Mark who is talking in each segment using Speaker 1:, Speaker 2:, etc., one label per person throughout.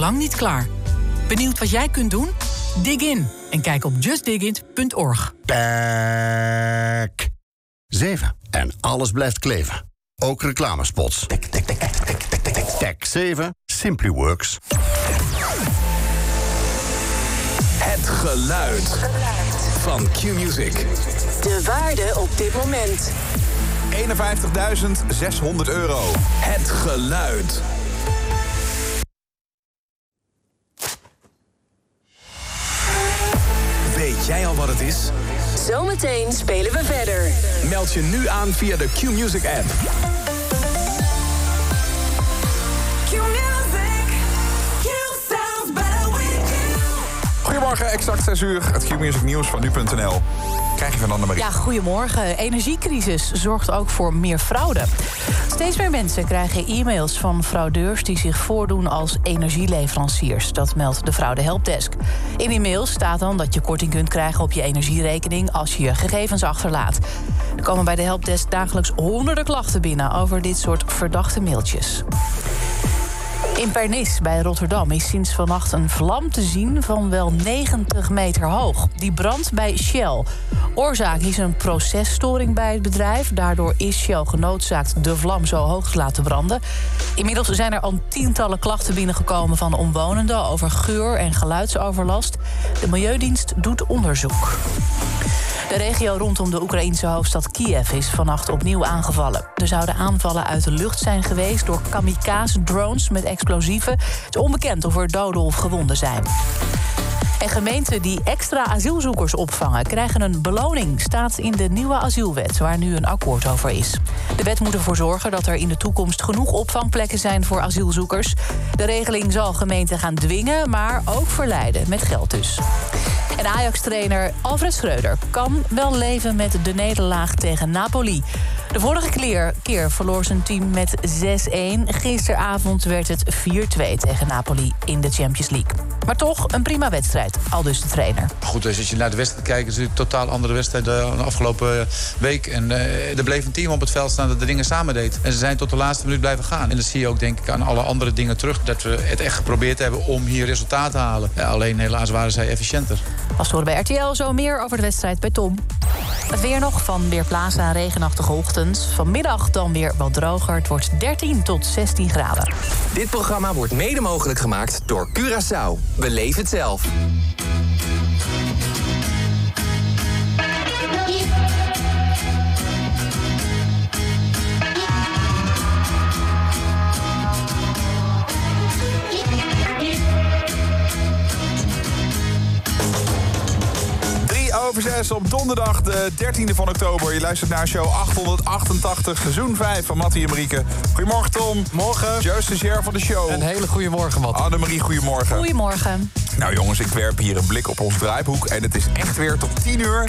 Speaker 1: lang niet klaar. Benieuwd wat jij kunt doen? Dig in en kijk op justdigit.org.
Speaker 2: Tack. 7. En alles blijft kleven. Ook reclamespots. Tack 7. Simply works.
Speaker 3: Het geluid van Q-Music.
Speaker 4: De waarde op dit moment.
Speaker 3: 51.600 euro. Het geluid. Jij al wat het is?
Speaker 4: Zometeen spelen we verder.
Speaker 3: Meld je nu aan via de Q-Music app.
Speaker 5: Goedemorgen, exact 6 uur. Het Q-Music nieuws van nu.nl. Krijg je van Annemarie.
Speaker 6: Ja, goedemorgen. Energiecrisis zorgt ook voor meer fraude. Steeds meer mensen krijgen e-mails van fraudeurs... die zich voordoen als energieleveranciers. Dat meldt de Fraude Helpdesk. In die mails staat dan dat je korting kunt krijgen op je energierekening... als je je gegevens achterlaat. Er komen bij de Helpdesk dagelijks honderden klachten binnen... over dit soort verdachte mailtjes. In Pernis bij Rotterdam is sinds vannacht een vlam te zien van wel 90 meter hoog. Die brandt bij Shell. Oorzaak is een processtoring bij het bedrijf. Daardoor is Shell genoodzaakt de vlam zo hoog te laten branden. Inmiddels zijn er al tientallen klachten binnengekomen van omwonenden over geur- en geluidsoverlast. De Milieudienst doet onderzoek. De regio rondom de Oekraïnse hoofdstad Kiev is vannacht opnieuw aangevallen. Er zouden aanvallen uit de lucht zijn geweest door kamikaze-drones met explosieven. Het is onbekend of er doden of gewonden zijn. En gemeenten die extra asielzoekers opvangen krijgen een beloning, staat in de nieuwe asielwet, waar nu een akkoord over is. De wet moet ervoor zorgen dat er in de toekomst genoeg opvangplekken zijn voor asielzoekers. De regeling zal gemeenten gaan dwingen, maar ook verleiden, met geld dus. En Ajax-trainer Alfred Schreuder kan wel leven met de nederlaag tegen Napoli. De vorige keer, verloor zijn team met 6-1. Gisteravond werd het 4-2 tegen Napoli in de Champions League. Maar toch een prima wedstrijd, al dus de trainer.
Speaker 7: Goed, dus als je naar de wedstrijd kijkt, is het een totaal andere wedstrijd dan de afgelopen week. En uh, er bleef een team op het veld staan dat de dingen samen deed. En ze zijn tot de laatste minuut blijven gaan. En dat zie je ook denk ik aan alle andere dingen terug. Dat we het echt geprobeerd hebben om hier resultaat te halen. Ja, alleen helaas waren zij efficiënter.
Speaker 6: Als we horen bij RTL zo meer over de wedstrijd bij Tom. Het weer nog van Weerplaza, regenachtige ochtend. Vanmiddag dan weer wat droger. Het wordt 13 tot 16 graden.
Speaker 8: Dit programma wordt mede mogelijk gemaakt door Curaçao. Beleef het zelf. Thank you.
Speaker 5: Over 6 op donderdag de 13e van oktober. Je luistert naar show 888, seizoen 5 van Mattie en Marieke. Goedemorgen Tom.
Speaker 9: Morgen.
Speaker 5: Joost de van de show.
Speaker 9: Een hele goede morgen, Mattie.
Speaker 5: Annemarie, goedemorgen.
Speaker 6: Goedemorgen.
Speaker 5: Nou jongens, ik werp hier een blik op ons draaiboek. En het is echt weer tot 10 uur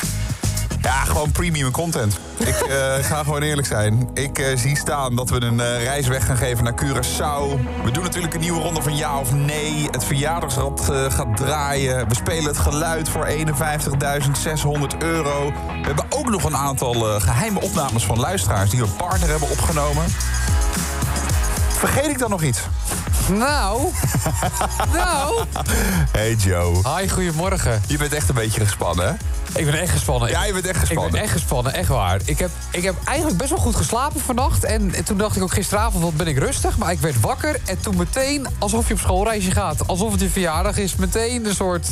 Speaker 5: ja, gewoon premium content. Ik uh, ga gewoon eerlijk zijn. Ik uh, zie staan dat we een uh, reis weg gaan geven naar Curaçao. We doen natuurlijk een nieuwe ronde van ja of nee. Het verjaardagsrad gaat draaien. We spelen het geluid voor 51.600 euro. We hebben ook nog een aantal geheime opnames van luisteraars... die een partner hebben opgenomen. Vergeet ik dan nog iets?
Speaker 9: Nou, nou.
Speaker 5: Hey Joe.
Speaker 9: Hi, goedemorgen.
Speaker 5: Je bent echt een beetje gespannen, hè?
Speaker 9: Ik ben echt gespannen.
Speaker 5: Ja, je bent echt gespannen.
Speaker 9: Ik ben echt gespannen, echt waar. Ik heb, ik heb eigenlijk best wel goed geslapen vannacht. En, en toen dacht ik ook gisteravond, wat ben ik rustig. Maar ik werd wakker en toen meteen alsof je op schoolreisje gaat. Alsof het je verjaardag is. Meteen een soort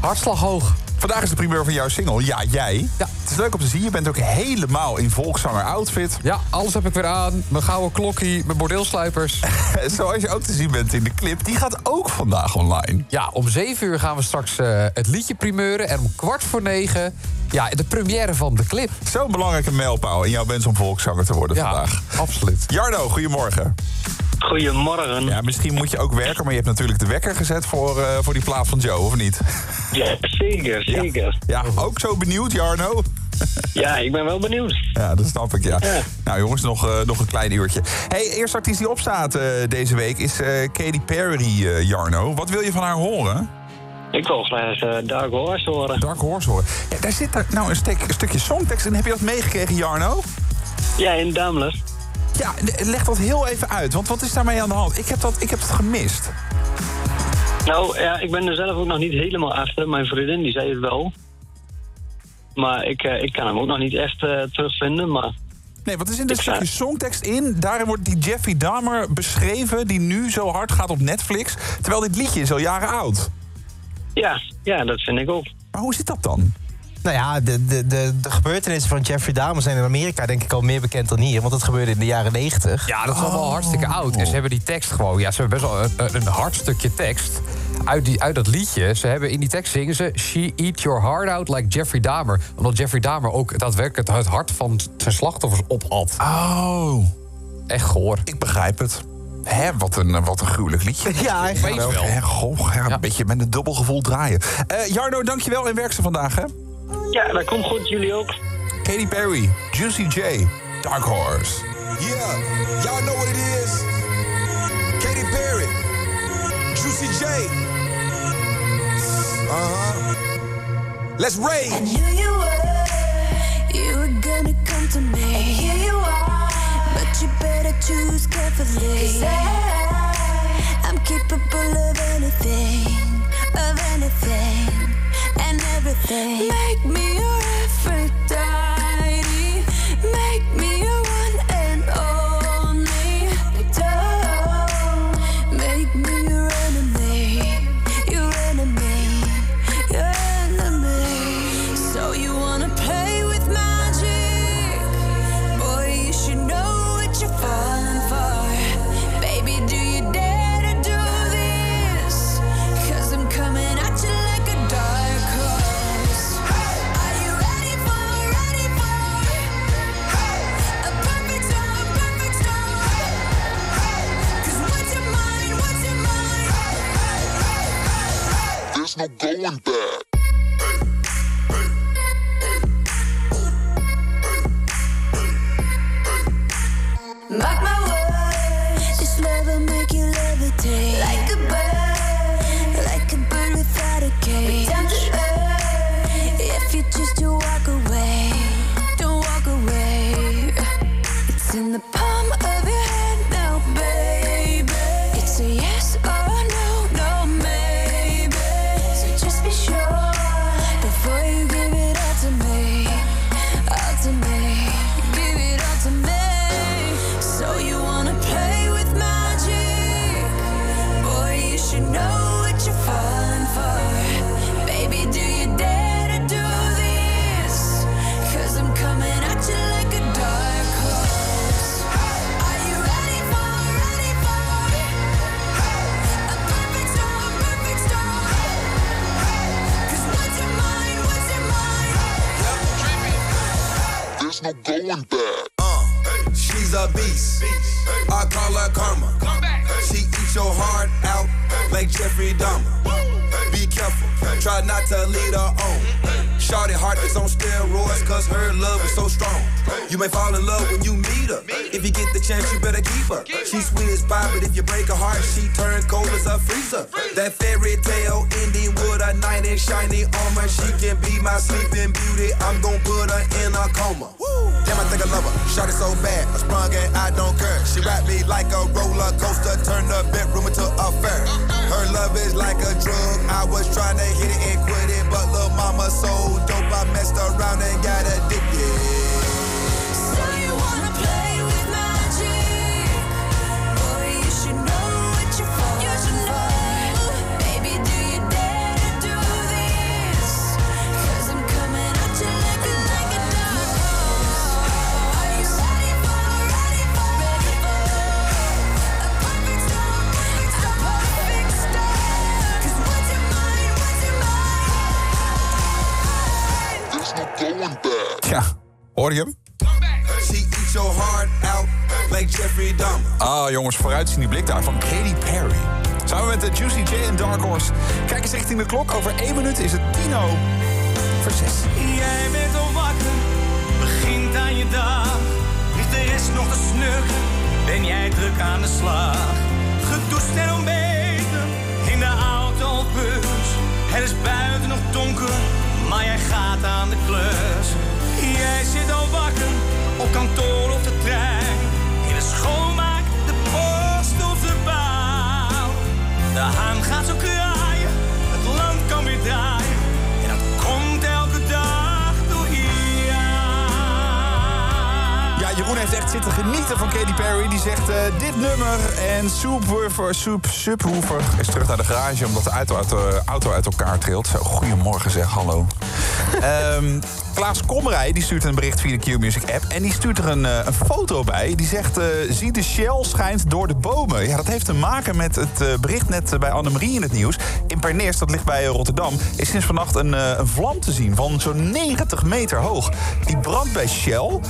Speaker 9: hartslag hoog.
Speaker 5: Vandaag is de primeur van jouw single, Ja, Jij.
Speaker 9: Ja.
Speaker 5: Het is leuk om te zien. Je bent ook helemaal in volkszanger-outfit.
Speaker 9: Ja, alles heb ik weer aan. Mijn gouden klokkie, mijn bordeelsluipers.
Speaker 5: Zoals je ook te zien bent in de clip. Die gaat ook vandaag online.
Speaker 9: Ja, om 7 uur gaan we straks uh, het liedje primeuren. En om kwart voor negen ja, de première van de clip.
Speaker 5: Zo'n belangrijke mijlpaal in jouw wens om volkszanger te worden
Speaker 9: ja,
Speaker 5: vandaag.
Speaker 9: absoluut.
Speaker 5: Jarno, goedemorgen.
Speaker 10: Goedemorgen.
Speaker 5: Ja, misschien moet je ook werken, maar je hebt natuurlijk de wekker gezet voor, uh, voor die plaat van Joe, of niet?
Speaker 10: Ja, zeker, zeker.
Speaker 5: Ja, ja ook zo benieuwd, Jarno?
Speaker 10: Ja, ik ben wel benieuwd.
Speaker 5: Ja, dat snap ik, ja. ja. Nou jongens, nog, uh, nog een klein uurtje. hey, eerste artiest die opstaat uh, deze week is Katy Perry, Jarno. Wat wil je van haar horen?
Speaker 10: Ik wil graag uh, Dark Horse horen.
Speaker 5: Dark Horse horen. Ja, daar zit er nou een, stuk, een stukje songtekst in. Heb je dat meegekregen, Jarno?
Speaker 10: Ja, in Daimler.
Speaker 5: Ja, leg dat heel even uit. Want wat is daarmee aan de hand? Ik heb dat, ik heb het gemist.
Speaker 10: Nou ja, ik ben er zelf ook nog niet helemaal achter. Mijn vriendin die zei het wel. Maar ik, eh, ik kan hem ook nog niet echt eh, terugvinden. Maar
Speaker 5: Nee, wat is in dit stukje songtekst in? Daarin wordt die Jeffrey Dahmer beschreven... die nu zo hard gaat op Netflix. Terwijl dit liedje is al jaren oud.
Speaker 10: ja, ja, dat vind ik ook.
Speaker 5: Maar hoe zit dat dan?
Speaker 11: Nou ja, de, de, de, de gebeurtenissen van Jeffrey Dahmer zijn in Amerika denk ik al meer bekend dan hier. Want dat gebeurde in de jaren 90.
Speaker 9: Ja, dat is allemaal hartstikke oud. En ze hebben die tekst gewoon... Ja, ze hebben best wel een, een hard stukje tekst uit, die, uit dat liedje. Ze hebben in die tekst zingen ze... She eat your heart out like Jeffrey Dahmer. Omdat Jeffrey Dahmer ook daadwerkelijk het, het hart van zijn slachtoffers ophad.
Speaker 5: Oh,
Speaker 9: Echt goor.
Speaker 5: ik begrijp het. Hè, wat een, wat een gruwelijk liedje.
Speaker 11: Ja, eigenlijk
Speaker 9: wel.
Speaker 5: Hè, goh, ja, een
Speaker 9: Ja.
Speaker 5: beetje met een dubbel gevoel draaien. Eh, Jarno, dankjewel en werk ze vandaag, hè?
Speaker 10: Ja, dat komt goed. Jullie ook.
Speaker 5: Katy Perry, Juicy J, Dark Horse.
Speaker 12: Yeah, y'all know what it is. Katy Perry, Juicy J. Uh huh. Let's rage.
Speaker 13: I knew you were, you were gonna come to me. And here you are, but you better choose carefully. 'Cause I, I'm capable of anything, of anything, and everything. Make me your Aphrodite,
Speaker 12: no going back.
Speaker 5: Sub, Subwoofer is terug naar de garage... omdat de auto uit, de auto uit elkaar trilt. Zo, goedemorgen zeg, hallo. Ehm Klaas Komrij die stuurt een bericht via de Q-Music app... en die stuurt er een, eh, een foto bij. Die zegt, eh, zie de Shell schijnt door de bomen. Ja, dat heeft te maken met het eh, bericht net bij Annemarie in het nieuws. In Perneers, dat ligt bij Rotterdam... is sinds vannacht een, eh, een vlam te zien van zo'n 90 meter hoog. Die brandt bij Shell.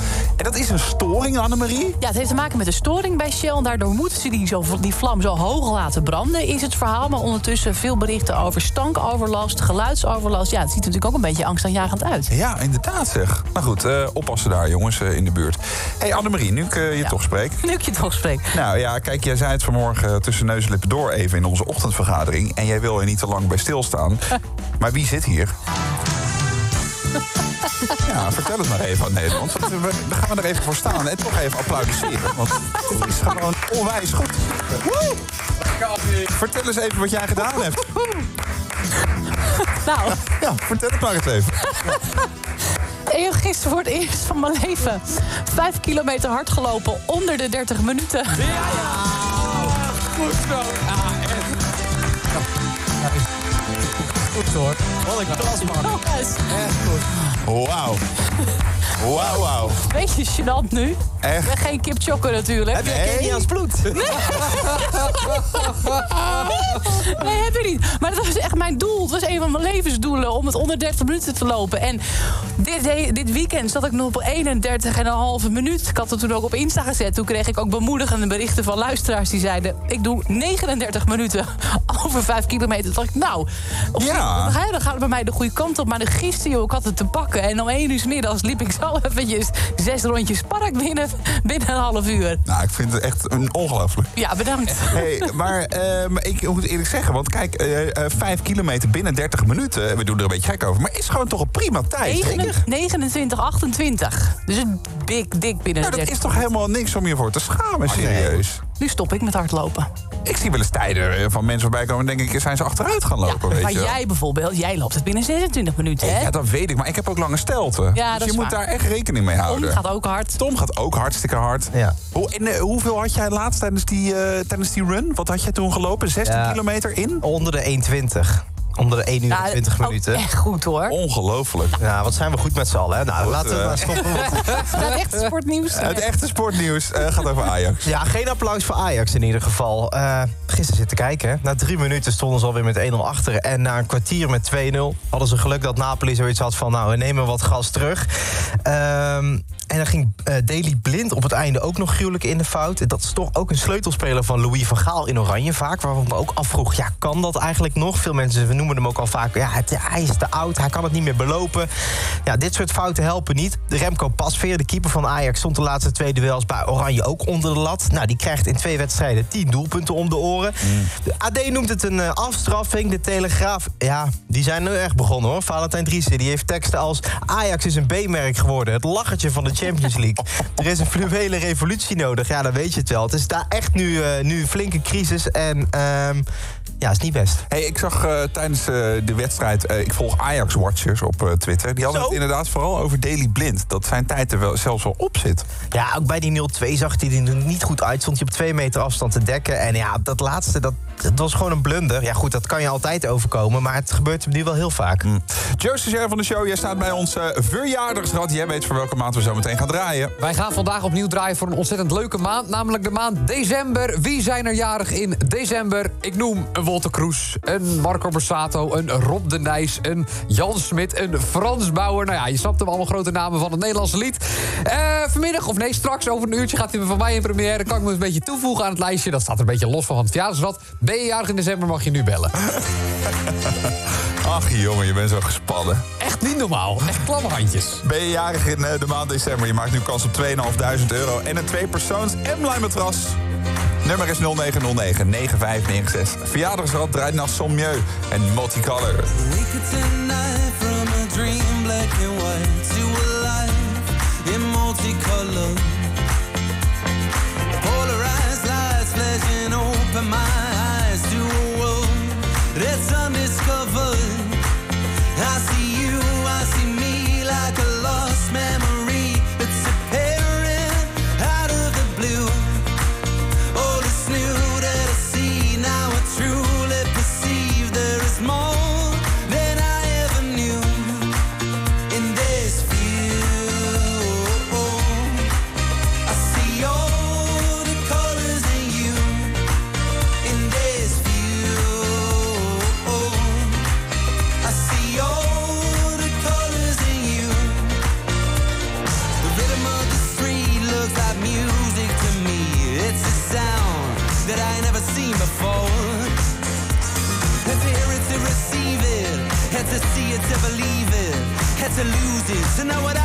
Speaker 5: En dat is een storing, Annemarie?
Speaker 6: Ja, het heeft te maken met de storing bij Shell. En daardoor moeten ze die, zo, die vlam zo hoog laten branden, is het verhaal. Maar ondertussen veel berichten over stankoverlast, geluidsoverlast. Ja, het ziet er natuurlijk ook een beetje angstaanjagend uit.
Speaker 5: Ja, inderdaad zeg. Nou goed, eh, oppassen daar jongens eh, in de buurt. Hé hey, Annemarie, nu ik eh, je toch spreek.
Speaker 6: Nu ik je toch spreek.
Speaker 5: Nou ja, kijk, jij zei het vanmorgen tussen neus en lippen door even in onze ochtendvergadering. En jij wil er niet te lang bij stilstaan. maar wie zit hier? Ja, vertel het maar even aan Nederland. Want we, we gaan er even voor staan en toch even applaudisseren. Want het is gewoon onwijs goed. Woe! Vertel eens even wat jij gedaan hebt.
Speaker 6: Nou,
Speaker 5: Ja, vertel het maar eens even.
Speaker 6: ik heb gisteren voor het eerst van mijn leven vijf kilometer hard gelopen onder de 30 minuten.
Speaker 9: Goed zo. Goed hoor. Wat een klasman.
Speaker 6: Jongens,
Speaker 9: Echt goed.
Speaker 5: Wauw. Wauw, wauw.
Speaker 6: beetje gênant nu.
Speaker 5: Echt?
Speaker 6: Ik ben geen kipchokker natuurlijk.
Speaker 11: Heb jij Keniaans bloed?
Speaker 6: Nee, heb ik niet. Maar dat was echt mijn doel. Het was een van mijn levensdoelen om het onder 30 minuten te lopen. En dit, dit weekend zat ik nog op 31,5 minuut. Ik had het toen ook op Insta gezet. Toen kreeg ik ook bemoedigende berichten van luisteraars die zeiden... ik doe 39 minuten over 5 kilometer. Toen dacht ik, nou,
Speaker 5: Ja.
Speaker 6: dan ga- dan gaat het bij mij de goede kant op. Maar de gisteren, joh, ik had het te pakken. En om 1 uur 's middags liep ik zo eventjes zes rondjes park binnen, binnen een half uur.
Speaker 5: Nou, ik vind het echt een ongelooflijk.
Speaker 6: Ja, bedankt.
Speaker 5: Hey, maar ehm, ik moet eerlijk zeggen, want kijk, eh, eh, vijf kilometer binnen 30 minuten, we doen er een beetje gek over, maar is gewoon toch een prima tijd.
Speaker 6: 29, 29, 28. Dus een dik, dik binnen
Speaker 5: Nou,
Speaker 6: de
Speaker 5: dat
Speaker 6: 30.
Speaker 5: is toch helemaal niks om je voor te schamen, serieus.
Speaker 6: Nu stop ik met hardlopen.
Speaker 5: Ik zie wel eens tijden eh, van mensen voorbij komen en denk ik, zijn ze achteruit gaan lopen, weet
Speaker 6: maar
Speaker 5: je
Speaker 6: jij bijvoorbeeld, jij loopt het binnen 26 minuten, hè?
Speaker 5: Ja, dat weet ik, maar ik heb ook lange stelten.
Speaker 6: Ja,
Speaker 5: dus
Speaker 6: dat
Speaker 5: je
Speaker 6: is
Speaker 5: moet
Speaker 6: waar.
Speaker 5: daar echt rekening mee houden.
Speaker 6: Tom gaat ook hard.
Speaker 5: Tom gaat ook hartstikke hard.
Speaker 11: Ja.
Speaker 5: Hoe, en, eh, hoeveel had jij laatst tijdens die, eh, tijdens die run? Wat had jij toen gelopen? 16
Speaker 11: Ja.
Speaker 5: kilometer in?
Speaker 11: Onder de 1,20. Onder de 1 uur en 20
Speaker 6: ook
Speaker 11: minuten.
Speaker 6: echt goed, hoor.
Speaker 5: Ongelooflijk.
Speaker 11: Ja, wat zijn we goed met z'n allen, hè? Nou, laten we maar stoppen. want-
Speaker 6: Dat echt sportnieuws.
Speaker 5: Het echte sportnieuws eh, gaat over Ajax.
Speaker 11: Ja, geen applaus voor Ajax in ieder geval. Eh, gisteren zitten kijken. hè. Na drie minuten stonden ze alweer met 1-0 achter. En na een kwartier met 2-0 hadden ze geluk dat Napoli zoiets had van... nou, we nemen wat gas terug. Ehm, en dan ging eh Daley Blind op het einde ook nog gruwelijk in de fout. Dat is toch ook een sleutelspeler van Louis van Gaal in Oranje vaak. Waarvan ik me ook afvroeg, ja, kan dat eigenlijk nog? Veel mensen we noemen hem ook al vaak, ja, het- hij is te oud, hij kan het niet meer belopen. Ja, dit soort fouten helpen niet. De Remco Pasveer, de keeper van Ajax, stond de laatste twee duels bij Oranje ook onder de lat. Nou, die krijgt in twee wedstrijden tien doelpunten om de oren. De AD noemt het een eh, afstraffing. De Telegraaf, ja, die zijn nu echt begonnen hoor. Valentijn Driessen, die heeft teksten als... Ajax is een B-merk geworden, het lachertje van de Champions League. er is een fluwele revolutie nodig, ja, dan weet je het wel. Het is daar echt nu, eh, nu een flinke crisis en... ehm, ja, is niet best.
Speaker 5: Hey, ik zag eh, tijdens eh, de wedstrijd, ik volg Ajax-watchers op eh, Twitter. Die hadden
Speaker 11: Zo.
Speaker 5: het inderdaad vooral over Daily Blind. Dat zijn tijd er wel, zelfs wel op zit.
Speaker 11: Ja, ook bij die 0-2 zag hij er niet goed uit. Stond hij op twee meter afstand te dekken. En ja, dat laatste, dat, dat was gewoon een blunder. Ja goed, dat kan je altijd overkomen. Maar het gebeurt hem nu wel heel vaak.
Speaker 5: Joe Stagiair van de show, jij staat bij ons eh, verjaardagsrad. Jij weet voor welke maand we zo meteen gaan draaien.
Speaker 9: Wij gaan vandaag opnieuw draaien voor een ontzettend leuke maand. Namelijk de maand december. Wie zijn er jarig in december? Ik noem een Wolter Kroes, een Marco Borsato, een Rob de Nijs... een Jan Smit, een Frans Bauer. Nou ja, je snapt hem allemaal grote namen van het Nederlandse lied. Eh, vanmiddag, of nee, straks over een uurtje gaat hij van mij in première. Kan ik me een beetje toevoegen aan het lijstje. Dat staat er een beetje los van het verjaardagsrad. Ben je jarig in december, mag je nu bellen.
Speaker 5: Ach jongen, je bent zo gespannen.
Speaker 9: Echt niet normaal. Echt klamme handjes.
Speaker 5: Ben je jarig in eh, de maand december? Je maakt nu kans op 2.500 euro en een tweepersoons M-Line matras. Nummer is 0909 9596. Verjaardagsrad draait naar Sommieu en Multicolor.
Speaker 14: We could tonight from a dream black and white to a life in multicolor. Polarized lights flashing open my
Speaker 15: that's undiscovered. I see this. And
Speaker 14: now what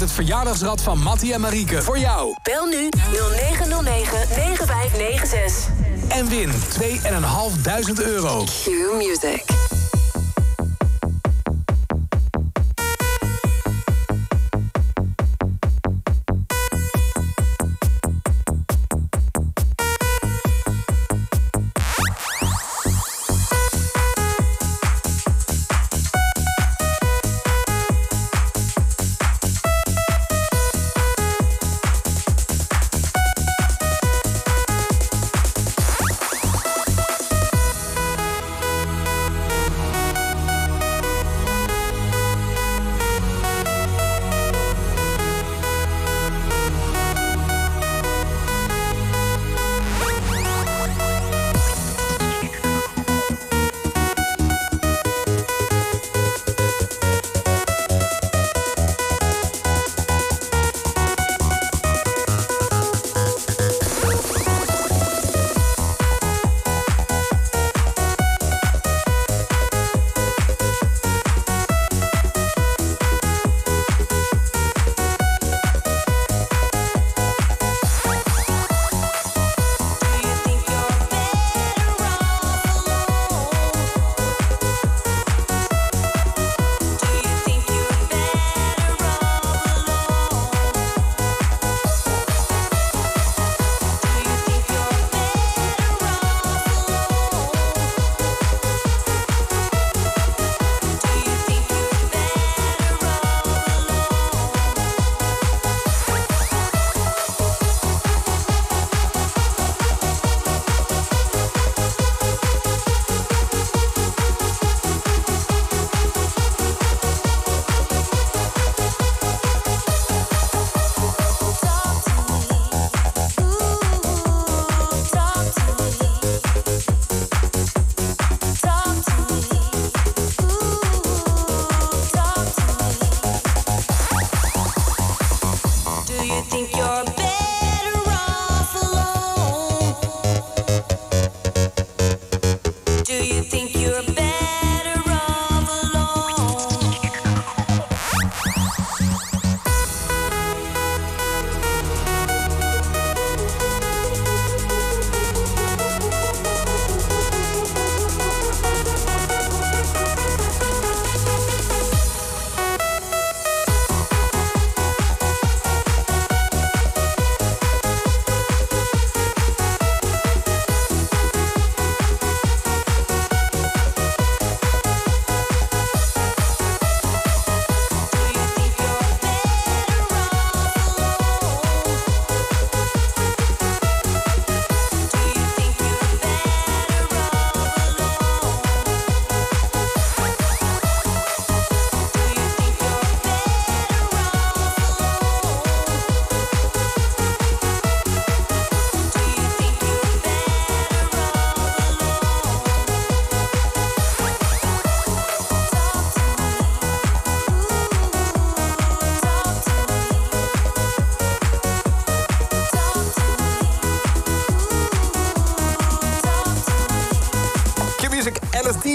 Speaker 14: het verjaardagsrad van Mattie en Marieke. Voor jou.
Speaker 16: Bel nu 0909 9596.
Speaker 14: En win 2.500 euro.
Speaker 16: Q Music.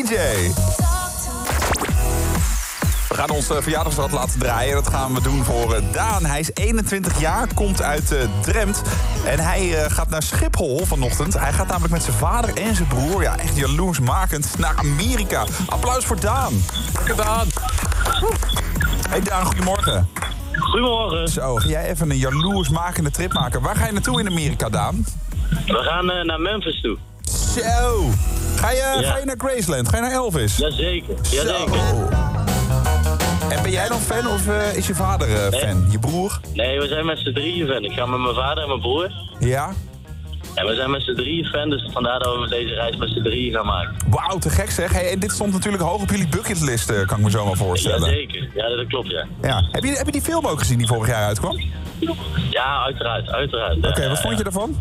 Speaker 5: DJ. We gaan ons eh, verjaardagsrad laten draaien. Dat gaan we doen voor eh, Daan. Hij is 21 jaar, komt uit eh, Drempt. En hij eh, gaat naar Schiphol vanochtend. Hij gaat namelijk met zijn vader en zijn broer... ja, echt jaloersmakend, naar Amerika. Applaus voor Daan. Lekker Daan. Hey Daan, goedemorgen.
Speaker 17: Goedemorgen.
Speaker 5: Zo, ga jij even een jaloersmakende trip maken. Waar ga je naartoe in Amerika, Daan?
Speaker 17: We gaan eh, naar Memphis toe.
Speaker 5: Zo. Ga je,
Speaker 17: Ja.
Speaker 5: ga je naar Graceland? Ga je naar Elvis?
Speaker 17: Jazeker, jazeker.
Speaker 5: En ben jij dan fan of eh, is je vader eh,
Speaker 17: Nee.
Speaker 5: fan? Je broer?
Speaker 17: Nee, we zijn met z'n drieën fan. Ik ga met mijn vader en mijn broer.
Speaker 5: Ja?
Speaker 17: En we zijn met z'n drieën fan, dus vandaar dat we deze reis met z'n drieën gaan maken.
Speaker 5: Wauw, te gek zeg. Hey, en dit stond natuurlijk hoog op jullie bucketlist, eh, kan ik me zo maar voorstellen.
Speaker 17: Jazeker, ja, dat klopt, ja.
Speaker 5: Ja. Heb, je, heb je die film ook gezien die vorig jaar uitkwam?
Speaker 17: Ja, uiteraard, uiteraard.
Speaker 5: Oké,
Speaker 17: Ja,
Speaker 5: wat vond je
Speaker 17: ja.
Speaker 5: ervan?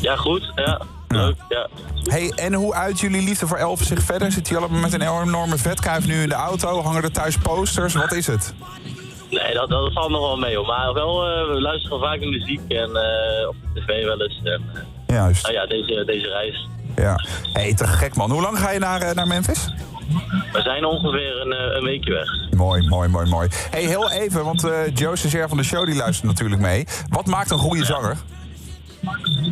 Speaker 17: Ja, goed, ja. Leuk, ja.
Speaker 5: Hey, en hoe uit jullie liefde voor Elvis zich verder? Zit hij allemaal met een enorme vetkuif nu in de auto? Hangen er thuis posters? Wat is het?
Speaker 17: Nee, dat, dat valt nog wel mee, hoor. Maar wel, eh, we luisteren vaak naar muziek en eh, op de tv wel eens. En, eh,
Speaker 5: Juist.
Speaker 17: nou ja, deze, deze reis.
Speaker 5: Ja. hey, te gek man. Hoe lang ga je naar, naar Memphis?
Speaker 17: We zijn ongeveer een, een weekje weg.
Speaker 5: Mooi, mooi, mooi, mooi. hey, heel even, want eh Joe Cesar van de show die luistert natuurlijk mee. Wat maakt een goede zanger?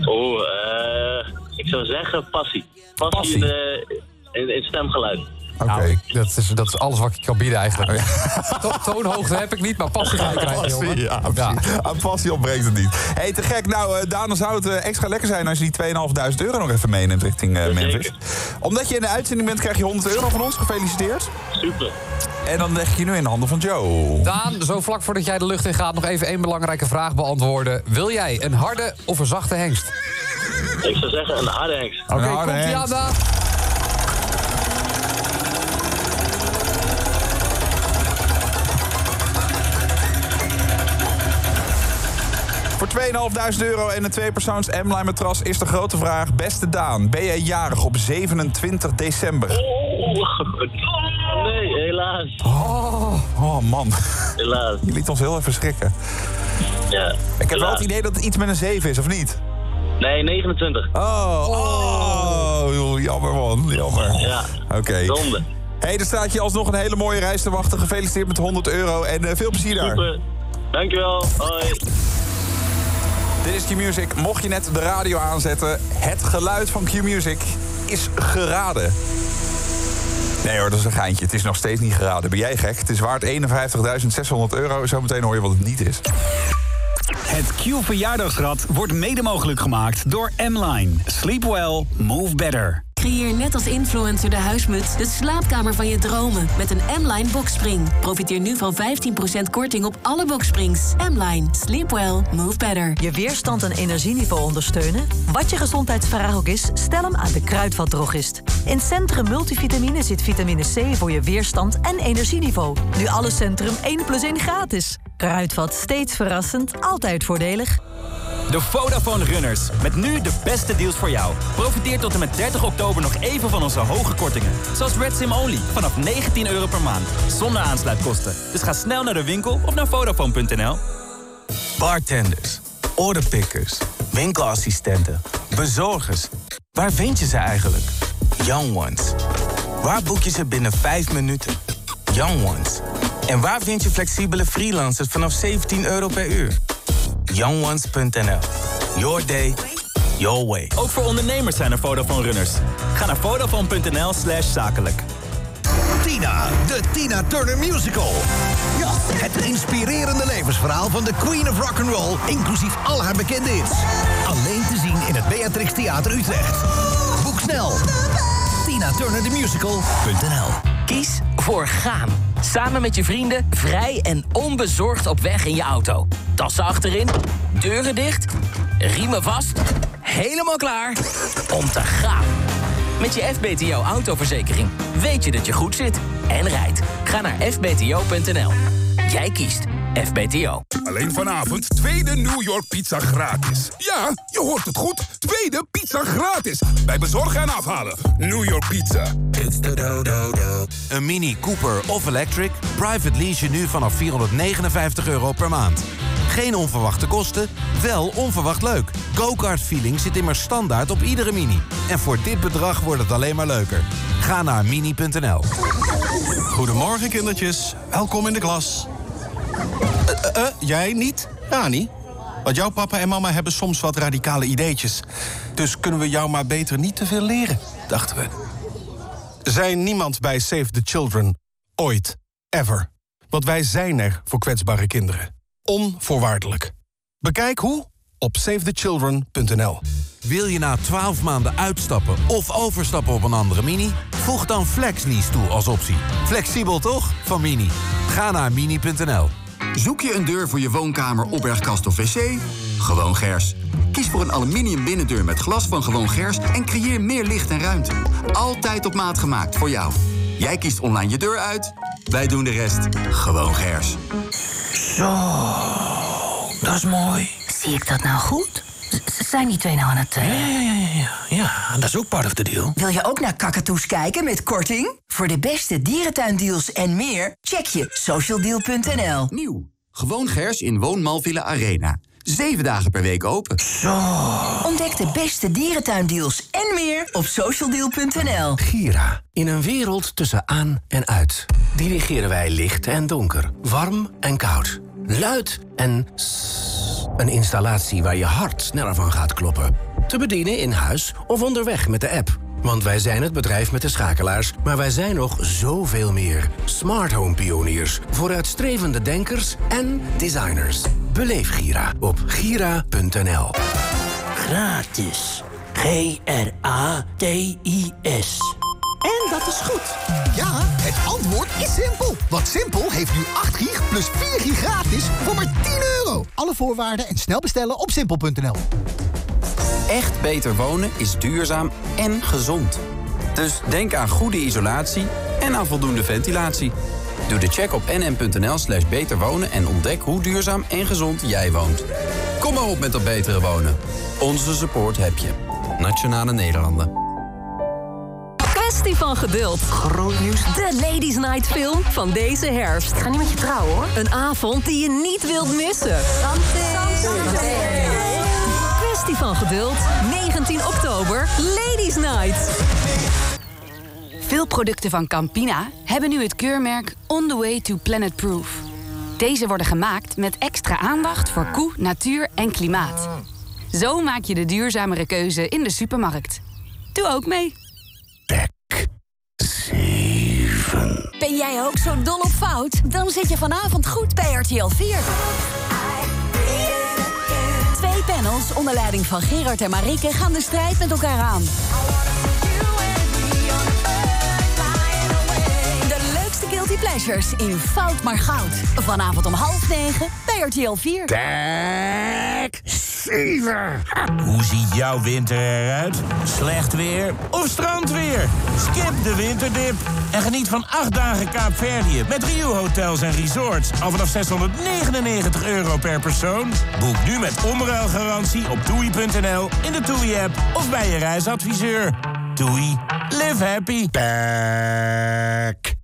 Speaker 17: Oeh, eh, ik zou zeggen passie. Passie, In, in, in het stemgeluid.
Speaker 9: Nou, dat, is, dat is alles wat ik kan bieden eigenlijk. To- Toonhoogte heb ik niet, maar passie ga ik krijgen, jongen.
Speaker 5: Passie, ja, precies. Aan passie ontbreekt het niet. hey, te gek. Nou, eh, Daan, dan zou het eh, extra lekker zijn als je die 2.500 euro nog even meeneemt richting eh, Memphis. Omdat je in de uitzending bent, krijg je 100 euro van ons. Gefeliciteerd.
Speaker 17: Super.
Speaker 5: En dan leg ik je nu in de handen van Joe.
Speaker 9: Daan, zo vlak voordat jij de lucht in gaat, nog even één belangrijke vraag beantwoorden. Wil jij een harde of een zachte hengst?
Speaker 17: Ik zou zeggen een hengst.
Speaker 9: Oké, komt-ie aan, Daan.
Speaker 5: Voor 2.500 euro en een tweepersoons M-Line matras is de grote vraag. Beste Daan, ben jij jarig op 27 december?
Speaker 17: Nee, helaas.
Speaker 5: Oh, oh man.
Speaker 17: Helaas.
Speaker 5: Je liet ons heel even schrikken.
Speaker 17: Ja.
Speaker 5: Ik heb wel het idee dat het iets met een 7 is, of niet?
Speaker 17: Nee, 29.
Speaker 5: Oh, oh, jammer man, jammer.
Speaker 17: Ja.
Speaker 5: Oké.
Speaker 17: Zonde.
Speaker 5: hey, er staat je alsnog een hele mooie reis te wachten. Gefeliciteerd met 100 euro en eh, veel plezier daar.
Speaker 17: Super. Dankjewel. Hoi.
Speaker 5: Dit is Q-Music. Mocht je net de radio aanzetten, het geluid van Q-Music is geraden. Nee hoor, dat is een geintje. Het is nog steeds niet geraden. Ben jij gek? Het is waard 51.600 euro. Zometeen hoor je wat het niet is.
Speaker 18: Het Q-verjaardagsrad wordt mede mogelijk gemaakt door M-Line. Sleep well, move better.
Speaker 4: Creëer net als influencer de huismuts de slaapkamer van je dromen met een M-Line boxspring. Profiteer nu van 15% korting op alle boxsprings. M-Line. Sleep well. Move better.
Speaker 19: Je weerstand en energieniveau ondersteunen? Wat je gezondheidsvraag ook is, stel hem aan de Kruidvatdrogist. In Centrum Multivitamine zit vitamine C voor je weerstand en energieniveau. Nu alle Centrum 1 plus 1 gratis. Kruidvat, steeds verrassend, altijd voordelig.
Speaker 18: De Vodafone Runners. Met nu de beste deals voor jou. Profiteer tot en met 30 oktober nog even van onze hoge kortingen. Zoals Red Sim Only vanaf 19 euro per maand. Zonder aansluitkosten. Dus ga snel naar de winkel of naar Vodafone.nl.
Speaker 20: Bartenders, orderpickers, winkelassistenten, bezorgers. Waar vind je ze eigenlijk? Young Ones. Waar boek je ze binnen 5 minuten? Young Ones. En waar vind je flexibele freelancers vanaf 17 euro per uur? YoungOnes.nl. Your day, your way.
Speaker 21: Ook voor ondernemers zijn er Vodafone runners. Ga naar vodafone.nl slash zakelijk.
Speaker 22: Tina, de Tina Turner Musical. Ja, het inspirerende levensverhaal van de Queen of Rock'n'Roll... inclusief al haar bekende hits. Alleen te zien in het Beatrix Theater Utrecht. Boek snel. TinaTurnerTheMusical.nl
Speaker 23: Kies voor gaan. Samen met je vrienden, vrij en onbezorgd op weg in je auto. Tassen achterin, deuren dicht, riemen vast, helemaal klaar om te gaan. Met je FBTO autoverzekering weet je dat je goed zit en rijdt. Ga naar fbto.nl. Jij kiest FBTO.
Speaker 24: Alleen vanavond tweede New York pizza gratis. Ja, je hoort het goed. Tweede pizza gratis. Bij bezorgen en afhalen. New York Pizza. It's the do do do.
Speaker 25: Een Mini Cooper of Electric? Private lease je nu vanaf 459 euro per maand. Geen onverwachte kosten, wel onverwacht leuk. Go-kart feeling zit immers standaard op iedere Mini. En voor dit bedrag wordt het alleen maar leuker. Ga naar mini.nl.
Speaker 26: Goedemorgen, kindertjes. Welkom in de klas. Eh, eh, jij niet? Rani? Want jouw papa en mama hebben soms wat radicale ideetjes. Dus kunnen we jou maar beter niet te veel leren, dachten we. Zijn niemand bij Save the Children. Ooit. Ever. Want wij zijn er voor kwetsbare kinderen. Onvoorwaardelijk. Bekijk hoe op savethechildren.nl.
Speaker 25: Wil je na 12 maanden uitstappen of overstappen op een andere Mini? Voeg dan FlexLease toe als optie. Flexibel toch? Van Mini. Ga naar mini.nl.
Speaker 27: Zoek je een deur voor je woonkamer, opbergkast of wc? Gewoon Gers. Kies voor een aluminium binnendeur met glas van Gewoon Gers... en creëer meer licht en ruimte. Altijd op maat gemaakt voor jou. Jij kiest online je deur uit, wij doen de rest. Gewoon Gers.
Speaker 28: Zo, dat is mooi.
Speaker 29: Zie ik dat nou goed? Zijn die twee nou aan het... eh,
Speaker 28: Ja, ja, ja, ja, ja. Ja, dat is ook part of the deal.
Speaker 29: Wil je ook naar kakatoes kijken met korting? Voor de beste dierentuindeals en meer, check je socialdeal.nl.
Speaker 27: Nieuw. Gewoon Gers in Woonmal Villa Arena. Zeven dagen per week open.
Speaker 29: Ontdek de beste dierentuindeals en meer op socialdeal.nl.
Speaker 30: Gira. In een wereld tussen aan en uit. Dirigeren wij licht en donker. Warm en koud. Luid en... Een installatie waar je hart sneller van gaat kloppen. Te bedienen in huis of onderweg met de app. Want wij zijn het bedrijf met de schakelaars, maar wij zijn nog zoveel meer. Smart home pioniers, vooruitstrevende denkers en designers. Beleef Gira op gira.nl.
Speaker 28: Gratis. G-R-A-T-I-S.
Speaker 22: En dat is goed. Ja, het antwoord is simpel. Want Simpel heeft nu 8 gig plus 4 gig gratis voor maar 10 euro. Alle voorwaarden en snel bestellen op simpel.nl.
Speaker 31: Echt beter wonen is duurzaam en gezond. Dus denk aan goede isolatie en aan voldoende ventilatie. Doe de check op nm.nl slash beter wonen en ontdek hoe duurzaam en gezond jij woont. Kom maar op met dat betere wonen. Onze support heb je. Nationale Nederlanden.
Speaker 19: Kwestie van geduld. Groot nieuws. De Ladies Night film van deze herfst. Ik ga niet met je trouwen hoor. Een avond die je niet wilt missen. Kwestie van geduld. 19 oktober. Ladies Night.
Speaker 32: Veel producten van Campina hebben nu het keurmerk On the Way to Planet Proof. Deze worden gemaakt met extra aandacht voor koe, natuur en klimaat. Zo maak je de duurzamere keuze in de supermarkt. Doe ook mee.
Speaker 33: Ben jij ook zo dol op fout? Dan zit je vanavond goed bij RTL 4. Twee panels onder leiding van Gerard en Marike gaan de strijd met elkaar aan. Guilty pleasures in Fout maar Goud. Vanavond om half negen bij RTL 4.
Speaker 34: Kijk, zeven. Hoe ziet jouw winter eruit? Slecht weer of strandweer? Skip de winterdip en geniet van acht dagen Kaapverdië... met Rio Hotels en Resorts al vanaf 699 euro per persoon. Boek nu met onruilgarantie op toei.nl, in de TUI-app of bij je reisadviseur. TUI, live happy.
Speaker 2: Back.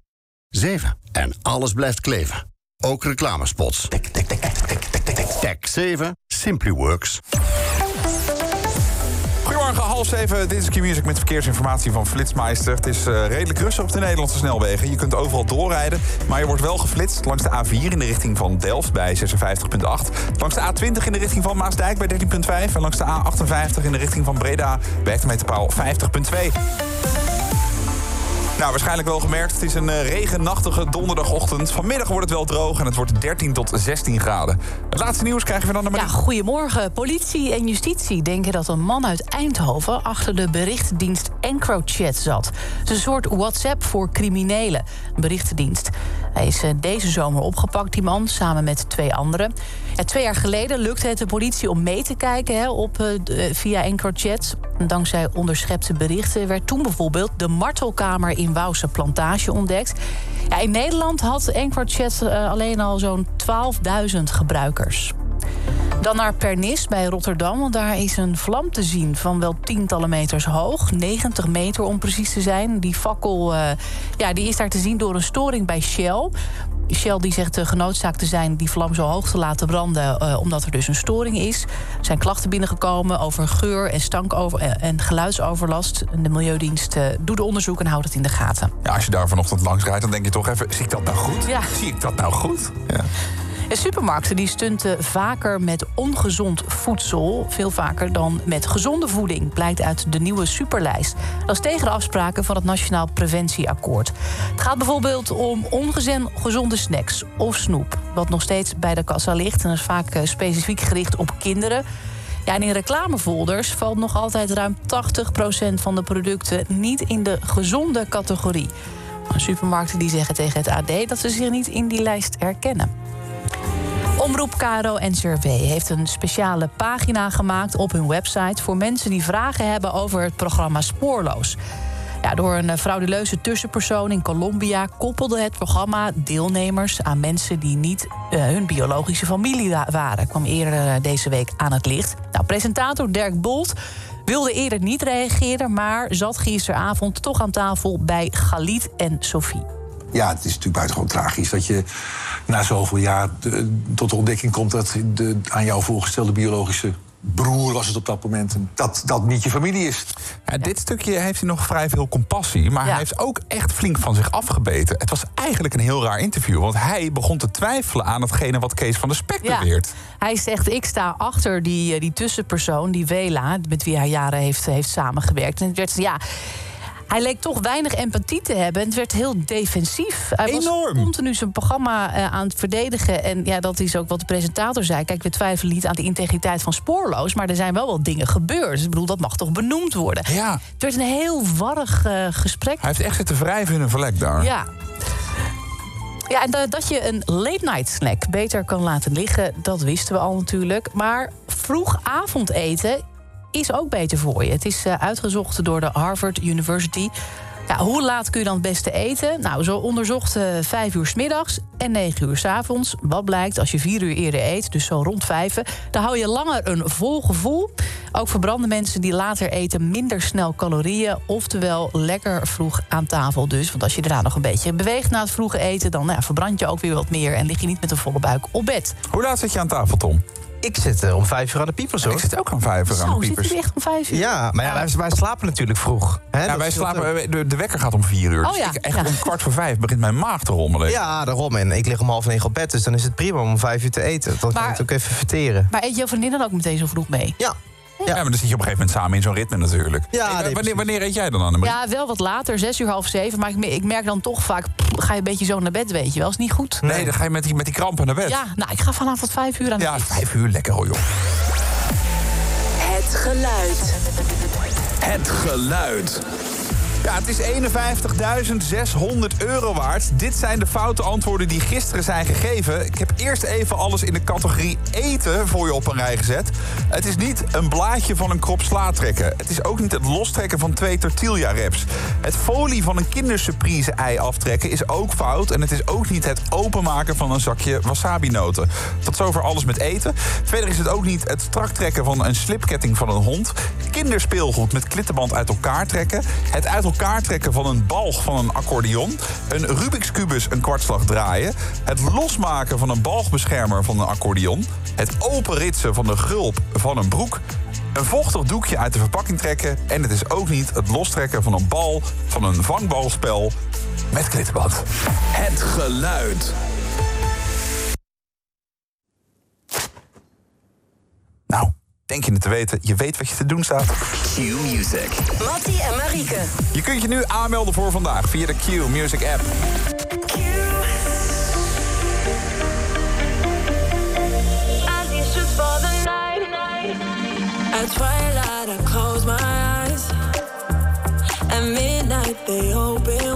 Speaker 2: 7. En alles blijft kleven. Ook reclamespots. Tik, tik, tik, tik, tik, tik, tik, tik. Tech 7 Simply Works.
Speaker 5: Goedemorgen, half zeven. Dit is Q-Music met verkeersinformatie van Flitsmeister. Het is eh, redelijk rustig op de Nederlandse snelwegen. Je kunt overal doorrijden, maar je wordt wel geflitst langs de A4 in de richting van Delft bij 56,8. Langs de A20 in de richting van Maasdijk bij 13,5. En langs de A58 in de richting van Breda bij hectometerpaal 50,2. Nou, waarschijnlijk wel gemerkt. Het is een eh, regennachtige donderdagochtend. Vanmiddag wordt het wel droog en het wordt 13 tot 16 graden. Het laatste nieuws krijgen we dan naar
Speaker 6: Ja, goedemorgen. Politie en justitie denken dat een man uit Eindhoven... achter de berichtendienst EncroChat zat. Het is een soort WhatsApp voor criminelen. Een berichtendienst. Hij is eh, deze zomer opgepakt, die man, samen met twee anderen. Twee jaar geleden lukte het de politie om mee te kijken hè, op, eh, via EncroChat. Dankzij onderschepte berichten werd toen bijvoorbeeld... de martelkamer in Wouwse Plantage ontdekt. Ja, in Nederland had EncroChat eh, alleen al zo'n 12.000 gebruikers. Dan naar Pernis bij Rotterdam, want daar is een vlam te zien van wel tientallen meters hoog. 90 meter om precies te zijn. Die fakkel eh, ja, die is daar te zien door een storing bij Shell. Shell die zegt uh, genoodzaakt te zijn die vlam zo hoog te laten branden... eh, omdat er dus een storing is. Er zijn klachten binnengekomen over geur- en stankover eh, en geluidsoverlast. De Milieudienst eh, doet onderzoek en houdt het in de gaten.
Speaker 5: Ja, als je daar vanochtend langs rijdt, dan denk je toch even... zie ik dat nou goed?
Speaker 6: Ja.
Speaker 5: Zie ik dat nou goed? Ja.
Speaker 6: En supermarkten die stunten vaker met ongezond voedsel. Veel vaker dan met gezonde voeding, blijkt uit de nieuwe superlijst. Dat is tegen de afspraken van het Nationaal Preventieakkoord. Het gaat bijvoorbeeld om ongezonde snacks of snoep. Wat nog steeds bij de kassa ligt. En is vaak eh, specifiek gericht op kinderen. Ja, in reclamefolders valt nog altijd ruim 80% van de producten niet in de gezonde categorie. Supermarkten die zeggen tegen het AD dat ze zich niet in die lijst herkennen. Omroep KRO NCRW heeft een speciale pagina gemaakt op hun website voor mensen die vragen hebben over het programma Spoorloos. Ja, door een eh, frauduleuze tussenpersoon in Colombia koppelde het programma deelnemers aan mensen die niet eh, hun biologische familie wa- waren. Kwam eerder eh, deze week aan het licht. Nou, presentator Dirk Bolt wilde eerder niet reageren, maar zat gisteravond toch aan tafel bij Galit en Sophie.
Speaker 24: Ja, het is natuurlijk buitengewoon tragisch dat je na zoveel jaar de- tot de ontdekking komt dat de aan jou voorgestelde biologische broer was het op dat moment, dat dat niet je familie is.
Speaker 5: Ja, Dit stukje heeft hij nog vrij veel compassie, maar hij heeft ook echt flink van zich afgebeten. Het was eigenlijk een heel raar interview, want hij begon te twijfelen aan hetgene wat Kees van der Spek beweert.
Speaker 6: Hij zegt, ik sta achter die, eh, die tussenpersoon, die Vela... met wie hij jaren heeft, heeft samengewerkt. En het werd, ja, hij leek toch weinig empathie te hebben. En het werd heel defensief. Hij was continu zijn programma eh, aan het verdedigen. En ja, dat is ook wat de presentator zei. Kijk, we twijfelen niet aan de integriteit van Spoorloos... maar er zijn wel wat dingen gebeurd. Ik bedoel, dat mag toch benoemd worden.
Speaker 5: Ja.
Speaker 6: Het werd een heel warrig eh, gesprek.
Speaker 5: Hij heeft echt zitten wrijven in een vlek daar.
Speaker 6: Ja. Ja, en da- dat je een late-night snack beter kan laten liggen, dat wisten we al natuurlijk. Maar vroeg avondeten is ook beter voor je. Het is eh, uitgezocht door de Harvard University. Ja, hoe laat kun je dan het beste eten? Nou, zo onderzocht eh 5 uur s middags en 9 uur s avonds. Wat blijkt als je 4 uur eerder eet, dus zo rond 5, dan hou je langer een vol gevoel. Ook verbranden mensen die later eten minder snel calorieën. Oftewel lekker vroeg aan tafel dus. Want als je daarna nog een beetje beweegt na het vroege eten... dan nou ja, verbrand je ook weer wat meer en lig je niet met een volle buik op bed.
Speaker 5: Hoe laat zit je aan tafel, Tom?
Speaker 11: Ik zit eh, om vijf uur aan de piepers, hoor.
Speaker 5: Ik zit ook om vijf uur aan de
Speaker 6: Zo, zit
Speaker 5: piepers.
Speaker 6: hij echt om 5 uur?
Speaker 11: Ja, maar ja, wij, wij slapen natuurlijk vroeg. Hè?
Speaker 5: Ja, wij slapen,
Speaker 11: heel
Speaker 5: de, de wekker gaat om vier uur.
Speaker 6: Oh
Speaker 5: dus
Speaker 6: ja,
Speaker 5: ik, echt
Speaker 6: ja.
Speaker 5: om kwart voor vijf begint mijn maag te rommelen.
Speaker 11: Ja, daarom. En ik lig om half negen op bed, dus dan is het prima om om vijf uur te eten. Dan kan
Speaker 6: Maar-
Speaker 11: je het ook even verteren.
Speaker 6: Maar eet jouw vriendin dan ook meteen zo vroeg mee?
Speaker 11: Ja.
Speaker 5: Ja. maar dan zit je op een gegeven moment samen in zo'n ritme natuurlijk.
Speaker 11: Ja,
Speaker 5: Hey,
Speaker 11: nee,
Speaker 5: wanneer, wanneer eet jij dan, Annemarie?
Speaker 6: Ja, wel wat later, zes uur, half zeven. Maar ik, me- ik merk dan toch vaak, pff, ga je een beetje zo naar bed, weet je wel. Is niet goed.
Speaker 5: Nee, dan ga je met die, met die krampen naar bed.
Speaker 6: Ja, nou, ik ga vanavond vijf uur aan de
Speaker 5: Ja, vijf uur, lekker hoor, joh.
Speaker 4: Het geluid.
Speaker 3: Het geluid.
Speaker 5: Ja, het is 51.600 euro waard. Dit zijn de foute antwoorden die gisteren zijn gegeven. Ik heb eerst even alles in de categorie eten voor je op een rij gezet. Het is niet een blaadje van een krop sla trekken. Het is ook niet het lostrekken van twee tortilla wraps. Het folie van een kindersurprise ei aftrekken is ook fout. En het is ook niet het openmaken van een zakje wasabi-noten. Tot zover alles met eten. Verder is het ook niet het strak trekken van een slipketting van een hond. Kinderspeelgoed met klittenband uit elkaar trekken. Het uit elkaar elkaar trekken van een balg van een accordeon... een Rubik's kubus een kwartslag draaien... het losmaken van een balgbeschermer van een accordeon... het openritsen van de gulp van een broek... Een vochtig doekje uit de verpakking trekken. En het is ook niet het lostrekken van een bal van een vangbalspel met klittenband.
Speaker 3: Het geluid
Speaker 5: denk je het te weten. Je weet wat je te doen staat.
Speaker 3: Q Music.
Speaker 4: Mattie en Marieke.
Speaker 5: Je kunt je nu aanmelden voor vandaag via de Q Music app.
Speaker 35: At twilight, I close my eyes. At midnight, they open.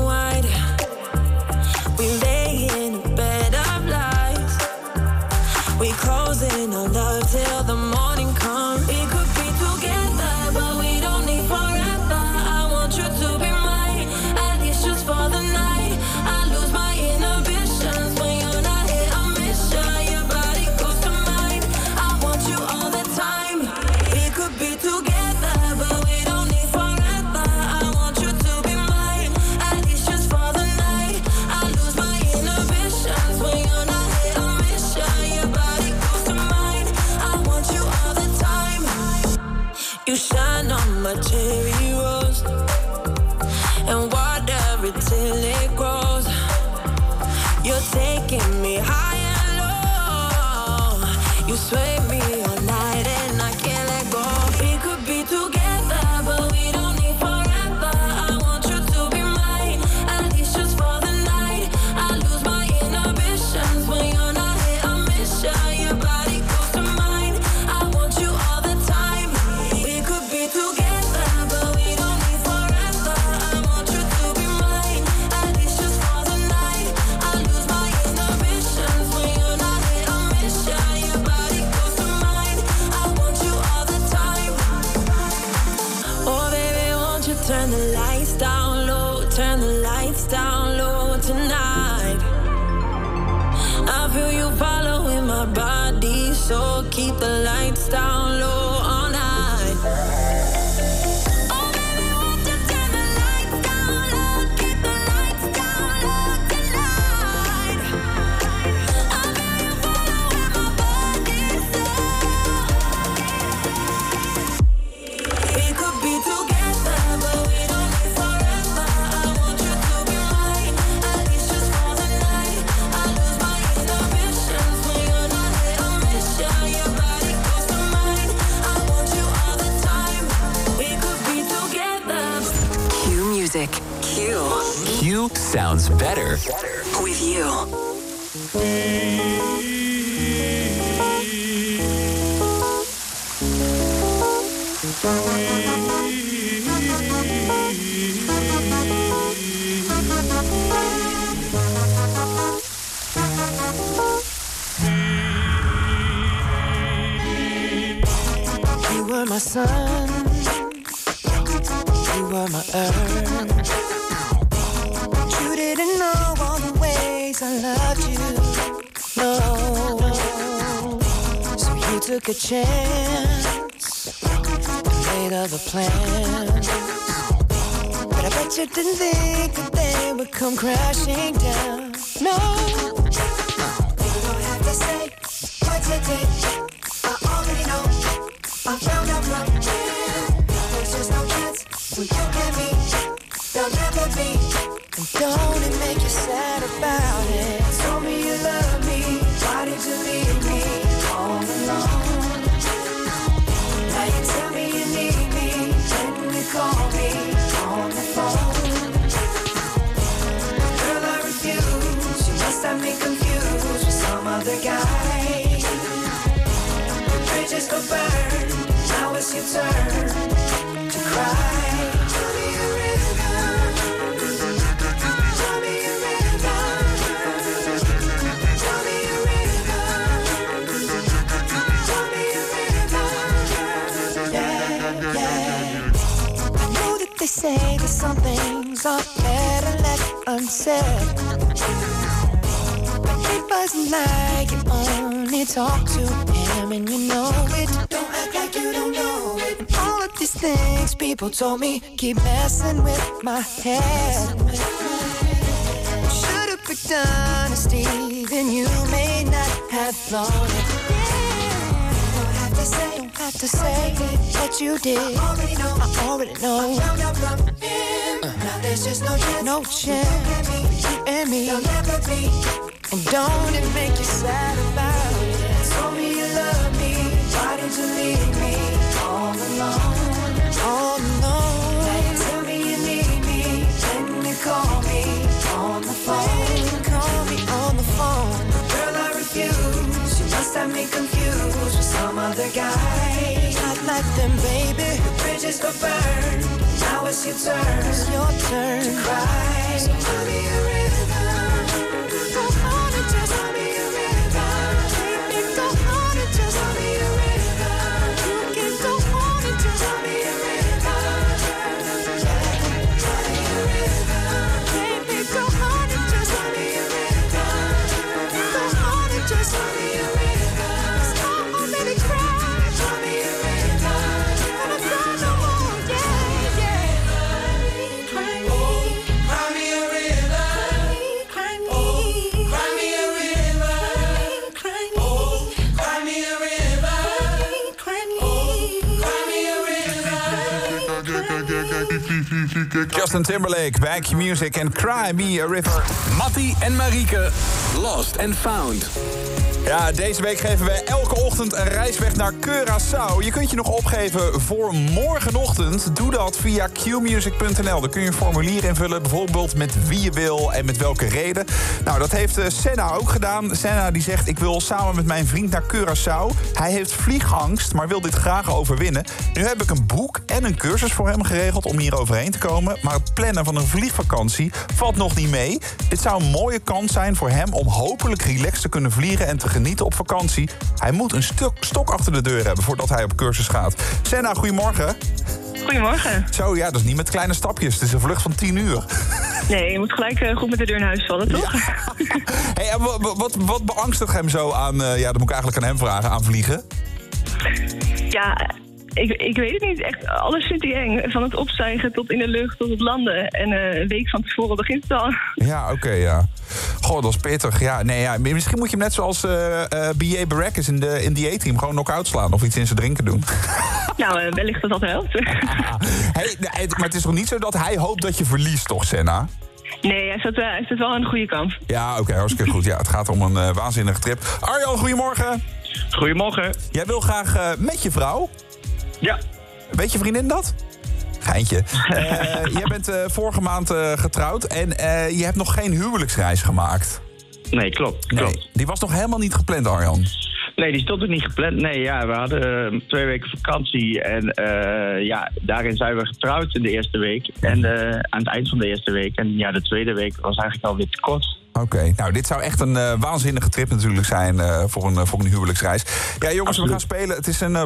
Speaker 36: People told me keep messing with my head. Should've picked honesty, then you may not have flown it. Don't have to say, don't have to say what you did. I already know, I already know. Now there's just no chance, no chance. You and me, there'll never be. And don't it make you sad about it? Told me you love me, why did you leave me all alone? Call me on the phone. Call me on the phone. Girl, I refuse. You must have me confused with some other guy. Not like them, baby. The bridges were burned. Now it's your turn. It's your turn to cry. So tell me a rhythm.
Speaker 5: Justin Timberlake, Back Music en Cry Me a River.
Speaker 3: Mattie en Marieke, Lost and Found.
Speaker 5: Ja, deze week geven wij elke ochtend een reisweg naar Curaçao. Je kunt je nog opgeven voor morgenochtend. Doe dat via qmusic.nl. Daar kun je een formulier invullen, bijvoorbeeld met wie je wil en met welke reden. Nou, dat heeft eh, Senna ook gedaan. Senna die zegt, ik wil samen met mijn vriend naar Curaçao. Hij heeft vliegangst, maar wil dit graag overwinnen. Nu heb ik een boek en een cursus voor hem geregeld om hier overheen te komen. Maar het plannen van een vliegvakantie valt nog niet mee. Dit zou een mooie kans zijn voor hem om hopelijk relaxed te kunnen vliegen en te genieten op vakantie. Hij moet een stuk stok achter de deur hebben voordat hij op cursus gaat. Senna, goedemorgen.
Speaker 37: Goedemorgen.
Speaker 5: Zo, ja, dat is niet met kleine stapjes. Het is een vlucht van 10 uur.
Speaker 37: Nee, je moet gelijk eh, goed met de deur in huis vallen, toch?
Speaker 5: Hey, en wat, wat beangstigt hem zo aan... eh, ja, dat moet ik eigenlijk aan hem vragen, aan vliegen?
Speaker 37: Ja, ik, ik weet het niet. Echt, alles vindt hij eng. Van het opstijgen tot in de lucht, tot het landen. En eh, een week van tevoren begint het al.
Speaker 5: Ja, oké, ja. Goh, dat is pittig. Ja, nee, ja. Misschien moet je hem net zoals eh eh B.A. Baracus in de, in die A-team gewoon knock-out slaan... of iets in zijn drinken doen.
Speaker 37: Nou, eh, wellicht dat dat helpt.
Speaker 5: Hey, maar het is toch niet zo dat hij hoopt dat je verliest, toch, Senna?
Speaker 37: Nee, hij staat, eh, hij staat wel aan de goede kant.
Speaker 5: Ja, oké, hartstikke goed. Ja, het gaat om een waanzinnige trip. Arjan, goedemorgen.
Speaker 38: Goedemorgen.
Speaker 5: Jij wil graag met je vrouw?
Speaker 38: Ja.
Speaker 5: Weet je vriendin dat? Geintje. Eh, jij bent eh, vorige maand eh, getrouwd en je hebt nog geen huwelijksreis gemaakt.
Speaker 38: Nee, klopt. klopt.
Speaker 5: Die was nog helemaal niet gepland, Arjan.
Speaker 38: Nee, die stond ook niet gepland. Nee, ja, we hadden eh, twee weken vakantie. En ja, daarin zijn we getrouwd in de eerste week. En eh, aan het eind van de eerste week. En ja, de tweede week was eigenlijk alweer te kort.
Speaker 5: Oké, nou dit zou echt een eh, waanzinnige trip natuurlijk zijn eh, voor, een, eh, voor een huwelijksreis. Ja jongens, we gaan spelen. Het is een eh,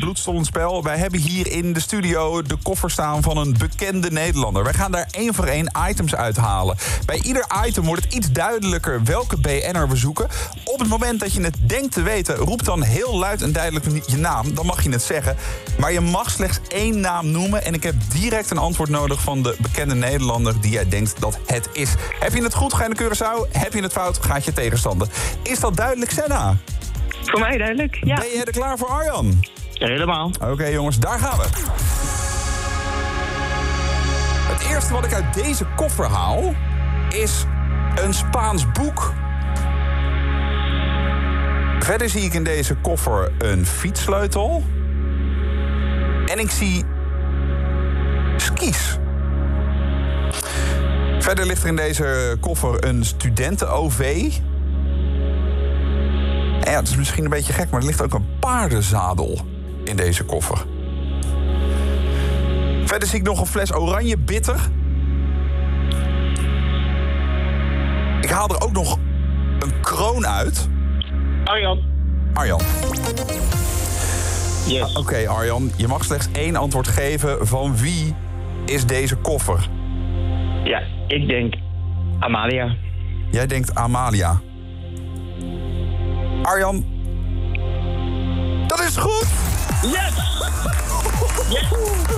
Speaker 5: bloedstollend spel. Wij hebben hier in de studio de koffer staan van een bekende Nederlander. Wij gaan daar één voor één items uithalen. Bij ieder item wordt het iets duidelijker welke BN'er we zoeken. Op het moment dat je het denkt te weten, roep dan heel luid en duidelijk je naam. Dan mag je het zeggen. Maar je mag slechts één naam noemen. En ik heb direct een antwoord nodig van de bekende Nederlander die jij denkt dat het is. Heb je het goed, ga naar Curaçao. Heb je het fout, gaat je tegenstander. Is dat duidelijk, Senna?
Speaker 37: Voor mij duidelijk, ja.
Speaker 5: Ben je er klaar voor, Arjan?
Speaker 38: Helemaal.
Speaker 5: Oké jongens, daar gaan we. Het eerste wat ik uit deze koffer haal is een Spaans boek. Verder zie ik in deze koffer een fietssleutel. En ik zie skis. Verder ligt er in deze koffer een studenten-OV. En ja, het is misschien een beetje gek, maar er ligt ook een paardenzadel in deze koffer. Verder zie ik nog een fles oranje bitter. Ik haal er ook nog een kroon uit.
Speaker 38: Arjan.
Speaker 5: Arjan.
Speaker 38: Yes.
Speaker 5: Oké, Arjan, je mag slechts één antwoord geven. Van wie is deze koffer?
Speaker 38: Ja, ik denk Amalia.
Speaker 5: Jij denkt Amalia. Arjan. Dat is goed!
Speaker 38: Yes!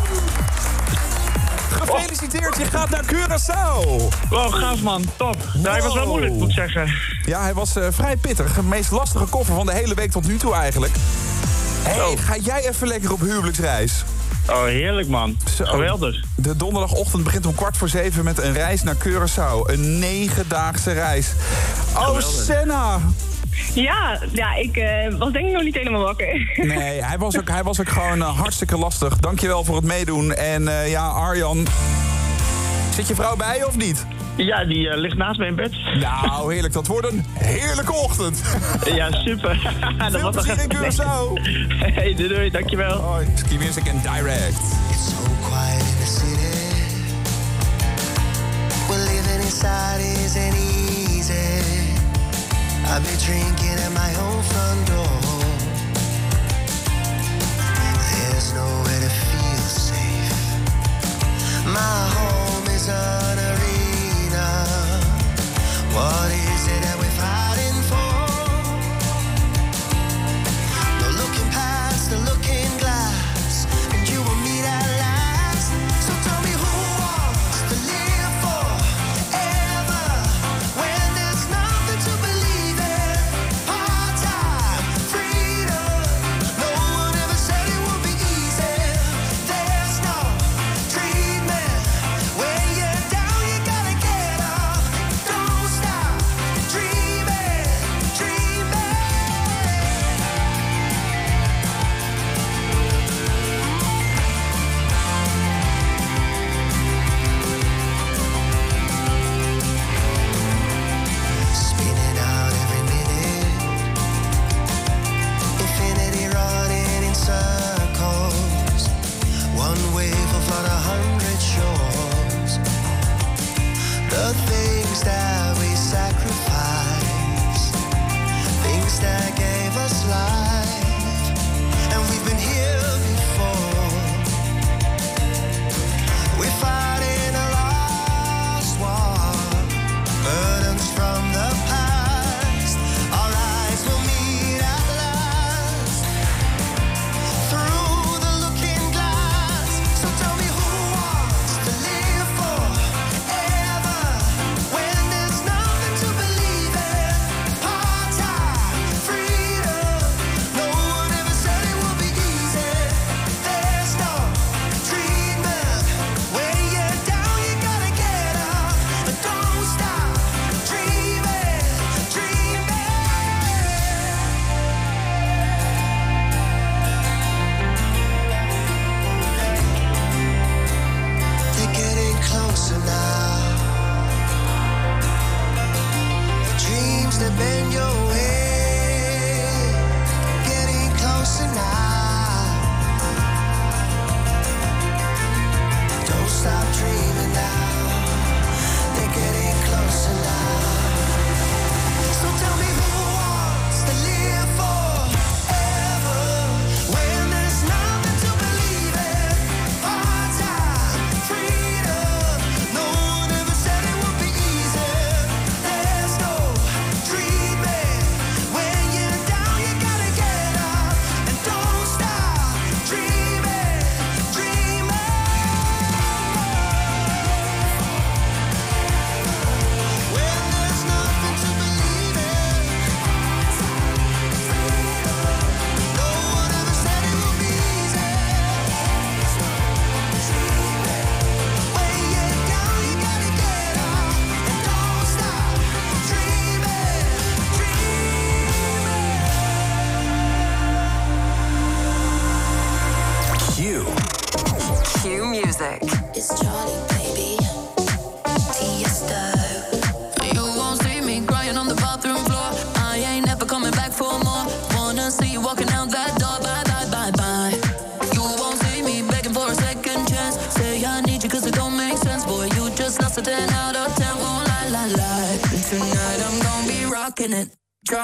Speaker 5: Gefeliciteerd, je gaat naar Curaçao.
Speaker 39: Wow, gaaf man, top. Nou, hij was wel moeilijk, moet ik zeggen.
Speaker 5: Ja, hij was eh, vrij pittig. De meest lastige koffer van de hele week tot nu toe eigenlijk. hey, ga jij even lekker op huwelijksreis?
Speaker 39: Oh, heerlijk man. Geweldig.
Speaker 5: De donderdagochtend begint om kwart voor zeven met een reis naar Curaçao. Een negendaagse reis. Oh. Senna!
Speaker 40: Ja, ja ik eh, was denk ik nog niet helemaal wakker.
Speaker 5: Nee, hij was ook, hij was ook gewoon eh, hartstikke lastig. Dankjewel voor het meedoen. En eh, ja, Arjan, zit je vrouw bij je of niet?
Speaker 39: Ja, die eh, ligt naast mij in bed.
Speaker 5: Nou, heerlijk. Dat wordt een heerlijke ochtend.
Speaker 39: Ja, super. Dat
Speaker 5: Veel
Speaker 39: was
Speaker 5: plezier in Curaçao.
Speaker 39: Hey, doei, doei, dankjewel.
Speaker 5: Hoi, Ski Music and Direct.
Speaker 41: quiet in the city. Well, living inside isn't easy. I be drinking at my own front door. There's nowhere to feel safe. My home is an arena. What is it that we're fighting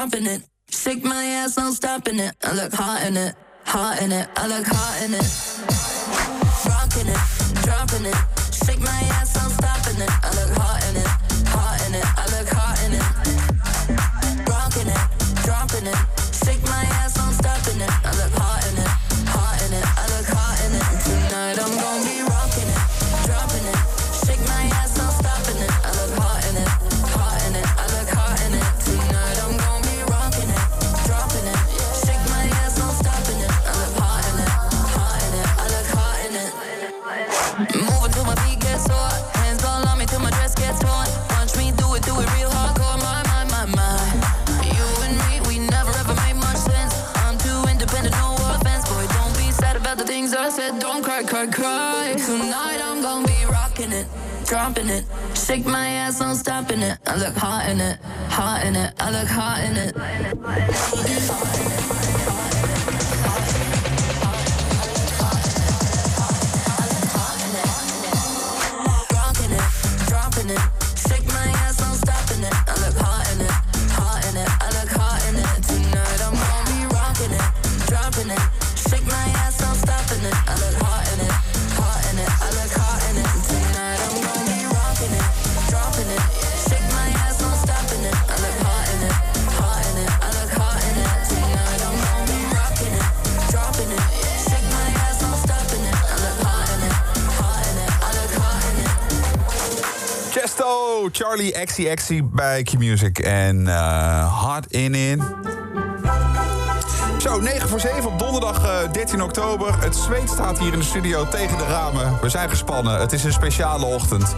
Speaker 35: dropping it. Shake my ass, no stopping it. I look hot in it, hot in it. I look hot in it.
Speaker 5: XCX bij Q-Music en eh Hard In In. Zo, 9 voor 7 op donderdag eh, 13 oktober. Het zweet staat hier in de studio tegen de ramen. We zijn gespannen. Het is een speciale ochtend.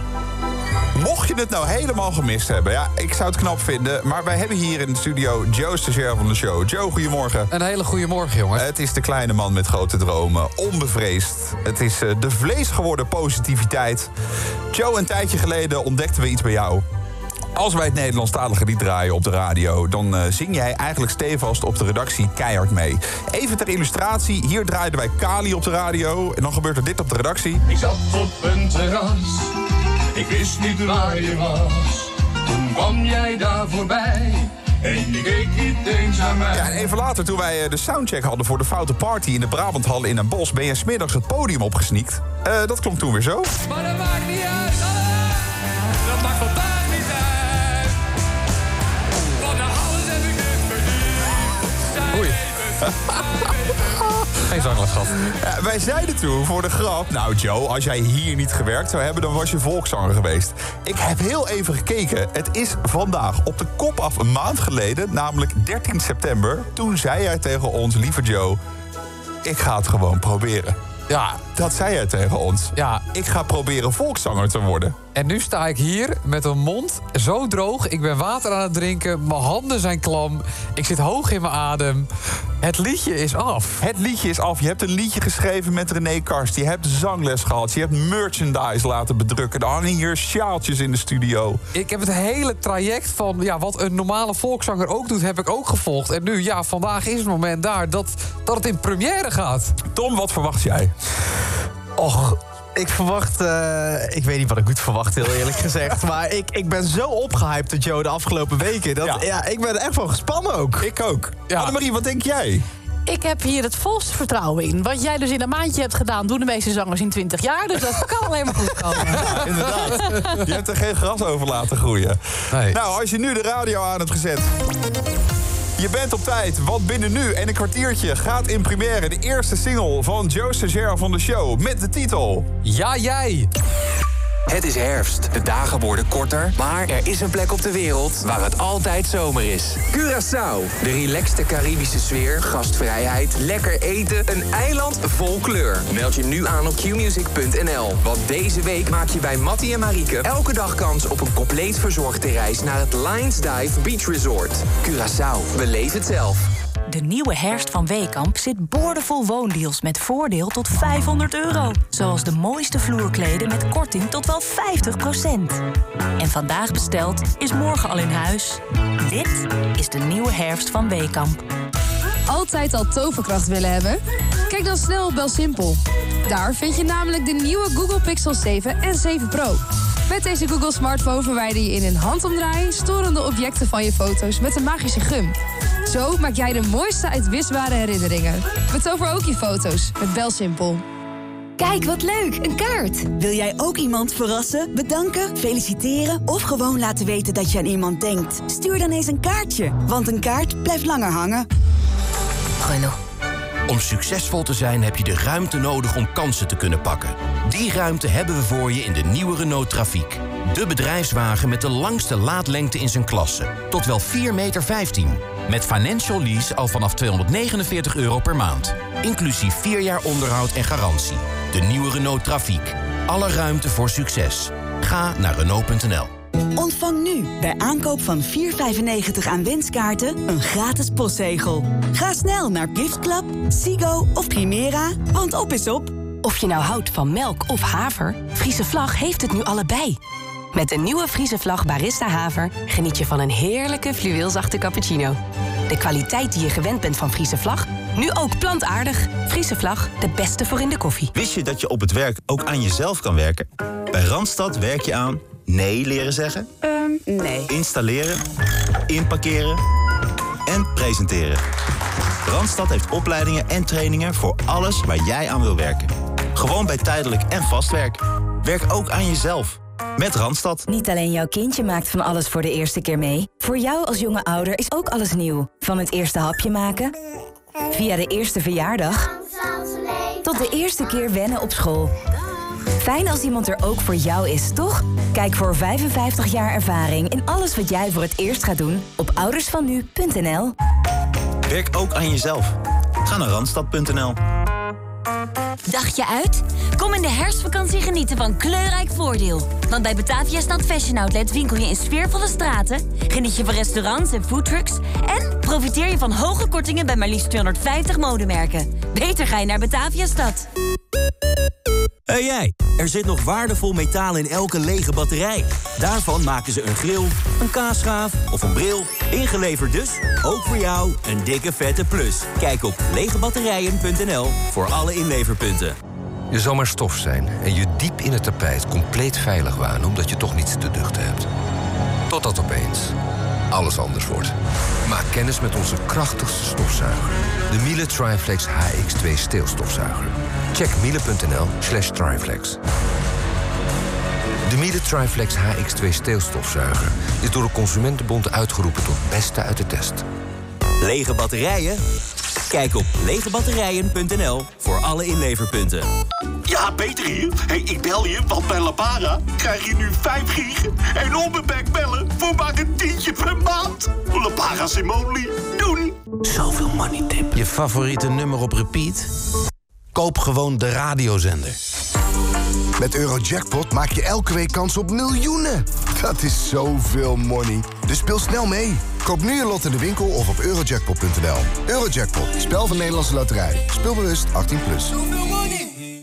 Speaker 5: Mocht je het nou helemaal gemist hebben, ja, ik zou het knap vinden. Maar wij hebben hier in de studio Joe stagiair van de show. Joe, goedemorgen.
Speaker 9: Een hele goede morgen, jongen.
Speaker 5: Het is de kleine man met grote dromen, onbevreesd. Het is eh, de vlees geworden positiviteit. Joe, een tijdje geleden ontdekten we iets bij jou. Als wij het Nederlandstalige lied draaien op de radio... dan eh, zing jij eigenlijk stevast op de redactie keihard mee. Even ter illustratie, hier draaiden wij Kali op de radio... en dan gebeurt er dit op de redactie.
Speaker 42: Ik zat op een terras, ik wist niet waar je was. Toen kwam jij daar voorbij en je keek niet eens aan mij.
Speaker 5: Ja, en even later, toen wij eh, de soundcheck hadden voor de Foute Party... in de Brabanthal in Den Bosch... ben je smiddags het podium opgesniekt. Eh, dat klonk toen weer zo.
Speaker 9: Maar Geen zangles gehad.
Speaker 5: Ja, wij zeiden toen voor de grap... Nou Joe, als jij hier niet gewerkt zou hebben... dan was je volkszanger geweest. Ik heb heel even gekeken. Het is vandaag op de kop af een maand geleden... namelijk 13 september. Toen zei jij tegen ons, lieve Joe... ik ga het gewoon proberen.
Speaker 9: Ja.
Speaker 5: Dat zei jij tegen ons.
Speaker 9: Ja.
Speaker 5: Ik ga proberen volkszanger te worden.
Speaker 9: En nu sta ik hier met een mond zo droog. Ik ben water aan het drinken. Mijn handen zijn klam. Ik zit hoog in mijn adem. Het liedje is af.
Speaker 5: Het liedje is af. Je hebt een liedje geschreven met René Karst. Je hebt zangles gehad. Je hebt merchandise laten bedrukken. Er hangen hier sjaaltjes in de studio.
Speaker 9: Ik heb het hele traject van ja, wat een normale volkszanger ook doet, heb ik ook gevolgd. En nu, ja, vandaag is het moment daar dat, dat het in première gaat.
Speaker 5: Tom, wat verwacht jij?
Speaker 11: Och, ik verwacht... eh, ik weet niet wat ik moet verwachten, heel eerlijk gezegd. maar ik, ik ben zo opgehyped door Joe de afgelopen weken. Dat, ja. ik ben er echt van gespannen ook.
Speaker 5: Ik ook. Annemarie, wat denk jij?
Speaker 6: Ik heb hier het volste vertrouwen in. Wat jij dus in een maandje hebt gedaan, doen de meeste zangers in 20 jaar. Dus dat kan alleen maar goed komen.
Speaker 5: Ja, inderdaad. Je hebt er geen gras over laten groeien. Nou, als je nu de radio aan hebt gezet... Je bent op tijd, want binnen nu en een kwartiertje gaat in première de eerste single van Joe Stagiair van de show met de titel...
Speaker 9: Ja, jij!
Speaker 8: Het is herfst. De dagen worden korter, maar er is een plek op de wereld waar het altijd zomer is. Curaçao. De relaxte Caribische sfeer, gastvrijheid, lekker eten, een eiland vol kleur. Meld je nu aan op qmusic.nl. Want deze week maak je bij Mattie en Marieke elke dag kans op een compleet verzorgde reis naar het Lions Dive Beach Resort. Curaçao. Beleef het zelf.
Speaker 43: De nieuwe herfst van Weekamp zit boordevol woondeals met voordeel tot 500 euro. Zoals de mooiste vloerkleden met korting tot wel 50% En vandaag besteld is morgen al in huis. Dit is de nieuwe herfst van Weekamp.
Speaker 40: Altijd al toverkracht willen hebben? Kijk dan snel op Belsimpel. Daar vind je namelijk de nieuwe Google Pixel 7 en 7 Pro. Met deze Google smartphone verwijder je in een handomdraai storende objecten van je foto's met een magische gum. Zo maak jij de mooiste uitwisbare herinneringen. Betover ook je foto's met Belsimpel.
Speaker 44: Kijk, wat leuk, een kaart. Wil jij ook iemand verrassen, bedanken, feliciteren... of gewoon laten weten dat je aan iemand denkt? Stuur dan eens een kaartje, want een kaart blijft langer hangen.
Speaker 25: Renault. Om succesvol te zijn heb je de ruimte nodig om kansen te kunnen pakken. Die ruimte hebben we voor je in de nieuwe Renault Trafiek. De bedrijfswagen met de langste laadlengte in zijn klasse. Tot wel 4,15 meter. Met financial lease al vanaf 249 euro per maand. Inclusief 4 jaar onderhoud en garantie. De nieuwe Renault Trafiek. Alle ruimte voor succes. Ga naar Renault.nl.
Speaker 45: Ontvang nu bij aankoop van 4,95 aan wenskaarten een gratis postzegel. Ga snel naar Giftclub, Sigo of Primera, want op is op.
Speaker 4: Of je nou houdt van melk of haver, Friese Vlag heeft het nu allebei. Met de nieuwe Friese Vlag Barista Haver geniet je van een heerlijke fluweelzachte cappuccino. De kwaliteit die je gewend bent van Friese Vlag, nu ook plantaardig. Friese Vlag, de beste voor in de koffie.
Speaker 27: Wist je dat je op het werk ook aan jezelf kan werken? Bij Randstad werk je aan nee leren zeggen,
Speaker 45: nee.
Speaker 27: installeren, inparkeren en presenteren. Randstad heeft opleidingen en trainingen voor alles waar jij aan wil werken. Gewoon bij tijdelijk en vast werk. Werk ook aan jezelf. Met Randstad.
Speaker 29: Niet alleen jouw kindje maakt van alles voor de eerste keer mee. Voor jou als jonge ouder is ook alles nieuw. Van het eerste hapje maken, via de eerste verjaardag, tot de eerste keer wennen op school. Fijn als iemand er ook voor jou is, toch? Kijk voor 55 jaar ervaring in alles wat jij voor het eerst gaat doen op oudersvannu.nl.
Speaker 27: Werk ook aan jezelf. Ga naar randstad.nl.
Speaker 46: Dagje uit? Kom in de herfstvakantie genieten van kleurrijk voordeel. Want bij Batavia Stad Fashion Outlet winkel je in sfeervolle straten... geniet je van restaurants en foodtrucks... en profiteer je van hoge kortingen bij maar liefst 250 modemerken. Beter ga je naar Batavia Stad.
Speaker 47: Hey jij, er zit nog waardevol metaal in elke lege batterij. Daarvan maken ze een grill, een kaasschaaf of een bril. Ingeleverd dus, ook voor jou, een dikke vette plus. Kijk op legebatterijen.nl voor alle inleverpunten.
Speaker 48: Je zal maar stof zijn en je diep in het tapijt compleet veilig wanen... omdat je toch niets te duchten hebt. Totdat opeens alles anders wordt. Maak kennis met onze krachtigste stofzuiger. De Miele Triflex HX2 steelstofzuiger. Check miele.nl slash triflex. De Miele Triflex HX2 steelstofzuiger is door de Consumentenbond uitgeroepen tot beste uit de test.
Speaker 47: Lege batterijen? Kijk op legebatterijen.nl voor alle inleverpunten.
Speaker 49: Ja, Peter hier. Hey, ik bel je, want bij Lapara krijg je nu 5 gig en onbeperkt bellen voor maar een tientje per maand. Lapara Simone, doen!
Speaker 30: Zoveel money tip. Je favoriete nummer op repeat? Koop gewoon de radiozender.
Speaker 50: Met Eurojackpot maak je elke week kans op miljoenen. Dat is zoveel money. Dus speel snel mee. Koop nu je lot in de winkel of op eurojackpot.nl. Eurojackpot, spel van Nederlandse Loterij. Speelbewust 18+. Plus.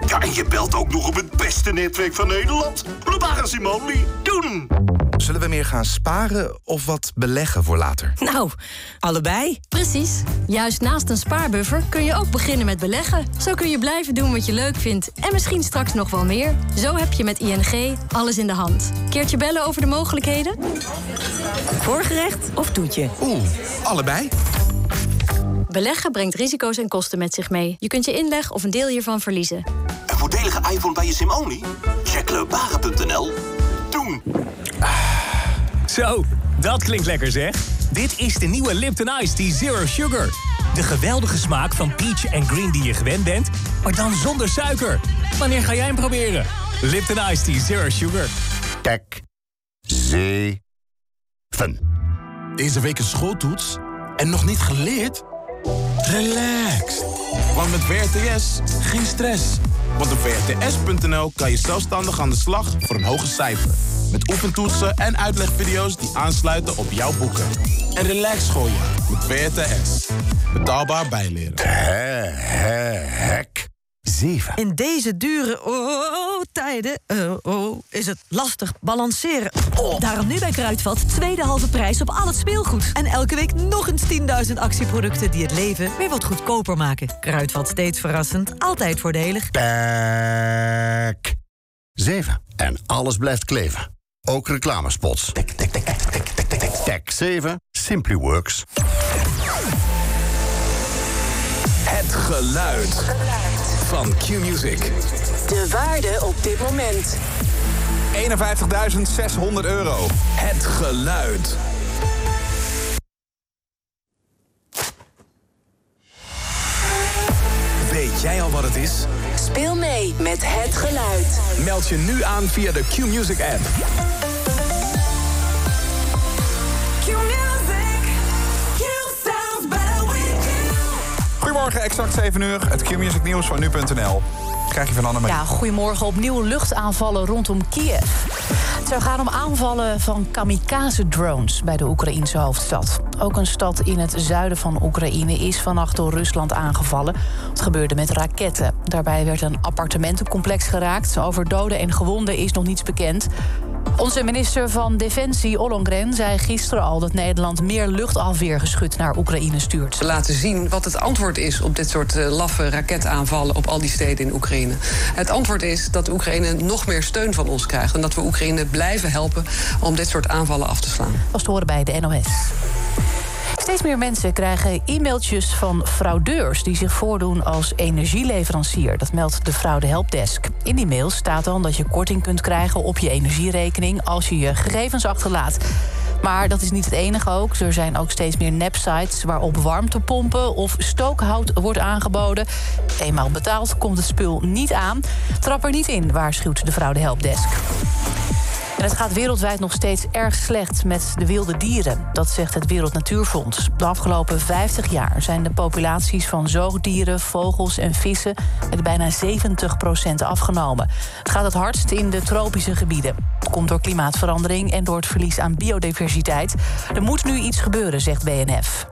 Speaker 49: Ja, en je belt ook nog op het beste netwerk van Nederland. Lapara Simone, doen!
Speaker 51: Zullen we meer gaan sparen of wat beleggen voor later?
Speaker 46: Nou, allebei. Precies. Juist naast een spaarbuffer kun je ook beginnen met beleggen. Zo kun je blijven doen wat je leuk vindt en misschien straks nog wel meer. Zo heb je met ING alles in de hand. Keertje bellen over de mogelijkheden? Voorgerecht of toetje?
Speaker 51: Oeh, allebei.
Speaker 46: Beleggen brengt risico's en kosten met zich mee. Je kunt je inleg of een deel hiervan verliezen.
Speaker 49: Een voordelige iPhone bij je Simone? Check leubaren.nl. Doen!
Speaker 52: Zo, dat klinkt lekker zeg. Dit is de nieuwe Lipton Ice Tea Zero Sugar. De geweldige smaak van peach en green die je gewend bent, maar dan zonder suiker. Wanneer ga jij hem proberen? Lipton Ice Tea Zero Sugar.
Speaker 2: Kijk. Zeven.
Speaker 53: Deze week een schooltoets en nog niet geleerd? Relax. Want met VRTS geen stress. Want op vrts.nl kan je zelfstandig aan de slag voor een hoger cijfer. Met oefentoetsen en uitlegvideo's die aansluiten op jouw boeken. En relax schooljaar met VRTS. Betaalbaar bijleren.
Speaker 2: Hek. 7.
Speaker 19: In deze dure oh, tijden oh, oh, is het lastig balanceren. Daarom nu bij Kruidvat tweede halve prijs op al het speelgoed. En elke week nog eens 10.000 actieproducten die het leven weer wat goedkoper maken. Kruidvat steeds verrassend, altijd voordelig.
Speaker 2: Tek. 7. En alles blijft kleven. Ook reclamespots. Tek, tek, tek, tek, tek, tek, tek, tek. Tek 7. Simply Works.
Speaker 3: Het geluid van Q-Music.
Speaker 54: De waarde op dit moment.
Speaker 5: 51.600 euro.
Speaker 3: Het geluid. Weet jij al wat het is?
Speaker 54: Speel mee met het geluid.
Speaker 3: Meld je nu aan via de Q-Music app.
Speaker 5: Goedemorgen, exact 7 uur. Het Q-Music nieuws van nu.nl. Krijg je van Annemarie.
Speaker 6: Ja, goedemorgen. Opnieuw luchtaanvallen rondom Kiev. Het zou gaan om aanvallen van kamikaze-drones bij de Oekraïnse hoofdstad. Ook een stad in het zuiden van Oekraïne is vannacht door Rusland aangevallen. Het gebeurde met raketten. Daarbij werd een appartementencomplex geraakt. Over doden en gewonden is nog niets bekend. Onze minister van Defensie, Ollongren, zei gisteren al dat Nederland meer luchtafweergeschut naar Oekraïne stuurt.
Speaker 55: We laten zien wat het antwoord is op dit soort uh, laffe raketaanvallen op al die steden in Oekraïne. Het antwoord is dat Oekraïne nog meer steun van ons krijgt en dat we Oekraïne blijven helpen om dit soort aanvallen af te slaan.
Speaker 6: Was te horen bij de NOS. Steeds meer mensen krijgen e-mailtjes van fraudeurs die zich voordoen als energieleverancier. Dat meldt de Fraude Helpdesk. In die mails staat dan dat je korting kunt krijgen op je energierekening als je je gegevens achterlaat. Maar dat is niet het enige ook. Er zijn ook steeds meer nepsites waarop warmtepompen of stookhout wordt aangeboden. Eenmaal betaald komt het spul niet aan. Trap er niet in, waarschuwt de Fraude Helpdesk. Het gaat wereldwijd nog steeds erg slecht met de wilde dieren. Dat zegt het Wereld Natuurfonds. De afgelopen 50 jaar zijn de populaties van zoogdieren, vogels en vissen met bijna 70% afgenomen. Het gaat het hardst in de tropische gebieden. Het komt door klimaatverandering en door het verlies aan biodiversiteit. Er moet nu iets gebeuren, zegt BNF.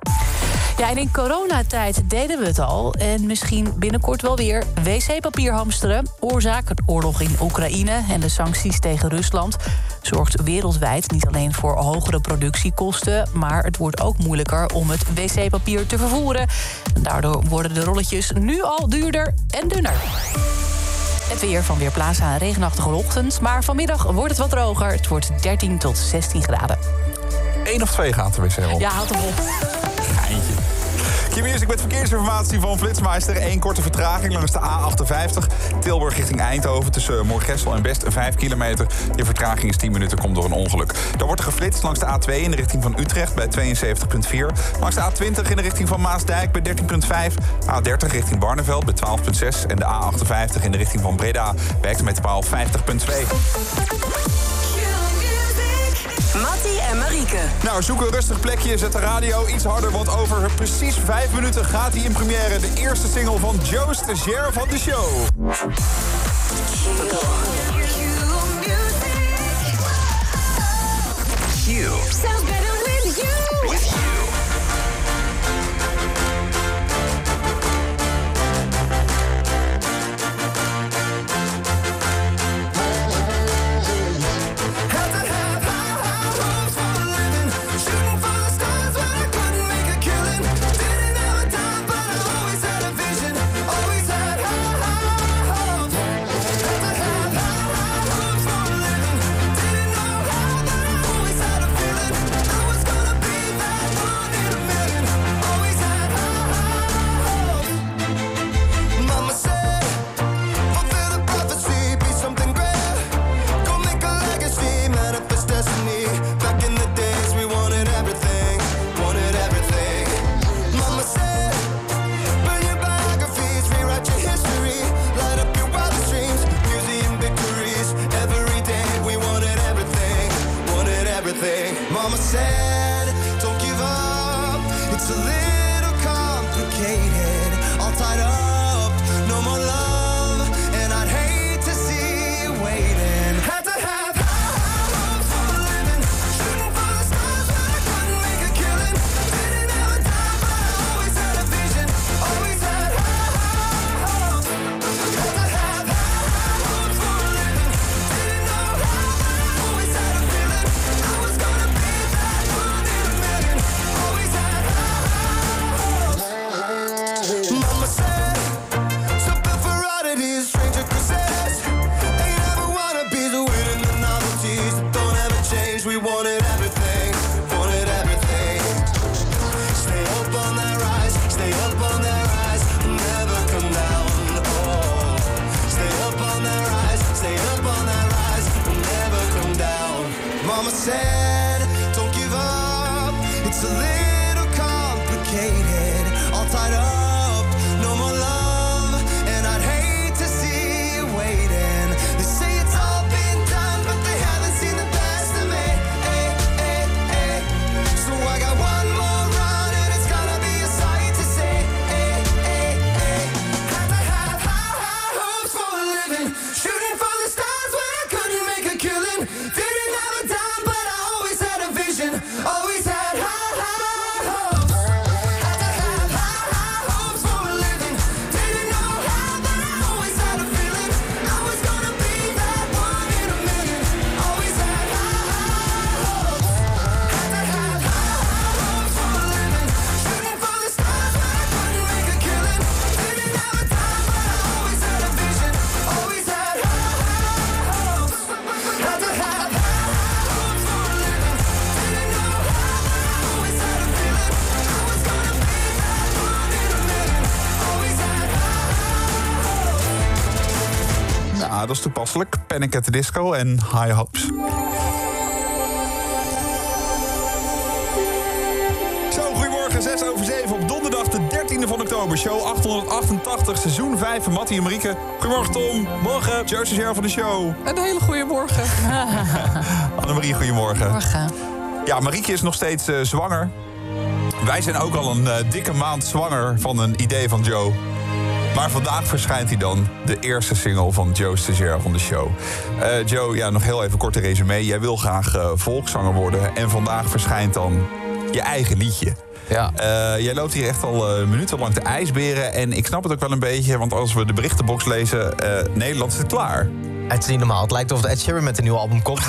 Speaker 6: Ja, en in coronatijd deden we het al. En misschien binnenkort wel weer wc-papier hamsteren. Oorzaak het oorlog in Oekraïne en de sancties tegen Rusland... zorgt wereldwijd niet alleen voor hogere productiekosten... maar het wordt ook moeilijker om het wc-papier te vervoeren. En daardoor worden de rolletjes nu al duurder en dunner. Het weer van Weerplaza een regenachtige ochtend. Maar vanmiddag wordt het wat droger. Het wordt 13 tot 16 graden.
Speaker 41: Eén of twee gaat de wc op.
Speaker 6: Ja, houd hem op.
Speaker 41: Geintje. Q-Music met verkeersinformatie van Flitsmeister. Eén korte vertraging langs de A58. Tilburg richting Eindhoven tussen Moorgessel en Best 5 kilometer. Je vertraging is 10 minuten, komt door een ongeluk. Daar wordt geflitst langs de A2 in de richting van Utrecht bij 72,4. Langs de A20 in de richting van Maasdijk bij 13,5. A30 richting Barneveld bij 12,6. En de A58 in de richting van Breda bij met paal 50,2.
Speaker 4: Mattie en Marieke.
Speaker 41: Nou, zoek een rustig plekje, zet de radio iets harder... want over precies vijf minuten gaat hij in première... de eerste single van Joe Stagiair van de show.
Speaker 5: Panic at the Disco en High Hopes. Zo, goedemorgen, 6 over 7 op donderdag de 13e van oktober. Show 888, seizoen 5 van Mattie en Marieke. Goedemorgen Tom. Morgen. Joe Stagiair van de show.
Speaker 56: Een hele goede morgen.
Speaker 5: Annemarie, goedemorgen.
Speaker 6: Morgen.
Speaker 5: Ja, Marieke is nog steeds eh, zwanger. Wij zijn ook al een eh, dikke maand zwanger van een idee van Joe. Maar vandaag verschijnt hij dan, de eerste single van Joe Stagiair van de show. Eh, Joe, ja, nog heel even korte resume. Jij wil graag eh, volkszanger worden. En vandaag verschijnt dan je eigen liedje.
Speaker 11: Ja.
Speaker 5: Eh, jij loopt hier echt al eh, minutenlang te ijsberen. En ik snap het ook wel een beetje, want als we de berichtenbox lezen... eh, Nederland is klaar.
Speaker 11: Het is niet normaal. Het lijkt alsof Ed Sheeran met een nieuw album komt.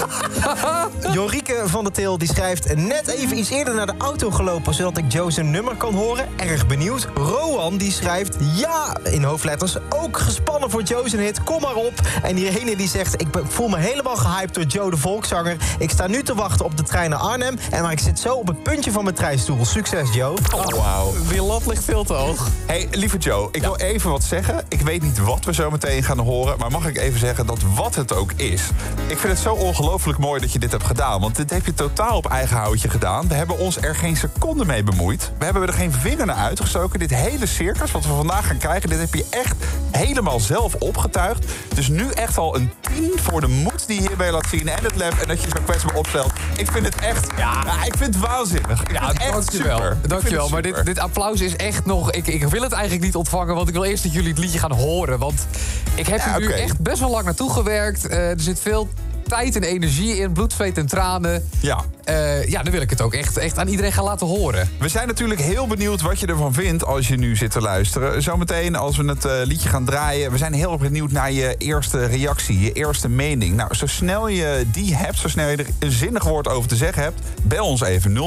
Speaker 11: Jorike van der Til die schrijft... net even iets eerder naar de auto gelopen... zodat ik Joe zijn nummer kan horen. Erg benieuwd. Rowan die schrijft... ja, in hoofdletters. Ook gespannen voor Joe zijn hit. Kom maar op. En Irene die zegt... ik ben- voel me helemaal gehyped door Joe de volkszanger. Ik sta nu te wachten op de trein naar Arnhem. En maar ik zit zo op het puntje van mijn treinstoel. Succes, Joe.
Speaker 5: Oh, wauw.
Speaker 11: Die lat ligt veel te hoog.
Speaker 5: Hey, lieve Joe, ik wil even wat zeggen. Ik weet niet wat we zo meteen gaan horen, maar mag ik even zeggen dat wat het ook is. Ik vind het zo ongelooflijk mooi dat je dit hebt gedaan. Want dit heb je totaal op eigen houtje gedaan. We hebben ons er geen seconde mee bemoeid. We hebben er geen vinger naar uitgestoken. Dit hele circus wat we vandaag gaan krijgen, dit heb je echt helemaal zelf opgetuigd. Dus nu echt al een 10 voor de moed die je hierbij laat zien en het lef en dat je zo kwetsbaar opstelt. Ik vind het echt, ja, ik vind het waanzinnig. Ik
Speaker 11: Ja,
Speaker 5: echt
Speaker 11: dankjewel.
Speaker 5: super.
Speaker 11: Dankjewel. Maar dit, dit applaus is echt nog... Ik, ik wil het eigenlijk niet ontvangen, want ik wil eerst dat jullie het liedje gaan horen. Want ik heb
Speaker 5: Ja,
Speaker 11: er nu echt best wel lang naartoe gewerkt. Eh, er zit veel tijd en energie in, bloed, zweet en tranen.
Speaker 5: Ja.
Speaker 11: Eh, ja, dan wil ik het ook echt, echt aan iedereen gaan laten horen.
Speaker 5: We zijn natuurlijk heel benieuwd wat je ervan vindt als je nu zit te luisteren. Zometeen als we het eh, liedje gaan draaien. We zijn heel erg benieuwd naar je eerste reactie, je eerste mening. Nou, zo snel je die hebt, zo snel je er een zinnig woord over te zeggen hebt... bel ons even 0909-9596.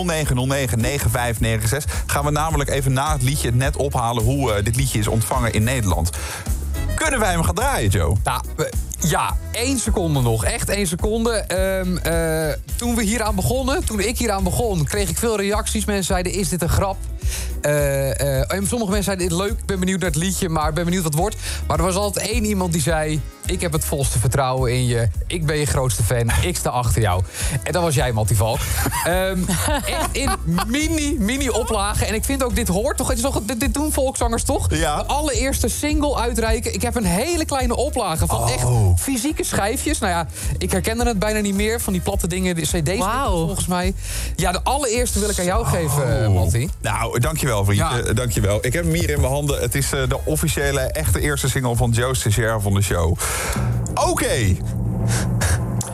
Speaker 5: Gaan we namelijk even na het liedje net ophalen... hoe dit liedje is ontvangen in Nederland. Kunnen wij hem gaan draaien, Joe?
Speaker 11: Nou, we- ja, één seconde nog. Echt één seconde. Ehm, eh, toen we hier aan begonnen, toen ik hier aan begon, kreeg ik veel reacties. Mensen zeiden, is dit een grap? Eh, eh, en sommige mensen zeiden, leuk, ik ben benieuwd naar het liedje... maar ik ben benieuwd wat het wordt. Maar er was altijd één iemand die zei... ik heb het volste vertrouwen in je. Ik ben je grootste fan. Ik sta achter jou. En dat was jij, Mattie Valk. Ehm, echt in mini, mini oplagen. En ik vind ook, dit hoort toch... Het is toch dit, dit doen volkszangers toch?
Speaker 5: Ja.
Speaker 11: De allereerste single uitreiken. Ik heb een hele kleine oplage van echt fysieke schijfjes. Nou ja, ik herkende het bijna niet meer. Van die platte dingen, de cd's volgens mij. Ja, de allereerste wil ik aan jou geven, eh, Mattie.
Speaker 5: Nou, dankjewel vriendje. Eh, Dankjewel. Ik heb hem hier in mijn handen. Het is eh, de officiële, echte eerste single van Joe Stagiair van de show. Oké.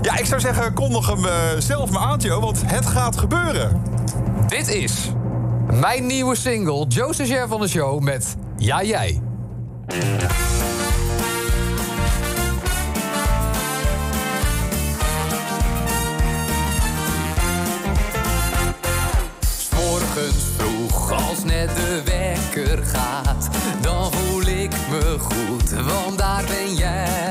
Speaker 5: Ja, ik zou zeggen, kondig hem eh, zelf maar aan, Joe, want het gaat gebeuren.
Speaker 11: Dit is mijn nieuwe single, Joe Stagiair van de show met Ja Jij.
Speaker 9: Vroeg als net de wekker gaat, dan voel ik me goed, want daar ben jij.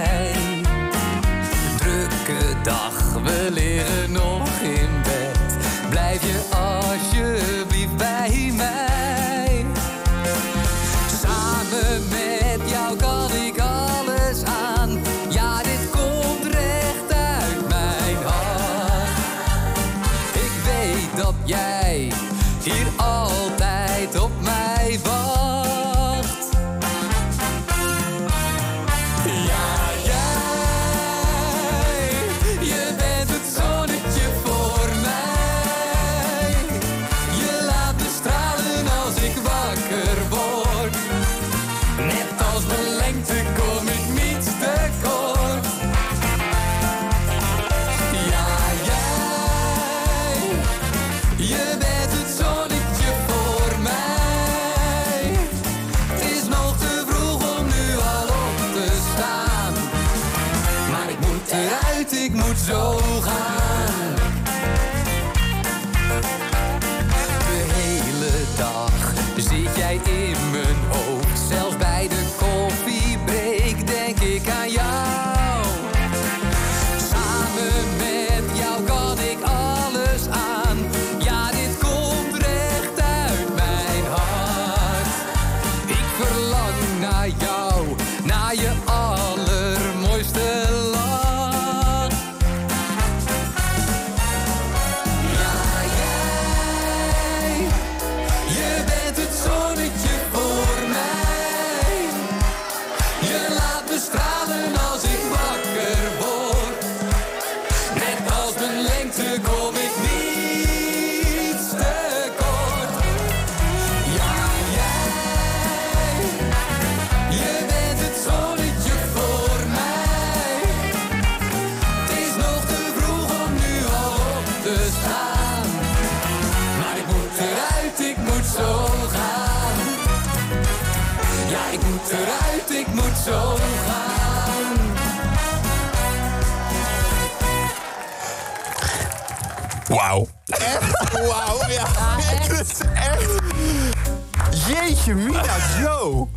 Speaker 5: Jeetje, Mina Joe.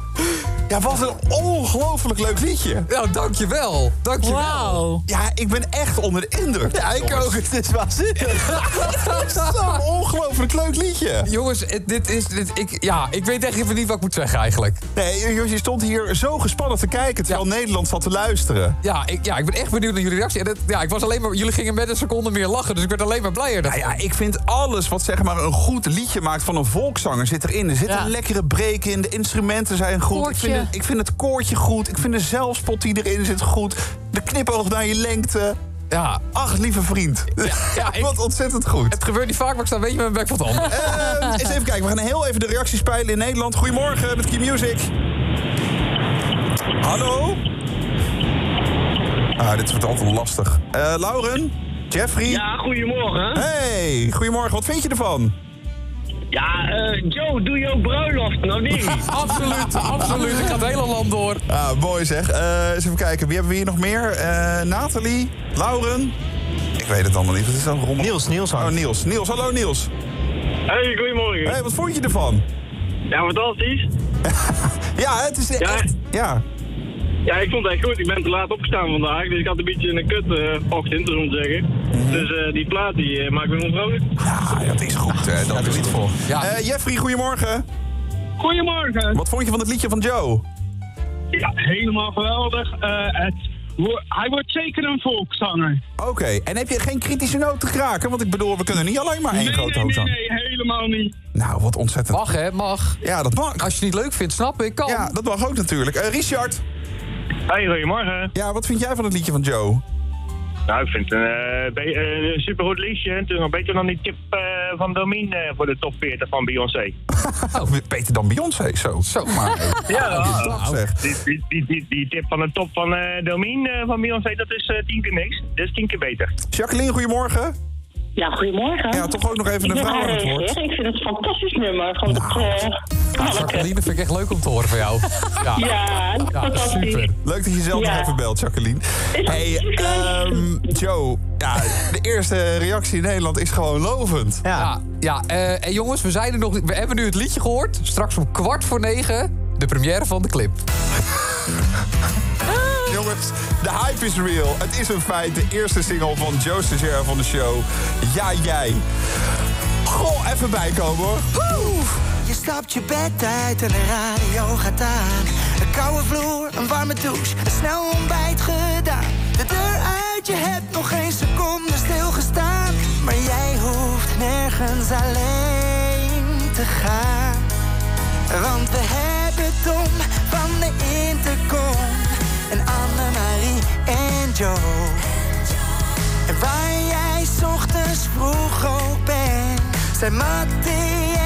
Speaker 5: Ja, wat een ongelooflijk leuk liedje.
Speaker 57: Ja, dankjewel. Dankjewel.
Speaker 58: Wauw.
Speaker 5: Ja, ik ben echt onder de indruk.
Speaker 57: Ja, ik ook.
Speaker 5: Het is waanzinnig. Zo'n ongelooflijk leuk liedje.
Speaker 57: Jongens, dit is... Dit, ik, ja, ik weet echt even niet wat ik moet zeggen eigenlijk.
Speaker 5: Nee, Jos, je stond hier zo gespannen te kijken... terwijl Nederland zat te luisteren.
Speaker 57: Ja ik, ja, ik ben echt benieuwd naar jullie reactie. En het, ja, ik was alleen maar, jullie gingen met een seconde meer lachen, dus ik werd alleen maar blijer.
Speaker 5: Nou ja, ik vind alles wat zeg maar een goed liedje maakt van een volkszanger zit erin. Er zit
Speaker 58: Ja.
Speaker 5: een lekkere break in, de instrumenten zijn goed. Ik
Speaker 58: Koortje.
Speaker 5: vind, ik vind het koortje goed, ik vind de zelfspot die erin zit goed. De knipoog naar je lengte.
Speaker 57: Ja.
Speaker 5: Ach, lieve vriend.
Speaker 57: ja, ik-
Speaker 5: wat ontzettend goed.
Speaker 57: Het gebeurt niet vaak, maar ik sta een beetje met mijn bek van het.
Speaker 5: Eh, eens even kijken, we gaan heel even de reacties peilen in Nederland. Goedemorgen met Key Music. Hallo? Ah, dit wordt altijd lastig. Eh, Lauren? Jeffrey?
Speaker 59: Ja, goedemorgen.
Speaker 5: Hey, goedemorgen. Wat vind je ervan?
Speaker 59: Ja, eh, Joe, doe je ook bruiloften of niet?
Speaker 57: absoluut, absoluut. Ik ga het hele land door.
Speaker 5: Ah, mooi zeg. Eh, eens even kijken, wie hebben we hier nog meer? Eh, Nathalie? Lauren? Ik weet het allemaal niet. Wat is dat? Rommel?
Speaker 60: Niels, Niels
Speaker 5: Oh, Niels. Niels, hallo Niels.
Speaker 59: Hey, goedemorgen.
Speaker 5: Hey, wat vond je ervan?
Speaker 59: Ja, fantastisch.
Speaker 5: Ja, het is echt... Ja.
Speaker 59: Ja, ik vond het echt goed. Ik ben te laat opgestaan vandaag, dus ik had een beetje een kut eh, ochtend, om te zeggen. Dus eh, die plaat die eh, maakt me nog vrolijk.
Speaker 5: Ja, dat is goed. Dat is het voor.
Speaker 57: Ja.
Speaker 5: Eh, Jeffrey, goedemorgen.
Speaker 59: Goedemorgen.
Speaker 5: Wat vond je van het liedje van Joe?
Speaker 59: Ja, helemaal geweldig. Eh, het, wo- hij wordt zeker een volkszanger.
Speaker 5: Oké, en heb je geen kritische noot te kraken? Want ik bedoel, we kunnen niet alleen maar één
Speaker 59: nee,
Speaker 5: grote
Speaker 59: nee,
Speaker 5: hoos
Speaker 59: nee,
Speaker 5: aan.
Speaker 59: nee, helemaal niet.
Speaker 5: Nou, wat ontzettend.
Speaker 57: Mag hè, mag.
Speaker 5: Ja, dat mag.
Speaker 57: Als je het niet leuk vindt, snap ik, kan.
Speaker 5: Ja, dat mag ook natuurlijk. Eh, Richard?
Speaker 59: Hey, goedemorgen.
Speaker 5: Ja, wat vind jij van het liedje van Joe?
Speaker 59: Nou, ik vind het een, be- een supergoed liedje. En toen nog beter dan die tip eh, van Domien eh, voor de top 40 van Beyoncé.
Speaker 5: Oh, beter dan Beyoncé, zo. Zo maar.
Speaker 59: Ja,
Speaker 5: Oh, dat zeg.
Speaker 59: Die, die, die, die, tip van de top van Domien van Beyoncé, dat is tien keer niks. Dat is tien keer beter.
Speaker 5: Jacqueline, goedemorgen.
Speaker 60: Ja, goedemorgen.
Speaker 5: Ja, toch ook nog even een
Speaker 60: Ik
Speaker 5: vrouw aan het woord.
Speaker 60: Ik vind het een fantastisch nummer. Van het,
Speaker 5: Nou,
Speaker 60: eh,
Speaker 57: Jacqueline, vind ik echt leuk om te horen van jou. Ja,
Speaker 60: Ja, fantastisch.
Speaker 57: super.
Speaker 5: Leuk dat je zelf
Speaker 60: Ja.
Speaker 5: nog even belt, Jacqueline. Hey, ehm, Joe. Ja, de eerste reactie in Nederland is gewoon lovend.
Speaker 57: Ja, ja eh, en jongens, we, zijn er nog, we hebben nu het liedje gehoord. Straks om kwart voor negen de première van de clip.
Speaker 5: Jongens, de hype is real. Het is een feit. De eerste single van Joe Stagiaire van de show. Ja, jij. Goh, even bijkomen hoor.
Speaker 13: Je stapt je bed uit en de radio gaat aan. Een koude vloer, een warme douche, een snel ontbijt gedaan. De deur uit, je hebt nog geen seconde stilgestaan. Maar jij hoeft nergens alleen te gaan. Want we hebben Tom van de. En Annemarie en Joe. En waar jij ochtends vroeg ook bent, zijn Mattie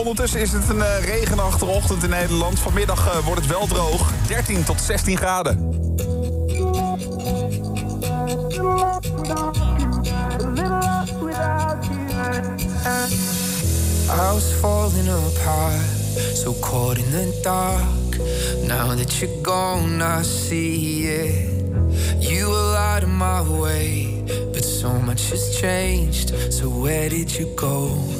Speaker 5: ondertussen is het een eh, regenachtige ochtend in Nederland. Vanmiddag eh, wordt het wel droog. 13 tot 16 graden.
Speaker 61: I was falling apart, so caught in the dark. Now that you're gone, I see it. You were out of my way, but so much has changed. So where did you go?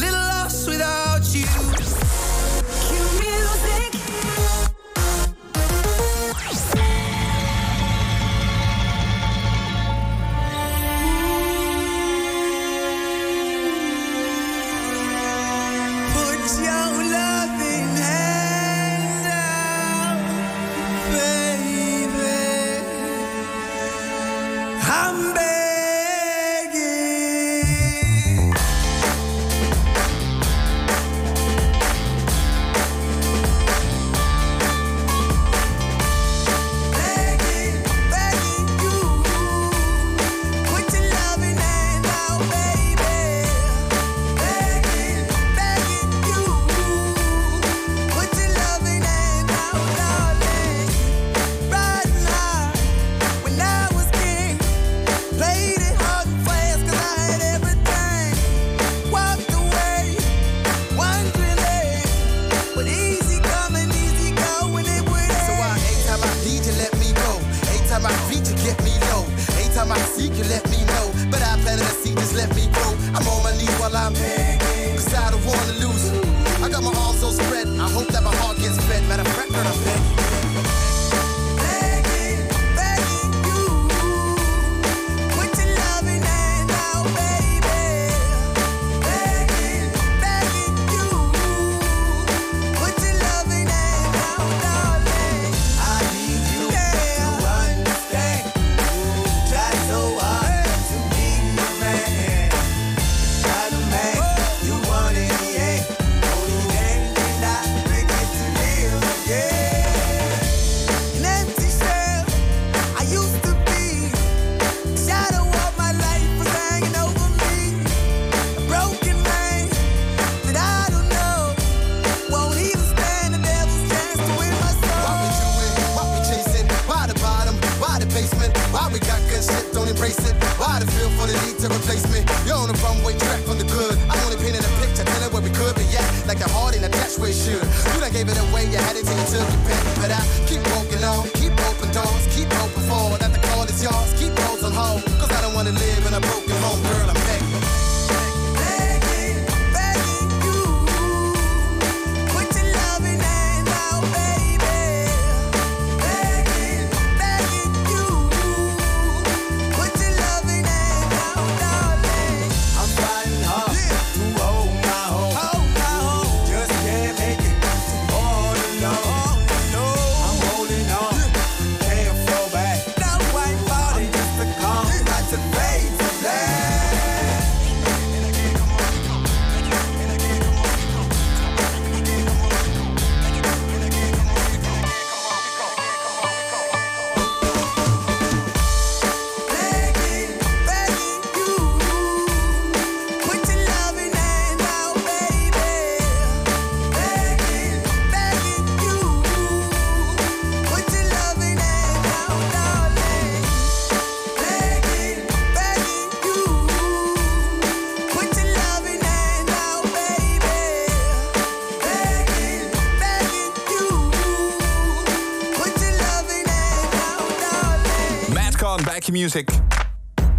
Speaker 61: Music.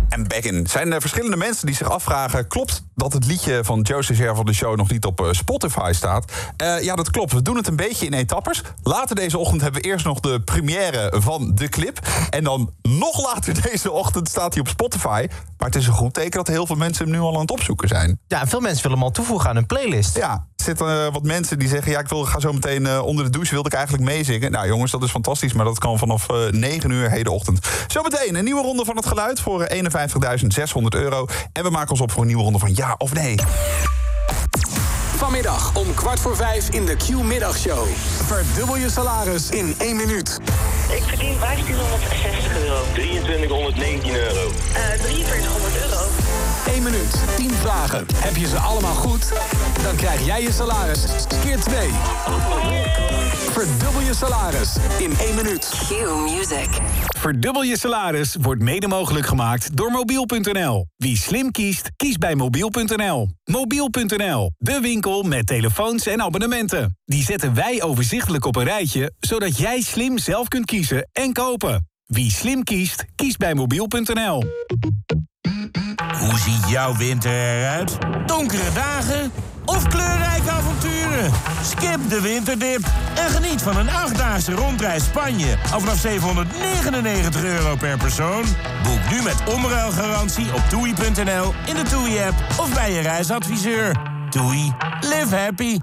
Speaker 5: En back in. Zijn er verschillende mensen die zich afvragen... klopt dat het liedje van Joe Cesar van de show nog niet op eh, Spotify staat? Eh, ja, dat klopt. We doen het een beetje in etappes. Later deze ochtend hebben we eerst nog de première van de clip. En dan nog later deze ochtend staat hij op Spotify. Maar het is een goed teken dat heel veel mensen hem nu al aan het opzoeken zijn.
Speaker 11: Ja, en veel mensen willen hem al toevoegen aan hun playlist.
Speaker 5: Ja, zitten eh, wat mensen die zeggen... ja, ik wil, ga zo meteen eh, onder de douche, wilde ik eigenlijk meezingen. Nou jongens, dat is fantastisch, maar dat kan vanaf eh 9 uur hedenochtend. Zometeen een nieuwe ronde van het geluid voor eh, 51.600 euro. En we maken ons op voor een nieuwe ronde van ja of nee.
Speaker 62: Vanmiddag om kwart voor vijf in de Q-middagshow. Verdubbel je salaris in één minuut.
Speaker 63: Ik verdien 1560 euro.
Speaker 64: 2319 euro.
Speaker 63: Eh 4300 euro.
Speaker 62: 1 minuut, 10 vragen. Heb je ze allemaal goed? Dan krijg jij je salaris keer 2. Verdubbel je salaris in 1 minuut.
Speaker 29: Q Music.
Speaker 3: Verdubbel je salaris wordt mede mogelijk gemaakt door mobiel.nl. Wie slim kiest, kiest bij mobiel.nl. Mobiel.nl, de winkel met telefoons en abonnementen. Die zetten wij overzichtelijk op een rijtje, zodat jij slim zelf kunt kiezen en kopen. Wie slim kiest, kiest bij mobiel.nl.
Speaker 30: Hoe ziet jouw winter eruit? Donkere dagen of kleurrijke avonturen? Skip de winterdip en geniet van een achtdaagse rondreis Spanje... al vanaf 799 euro per persoon. Boek nu met onderruilgarantie op toei.nl, in de TUI-app of bij je reisadviseur. TUI, live happy.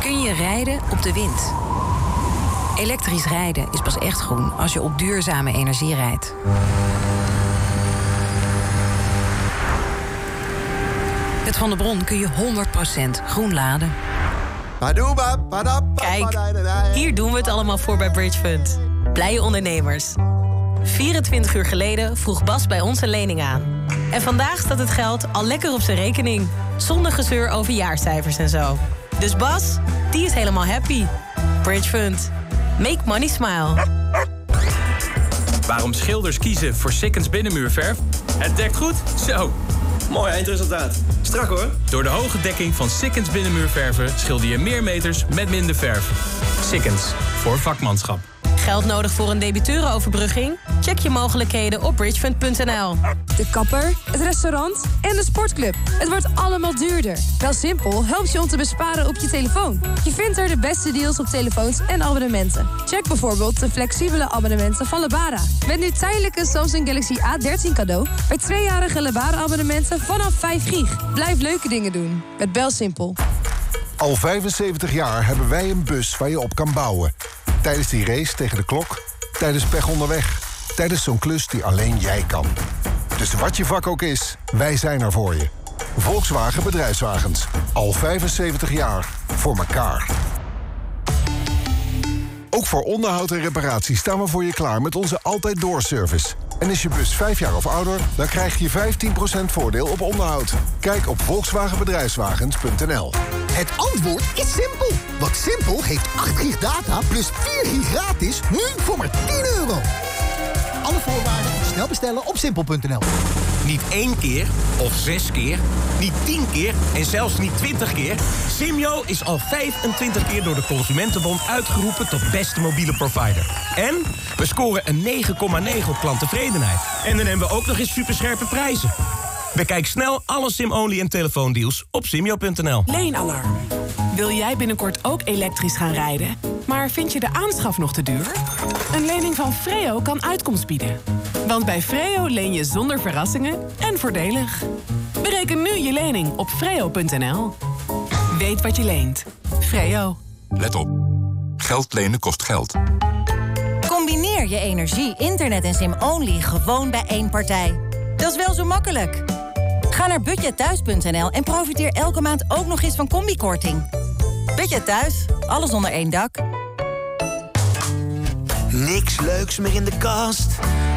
Speaker 65: Kun je rijden op de wind? Elektrisch rijden is pas echt groen als je op duurzame energie rijdt. Met Van der Bron kun je 100% groen laden.
Speaker 66: Kijk, hier doen we het allemaal voor bij Bridge Fund. Blije ondernemers. 24 uur geleden vroeg Bas bij ons een lening aan. En vandaag staat het geld al lekker op zijn rekening. Zonder gezeur over jaarcijfers en zo. Dus Bas, die is helemaal happy. Bridge Fund. Make money smile.
Speaker 67: Waarom schilders kiezen voor Sikkens binnenmuurverf? Het dekt goed, zo. Mooi eindresultaat. Strak hoor. Door de hoge dekking van Sikkens binnenmuurverven schilder je meer meters met minder verf. Sikkens, voor vakmanschap.
Speaker 66: Geld nodig voor een debiteurenoverbrugging? Check je mogelijkheden op bridgefund.nl.
Speaker 40: De kapper, het restaurant en de sportclub. Het wordt allemaal duurder. Wel simpel helpt je om te besparen op je telefoon. Je vindt er de beste deals op telefoons en abonnementen. Check bijvoorbeeld de flexibele abonnementen van Lebara. Met nu tijdelijke Samsung Galaxy A13 cadeau... bij tweejarige Lebara-abonnementen vanaf 5 gig. Blijf leuke dingen doen. Met BelSimpel.
Speaker 51: Al 75 jaar hebben wij een bus waar je op kan bouwen. Tijdens die race tegen de klok, tijdens pech onderweg, tijdens zo'n klus die alleen jij kan. Dus wat je vak ook is, wij zijn er voor je. Volkswagen Bedrijfswagens. Al 75 jaar. Voor elkaar. Ook voor onderhoud en reparatie staan we voor je klaar met onze Altijd Door service. En is je bus 5 jaar of ouder, dan krijg je 15% voordeel op onderhoud. Kijk op volkswagenbedrijfswagens.nl.
Speaker 68: Het antwoord is simpel. Want Simpel heeft 8 gig data plus 4 gig gratis nu voor maar 10 euro. Alle voorwaarden snel bestellen op simpel.nl.
Speaker 30: Niet één keer of zes keer, niet tien keer en zelfs niet twintig keer. Simyo is al 25 keer door de Consumentenbond uitgeroepen tot beste mobiele provider. En we scoren een 9,9 op klanttevredenheid. En dan hebben we ook nog eens superscherpe prijzen. Bekijk snel alle sim-only en telefoondeals op simyo.nl.
Speaker 69: Leenalarm. Wil jij binnenkort ook elektrisch gaan rijden? Maar vind je de aanschaf nog te duur? Een lening van Freo kan uitkomst bieden. Want bij Freo leen je zonder verrassingen en voordelig. Bereken nu je lening op freo.nl. Weet wat je leent. Freo.
Speaker 70: Let op. Geld lenen kost geld.
Speaker 71: Combineer je energie, internet en sim-only gewoon bij één partij. Dat is wel zo makkelijk. Ga naar budgetthuis.nl en profiteer elke maand ook nog eens van combikorting. Budget Thuis, alles onder één dak.
Speaker 41: Niks leuks meer in de kast.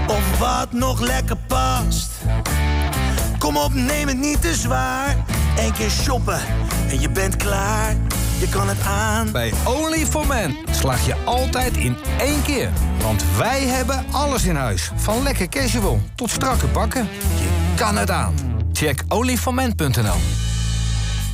Speaker 41: Of wat nog lekker past. Kom op, neem het niet te zwaar. Eén keer shoppen en je bent klaar. Je kan het aan.
Speaker 72: Bij Only for Men slaag je altijd in één keer. Want wij hebben alles in huis. Van lekker casual tot strakke pakken. Je kan het aan. Check onlyformen.nl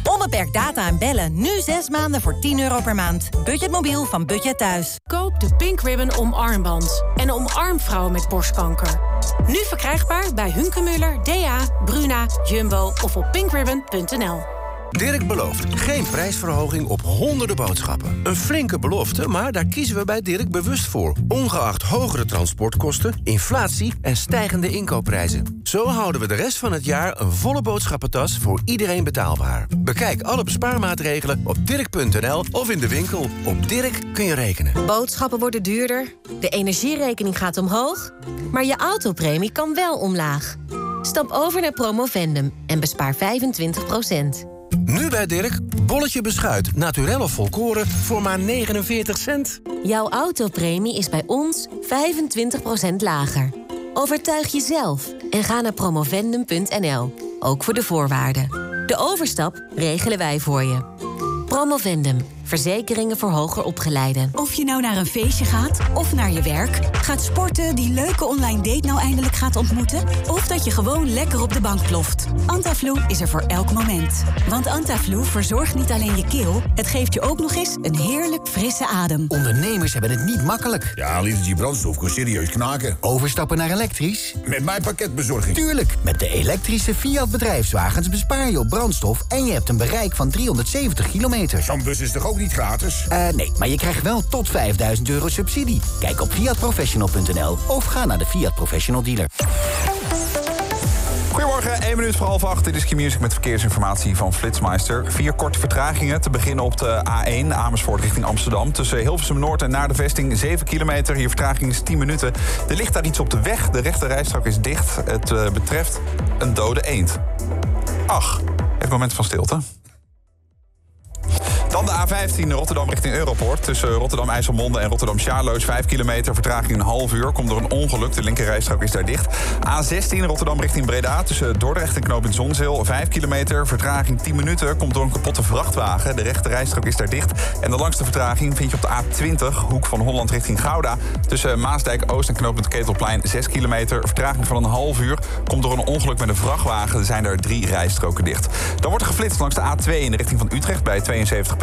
Speaker 73: Onbeperkt data en bellen. Nu 6 maanden voor 10 euro per maand. Budgetmobiel van Budget Thuis.
Speaker 66: Koop de Pink Ribbon omarmband en omarm vrouwen met borstkanker. Nu verkrijgbaar bij Hunkemuller, DA, Bruna, Jumbo of op pinkribbon.nl.
Speaker 30: Dirk belooft geen prijsverhoging op honderden boodschappen. Een flinke belofte, maar daar kiezen we bij Dirk bewust voor. Ongeacht hogere transportkosten, inflatie en stijgende inkoopprijzen. Zo houden we de rest van het jaar een volle boodschappentas voor iedereen betaalbaar. Bekijk alle bespaarmaatregelen op dirk.nl of in de winkel. Op Dirk kun je rekenen.
Speaker 74: Boodschappen worden duurder, de energierekening gaat omhoog... maar je autopremie kan wel omlaag. Stap over naar Promovendum en bespaar 25
Speaker 30: Nu bij Dirk, bolletje beschuit, naturel of volkoren voor maar 49 cent.
Speaker 74: Jouw autopremie is bij ons 25% lager. Overtuig jezelf en ga naar promovendum.nl. Ook voor de voorwaarden. De overstap regelen wij voor je. Promovendum. Verzekeringen voor hoger opgeleiden.
Speaker 29: Of je nou naar een feestje gaat of naar je werk, gaat sporten, die leuke online date nou eindelijk gaat ontmoeten, of dat je gewoon lekker op de bank ploft. Antaflu is er voor elk moment. Want Antaflu verzorgt niet alleen je keel, het geeft je ook nog eens een heerlijk frisse adem.
Speaker 70: Ondernemers hebben het niet makkelijk.
Speaker 75: Ja, een litertje brandstof kan serieus knaken.
Speaker 70: Overstappen naar elektrisch?
Speaker 75: Met mijn pakketbezorging.
Speaker 70: Tuurlijk, met de elektrische Fiat bedrijfswagens bespaar je op brandstof en je hebt een bereik van 370 kilometer.
Speaker 75: Zo'n bus is toch ook niet gratis?
Speaker 70: Eh, nee, maar je krijgt wel tot 5000 euro subsidie. Kijk op fiatprofessional.nl of ga naar de Fiat Professional dealer.
Speaker 5: Goedemorgen, 1 minuut voor half 8. Dit is Key Music met verkeersinformatie van Flitsmeister. Vier korte vertragingen te beginnen op de A1 Amersfoort richting Amsterdam. Tussen Hilversum Noord en naar de vesting 7 kilometer. Hier vertraging is 10 minuten. Er ligt daar iets op de weg. De rechte rijstrook is dicht. Het eh, betreft een dode eend. Ach, even moment van stilte. Dan de A15 Rotterdam richting Europoort. Tussen Rotterdam IJsselmonde en Rotterdam Charloes 5 kilometer. Vertraging een half uur. Komt door een ongeluk. De linkerrijstrook is daar dicht. A16 Rotterdam richting Breda. Tussen Dordrecht en Knoop in Zonzeel 5 kilometer. Vertraging 10 minuten. Komt door een kapotte vrachtwagen. De rechterrijstrook is daar dicht. En de langste vertraging vind je op de A20. Hoek van Holland richting Gouda. Tussen Maasdijk Oost en knooppunt Ketelplein 6 kilometer. Vertraging van een half uur. Komt door een ongeluk met een vrachtwagen. Er zijn er drie rijstroken dicht. Dan wordt er geflitst langs de A2 in de richting van Utrecht bij 72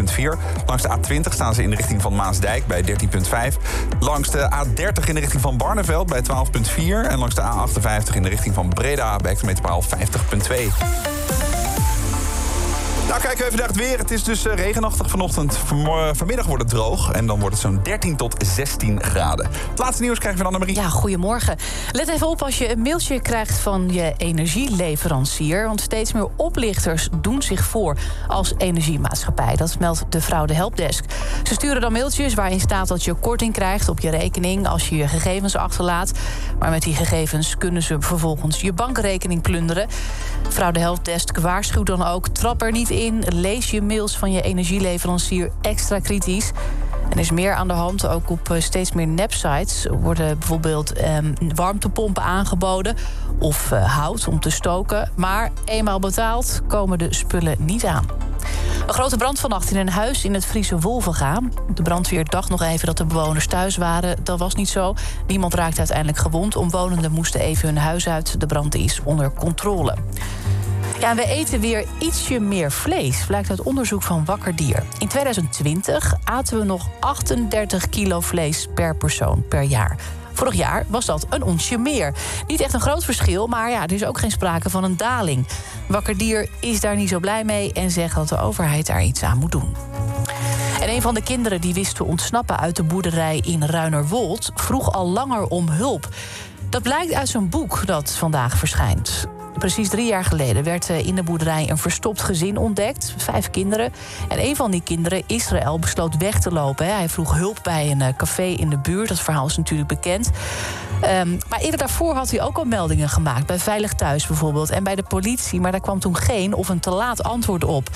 Speaker 5: Langs de A20 staan ze in de richting van Maasdijk bij 13,5. Langs de A30 in de richting van Barneveld bij 12,4. En langs de A58 in de richting van Breda bij hectometerpaal 50,2. Nou, kijken we even naar het weer. Het is dus eh, regenachtig vanochtend. Vanmo- vanmiddag wordt het droog en dan wordt het zo'n 13 tot 16 graden. Het laatste nieuws krijgen we van Annemarie.
Speaker 6: Ja, goedemorgen. Let even op als je een mailtje krijgt van je energieleverancier. Want steeds meer oplichters doen zich voor als energiemaatschappij. Dat meldt de fraude helpdesk. Ze sturen dan mailtjes waarin staat dat je korting krijgt op je rekening als je je gegevens achterlaat. Maar met die gegevens kunnen ze vervolgens je bankrekening plunderen. Fraude helpdesk waarschuwt dan ook: trap er niet in. Lees je mails van je energieleverancier extra kritisch. En er is meer aan de hand. Ook op eh, steeds meer nepsites worden bijvoorbeeld ehm, warmtepompen aangeboden. Of eh, hout om te stoken. Maar eenmaal betaald komen de spullen niet aan. Een grote brand vannacht in een huis in het Friese Wolvenga. De brandweer dacht nog even dat de bewoners thuis waren. Dat was niet zo. Niemand raakte uiteindelijk gewond. Omwonenden moesten even hun huis uit. De brand is onder controle. Ja, we eten weer ietsje meer vlees, blijkt uit onderzoek van Wakker Dier. In 2020 aten we nog 38 kilo vlees per persoon per jaar. Vorig jaar was dat een onsje meer. Niet echt een groot verschil, maar ja, er is ook geen sprake van een daling. Wakker Dier is daar niet zo blij mee en zegt dat de overheid daar iets aan moet doen. En een van de kinderen die wist te ontsnappen uit de boerderij in Ruinerwold vroeg al langer om hulp. Dat blijkt uit zijn boek dat vandaag verschijnt. Precies drie jaar geleden werd eh, in de boerderij een verstopt gezin ontdekt. Vijf kinderen. En een van die kinderen, Israël, besloot weg te lopen. Hij vroeg hulp bij een eh, café in de buurt. Dat verhaal is natuurlijk bekend. Ehm, maar eerder daarvoor had hij ook al meldingen gemaakt. Bij Veilig Thuis bijvoorbeeld. En bij de politie. Maar daar kwam toen geen of een te laat antwoord op.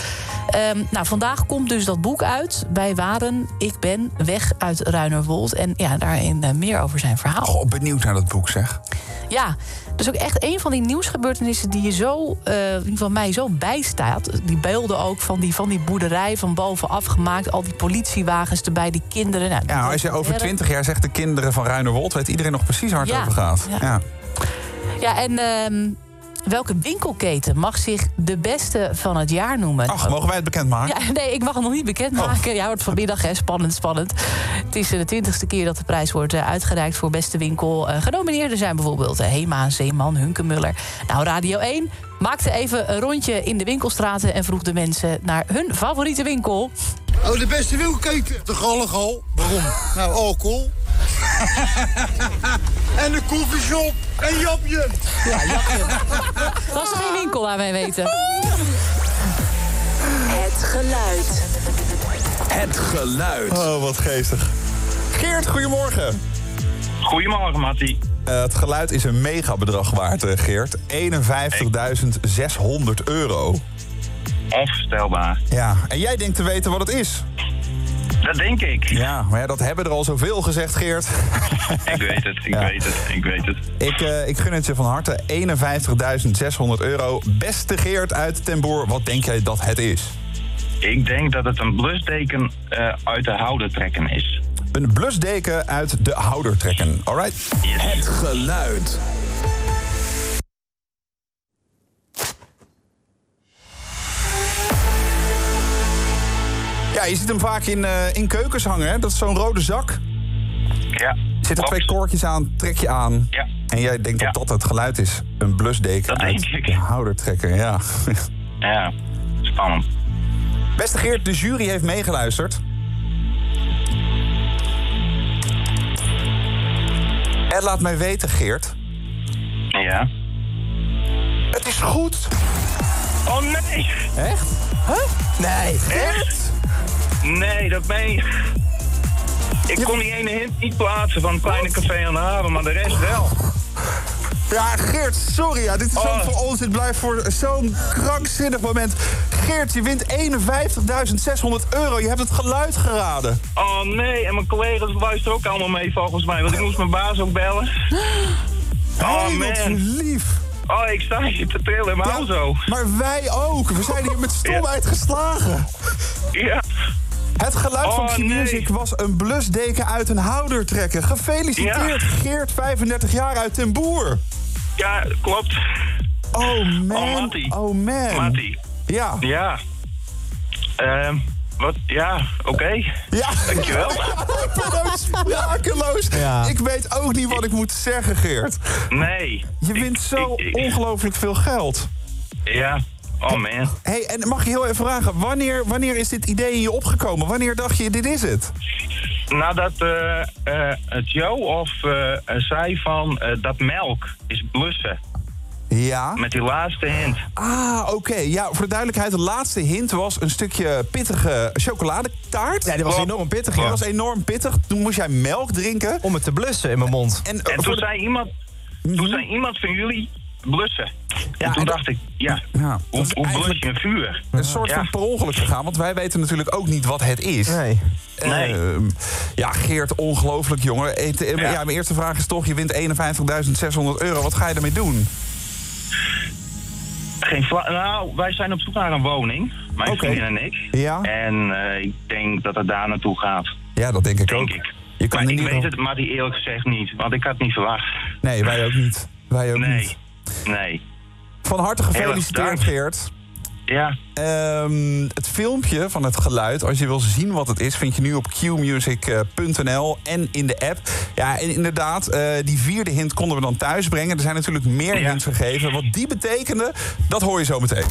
Speaker 6: Ehm, nou, vandaag komt dus dat boek uit. Wij waren, ik ben, weg uit Ruinerwold. En ja, daarin eh, meer over zijn verhaal.
Speaker 5: Oh, benieuwd naar dat boek, zeg.
Speaker 6: Ja, dat is ook echt een van die nieuwsgebeurtenissen die je zo, eh, in ieder geval mij zo bijstaat. Die beelden ook van die, van die boerderij van bovenaf gemaakt. Al die politiewagens erbij, die kinderen. Nou,
Speaker 5: Ja, als je over 20 jaar zegt de kinderen van Ruinerwold... weet iedereen nog precies waar het
Speaker 6: Ja,
Speaker 5: over gaat.
Speaker 6: ja.
Speaker 5: Ja.
Speaker 6: Ja, en ehm, welke winkelketen mag zich de beste van het jaar noemen?
Speaker 5: Ach, mogen wij het bekendmaken?
Speaker 6: Ja, nee, ik mag het nog niet bekendmaken. Ja, wordt vanmiddag, hè. Spannend, spannend. Het is eh, de twintigste keer dat de prijs wordt eh, uitgereikt voor beste winkel. Eh, genomineerden zijn bijvoorbeeld Hema, Zeeman, Hunkemuller. Nou, Radio 1 maakte even een rondje in de winkelstraten... en vroeg de mensen naar hun favoriete winkel.
Speaker 76: Oh, de beste winkelketen. De Gallegal. Waarom? Nou, alcohol. en de koffieshop. En Japje.
Speaker 6: Ja, Japje. Dat is geen winkel aan wij weten.
Speaker 77: Het geluid.
Speaker 5: Het geluid. Oh, wat geestig. Geert, goedemorgen.
Speaker 39: Goedemorgen, Mattie.
Speaker 5: Eh, het geluid is een megabedrag waard, eh, Geert. 51.600 euro.
Speaker 39: Onvoorstelbaar.
Speaker 5: Ja, en jij denkt te weten wat het is.
Speaker 39: Dat denk ik.
Speaker 5: Ja, maar ja, dat hebben er al zoveel gezegd, Geert.
Speaker 39: Ik weet het, ik
Speaker 5: Ja.
Speaker 39: weet het, ik weet het.
Speaker 5: Ik, eh, ik gun het je van harte. 51.600 euro. Beste Geert uit Ten Boer, wat denk jij dat het is?
Speaker 39: Ik denk dat het een blusdeken uit de houder trekken is.
Speaker 5: Een blusdeken uit de houder trekken. Alright? Het geluid. Ja, je ziet hem vaak in, eh, in keukens hangen, hè? Dat is zo'n rode zak.
Speaker 39: Ja.
Speaker 5: Zit er twee koordjes aan, trek je aan.
Speaker 39: Ja.
Speaker 5: En jij denkt dat dat het geluid is. Een blusdeken
Speaker 39: Dat
Speaker 5: uit de houder trekken, ja.
Speaker 39: Ja, spannend.
Speaker 5: Beste Geert, de jury heeft meegeluisterd. En laat mij weten, Geert.
Speaker 39: Ja.
Speaker 5: Het is goed.
Speaker 39: Oh nee!
Speaker 5: Echt? Huh? Nee.
Speaker 39: Echt? Nee, dat ben je. Ik kon die ene hint niet plaatsen van het kleine café aan de haven, maar de rest wel.
Speaker 5: Ja, Geert, sorry. Ja, dit is zo
Speaker 39: Oh.
Speaker 5: voor ons. Dit blijft voor zo'n krankzinnig moment. Geert, je wint 51.600 euro. Je hebt het geluid geraden.
Speaker 39: Oh nee, en mijn collega's luisteren ook allemaal mee volgens mij, want ik moest mijn baas ook bellen. Oh
Speaker 5: Hey,
Speaker 39: man.
Speaker 5: lief.
Speaker 39: Oh, ik sta hier te trillen mijn auto.
Speaker 5: Maar wij ook. We zijn hier met stomheid geslagen.
Speaker 39: Ja.
Speaker 5: Het geluid van
Speaker 39: Oh,
Speaker 5: Q-Music was een blusdeken uit een houder trekken. Gefeliciteerd, Geert, 35 jaar uit Den Boer.
Speaker 39: Ja, klopt.
Speaker 5: Oh man.
Speaker 39: Oh.
Speaker 5: Oh man.
Speaker 39: Mattie.
Speaker 5: Ja.
Speaker 39: Ja. Ehm, wat? Ja, oké.
Speaker 5: Ja.
Speaker 39: Dankjewel.
Speaker 5: ik ben ook sprakeloos. Ik weet ook niet wat ik moet zeggen, Geert.
Speaker 39: Nee.
Speaker 5: Je wint zo ongelooflijk veel geld.
Speaker 39: Ja. Oh man.
Speaker 5: hey, en mag je heel even vragen, wanneer, wanneer is dit idee in je opgekomen? Wanneer dacht je, dit is het?
Speaker 39: Nadat eh eh, het Joe of eh, eh, zei van eh, dat melk is blussen.
Speaker 5: Ja.
Speaker 39: Met die laatste hint.
Speaker 5: Ah, oké. Ja, voor de duidelijkheid, de laatste hint was een stukje pittige chocoladetaart.
Speaker 78: Ja, die was enorm pittig, ja.
Speaker 5: Die was enorm pittig. Toen moest jij melk drinken.
Speaker 78: Om het te blussen in mijn mond.
Speaker 5: En,
Speaker 39: En toen zei iemand, toen zei iemand van jullie blussen. en toen dacht ik, ja,
Speaker 5: Ja,
Speaker 39: hoe, hoe blus je een vuur?
Speaker 5: Een soort
Speaker 39: Ja.
Speaker 5: van per ongeluk gegaan, want wij weten natuurlijk ook niet wat het is.
Speaker 78: Nee.
Speaker 39: Nee.
Speaker 5: Ehm, ja, Geert, ongelooflijk, jongen. Eh, te- ja. mijn eerste vraag is toch, je wint 51.600 euro. Wat ga je ermee doen?
Speaker 39: Geen nou, wij zijn op zoek naar een woning. Mijn
Speaker 5: Oké.
Speaker 39: vriendin en ik.
Speaker 5: Ja.
Speaker 39: En eh, ik denk dat het daar naartoe gaat.
Speaker 5: Ja, dat denk ik
Speaker 39: Denk
Speaker 5: ook.
Speaker 39: ik.
Speaker 5: Je kan
Speaker 39: maar ik
Speaker 5: niet
Speaker 39: weet het, maar die eerlijk gezegd niet. Want ik had niet verwacht.
Speaker 5: Nee, wij ook niet. Wij ook
Speaker 39: Nee.
Speaker 5: niet.
Speaker 39: Nee.
Speaker 5: Van harte gefeliciteerd. Geert.
Speaker 39: Ja.
Speaker 5: Ehm, het filmpje van het geluid, als je wil zien wat het is, vind je nu op qmusic.nl en in de app. Ja, en inderdaad, eh, die vierde hint konden we dan thuis brengen. Er zijn natuurlijk meer hints gegeven. Wat die betekende, dat hoor je zo meteen.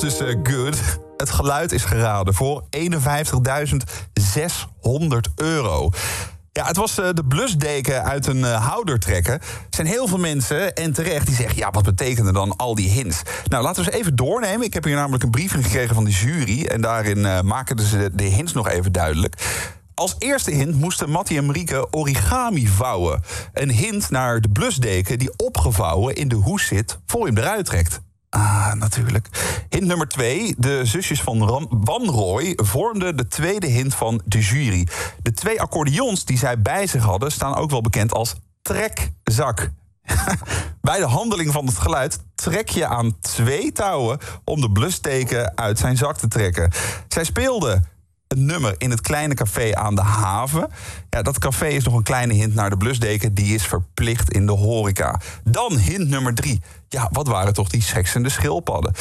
Speaker 5: Dus eh, good. Het geluid is geraden voor 51.600 euro. Ja, het was eh, de blusdeken uit een eh, houder trekken. Er zijn heel veel mensen, en terecht, die zeggen... ja, wat betekenen dan al die hints? Nou, laten we eens even doornemen. Ik heb hier namelijk een briefing gekregen van de jury... en daarin maken ze de, de hints nog even duidelijk. Als eerste hint moesten Mattie en Marieke origami vouwen. Een hint naar de blusdeken die opgevouwen in de hoes zit... voor je hem eruit trekt. Ah, natuurlijk. Hint nummer twee. De zusjes van Ram Wanrooy vormden de tweede hint van de jury. De twee accordeons die zij bij zich hadden... staan ook wel bekend als trekzak. Bij de handeling van het geluid trek je aan twee touwen... om de blusdeken uit zijn zak te trekken. Zij speelden een nummer in het kleine café aan de haven. Ja, dat café is nog een kleine hint naar de blusdeken. Die is verplicht in de horeca. Dan hint nummer drie. Ja, wat waren toch die seksende schildpadden?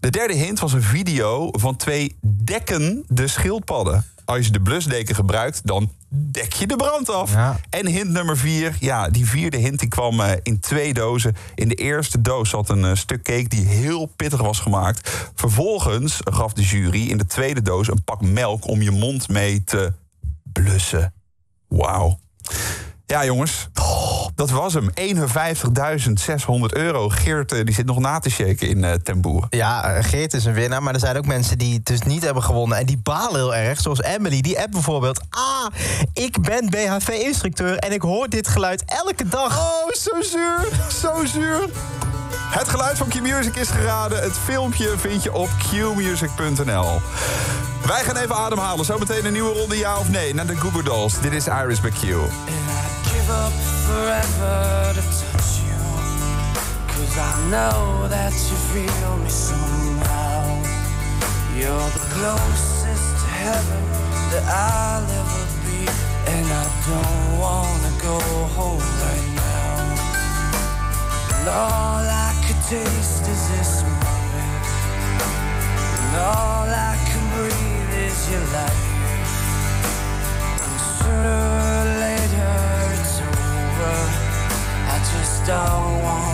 Speaker 5: De derde hint was een video van twee dekken de schildpadden. Als je de blusdeken gebruikt, dan dek je de brand af. En hint nummer vier, ja, die vierde hint die kwam eh, in twee dozen. In de eerste doos zat een eh, stuk cake die heel pittig was gemaakt. Vervolgens gaf de jury in de tweede doos een pak melk om je mond mee te blussen. Wauw. Ja, jongens. Oh, dat was hem. 51.600 euro. Geert eh, die zit nog na te shaken in eh Ten Boer.
Speaker 11: Ja, eh, Geert is een winnaar, maar er zijn ook mensen die het dus niet hebben gewonnen. En die balen heel erg, zoals Emily. Die app bijvoorbeeld. Ah, ik ben BHV-instructeur en ik hoor dit geluid elke dag.
Speaker 5: Oh, zo zuur. Zo zuur. Het geluid van Q-Music is geraden. Het filmpje vind je op qmusic.nl. Wij gaan even ademhalen. Zometeen een nieuwe ronde ja of nee naar de Google Dolls. Dit is Iris by Q.
Speaker 79: give up forever to touch you. Cause I know that you feel me somehow. You're the closest to heaven that I'll ever be. And I don't wanna go home right now. And all I taste is this moment. And all I can breathe is your light. And sooner or later it's over. I just don't wanna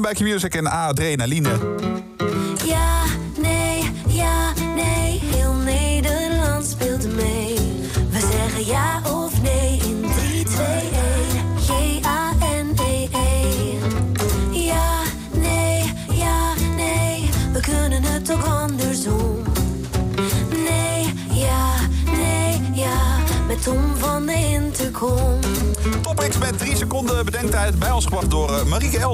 Speaker 13: Bij
Speaker 5: Q-Music en Adrenaline.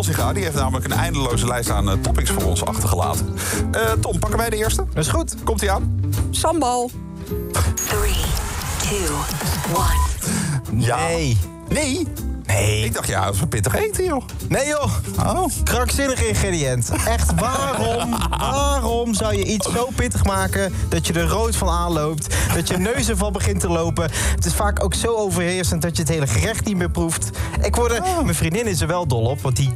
Speaker 5: Die heeft namelijk een eindeloze lijst aan eh, topics voor ons achtergelaten. Eh, Tom, pakken wij de eerste?
Speaker 11: Dat is goed.
Speaker 5: Komt hij aan?
Speaker 80: Sambal.
Speaker 81: 3, 2, 1.
Speaker 5: Ja.
Speaker 11: Nee.
Speaker 5: Nee?
Speaker 11: Nee.
Speaker 5: Ik dacht, ja, dat is een pittig eten, joh.
Speaker 11: Nee joh,
Speaker 5: Oh.
Speaker 11: krankzinnig ingrediënt. Echt, waarom, waarom zou je iets zo pittig maken dat je er rood van aanloopt, dat je neus ervan begint te lopen? Het is vaak ook zo overheersend dat je het hele gerecht niet meer proeft. Ik word er, mijn vriendin is er wel dol op, want die,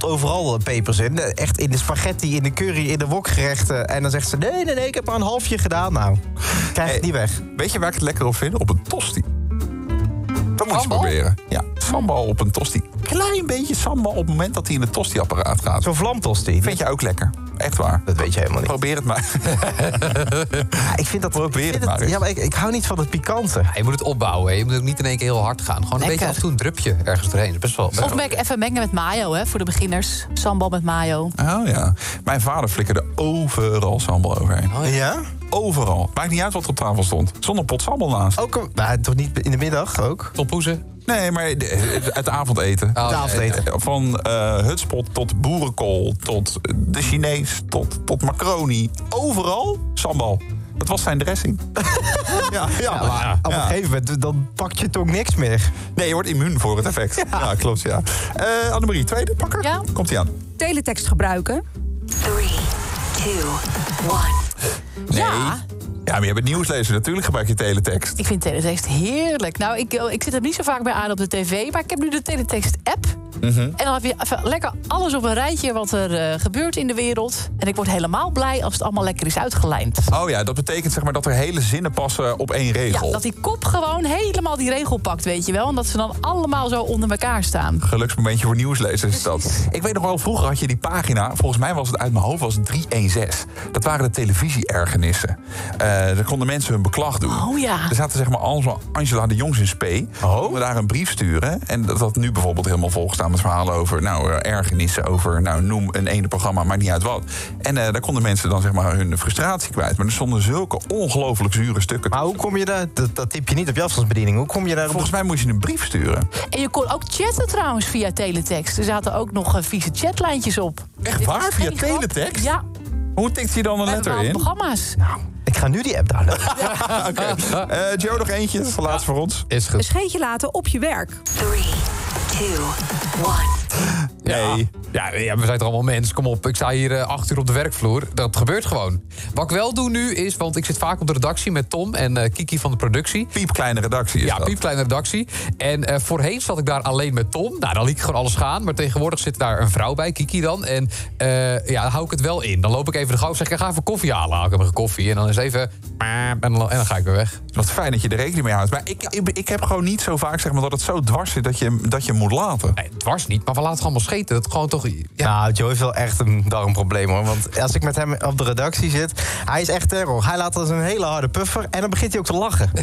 Speaker 11: die joekelt overal eh, pepers in. Eh, Echt in de spaghetti, in de curry, in de wokgerechten. En dan zegt ze, nee, nee, nee, ik heb maar een halfje gedaan. Nou, krijg het niet weg.
Speaker 5: Weet je waar ik het lekker op vind? Op een tosti. Dat moet je eens proberen. Ja, sambal op een tosti. Klein beetje sambal op het moment dat hij in het tosti-apparaat gaat.
Speaker 11: Zo'n vlamtosti.
Speaker 5: Vind je ook lekker. Waar.
Speaker 11: Dat weet je helemaal niet.
Speaker 5: Probeer het maar.
Speaker 11: Ja, ik vind dat...
Speaker 5: Probeer
Speaker 11: ik
Speaker 5: het maar eens.
Speaker 11: Ja, maar ik, ik hou niet van het pikante.
Speaker 9: Ja, je moet het opbouwen. hè. Je moet ook niet in één keer heel hard gaan. Gewoon een beetje af en toe een drupje ergens doorheen. Best wel. Best
Speaker 6: Of
Speaker 9: wel-
Speaker 6: meng- even mengen met mayo, hè, voor de beginners. Sambal met mayo.
Speaker 5: Oh ja. Mijn vader flikkerde overal sambal overheen.
Speaker 11: Ja?
Speaker 5: overal. Maakt niet uit wat er op tafel stond. Zonder pot sambal naast.
Speaker 11: Ook, een- nou, toch niet in de middag ook?
Speaker 9: Tompoezen?
Speaker 5: Nee, maar de- het avondeten.
Speaker 9: Oh,
Speaker 11: Het avondeten.
Speaker 5: Van eh hutspot tot boerenkool, tot de Chinees, tot, tot macaroni. Overal sambal. Dat was zijn dressing. ja, ja,
Speaker 11: maar op een gegeven moment dan pakt je toch niks meer.
Speaker 5: Nee, je wordt immuun voor het effect. Ja, klopt, ja. Eh Annemarie, tweede pakker?
Speaker 6: Ja.
Speaker 5: Komt ie aan.
Speaker 79: Teletext gebruiken.
Speaker 82: 3, 2, 1.
Speaker 5: Nee. Ja. Ja, maar je bent nieuwslezer. Natuurlijk gebruik je teletext.
Speaker 6: Ik vind teletext heerlijk. Nou, ik, ik zit er niet zo vaak bij aan op de tv, maar ik heb nu de teletext-app.
Speaker 5: Mhm.
Speaker 6: En dan heb je even lekker alles op een rijtje wat er eh, gebeurt in de wereld. En ik word helemaal blij als het allemaal lekker is uitgelijnd.
Speaker 5: Oh ja, dat betekent zeg maar dat er hele zinnen passen op één regel.
Speaker 6: Ja, dat die kop gewoon helemaal die regel pakt, weet je wel. En dat ze dan allemaal zo onder elkaar staan.
Speaker 5: Geluksmomentje voor nieuwslezers is dat. Ik weet nog wel, vroeger had je die pagina... volgens mij was het uit mijn hoofd was het 316. Dat waren de televisie-ergernissen. Eh daar konden mensen hun beklag doen.
Speaker 6: Oh ja.
Speaker 5: Er zaten zeg maar allemaal Angela de Jongs in spe. Oh. We daar een brief sturen. En dat had nu bijvoorbeeld helemaal volgestaan met verhalen over... nou, eh, ergernissen over, nou, noem een ene programma, maakt niet uit wat. En eh, daar konden mensen dan zeg maar hun frustratie kwijt. Maar er stonden zulke ongelooflijk zure stukken
Speaker 11: Maar hoe kom je daar? Dat, dat tip je niet op je afstandsbediening. Hoe kom je daar?
Speaker 5: Volgens mij moest je een brief sturen.
Speaker 6: En je kon ook chatten trouwens via teletext. Er zaten ook nog eh, vieze chatlijntjes op.
Speaker 5: Echt waar? Via teletext?
Speaker 6: Ja.
Speaker 5: Hoe tikt je dan een letter in?
Speaker 6: programma's.
Speaker 11: Ik ga nu die app downloaden.
Speaker 5: Oké. Eh, Joe, nog eentje. Dat is de laatste voor ons.
Speaker 9: Is
Speaker 79: Een scheetje laten op je werk.
Speaker 82: 3, 2, 1.
Speaker 5: Nee.
Speaker 9: Ja, ja, we zijn toch allemaal mens. Kom op, ik sta hier eh, acht uur op de werkvloer. Dat gebeurt gewoon. Wat ik wel doe nu is, want ik zit vaak op de redactie met Tom en eh, Kiki van de productie.
Speaker 5: Piepkleine redactie is
Speaker 9: Ja,
Speaker 5: dat.
Speaker 9: piepkleine redactie. En eh, voorheen zat ik daar alleen met Tom. Nou, dan liet ik gewoon alles gaan. Maar tegenwoordig zit daar een vrouw bij, Kiki dan. En ja, dan hou ik het wel in. Dan loop ik even de gang zeg ik, ga even koffie halen. Haal ik hem een koffie en dan is even... En dan, en dan ga ik weer weg.
Speaker 5: Wat fijn dat je er rekening mee houdt. Maar ik, ik, ik heb gewoon niet zo vaak zeg maar, dat het zo dwars zit dat je, dat je moet laten.
Speaker 9: Nee, dwars niet, maar laten het allemaal scheten. Dat is gewoon toch... Ja.
Speaker 11: Nou, Joe heeft wel echt een darmprobleem hoor. Want als ik met hem op de redactie zit, hij is echt terror. Hij laat als een hele harde puffer en dan begint hij ook te lachen.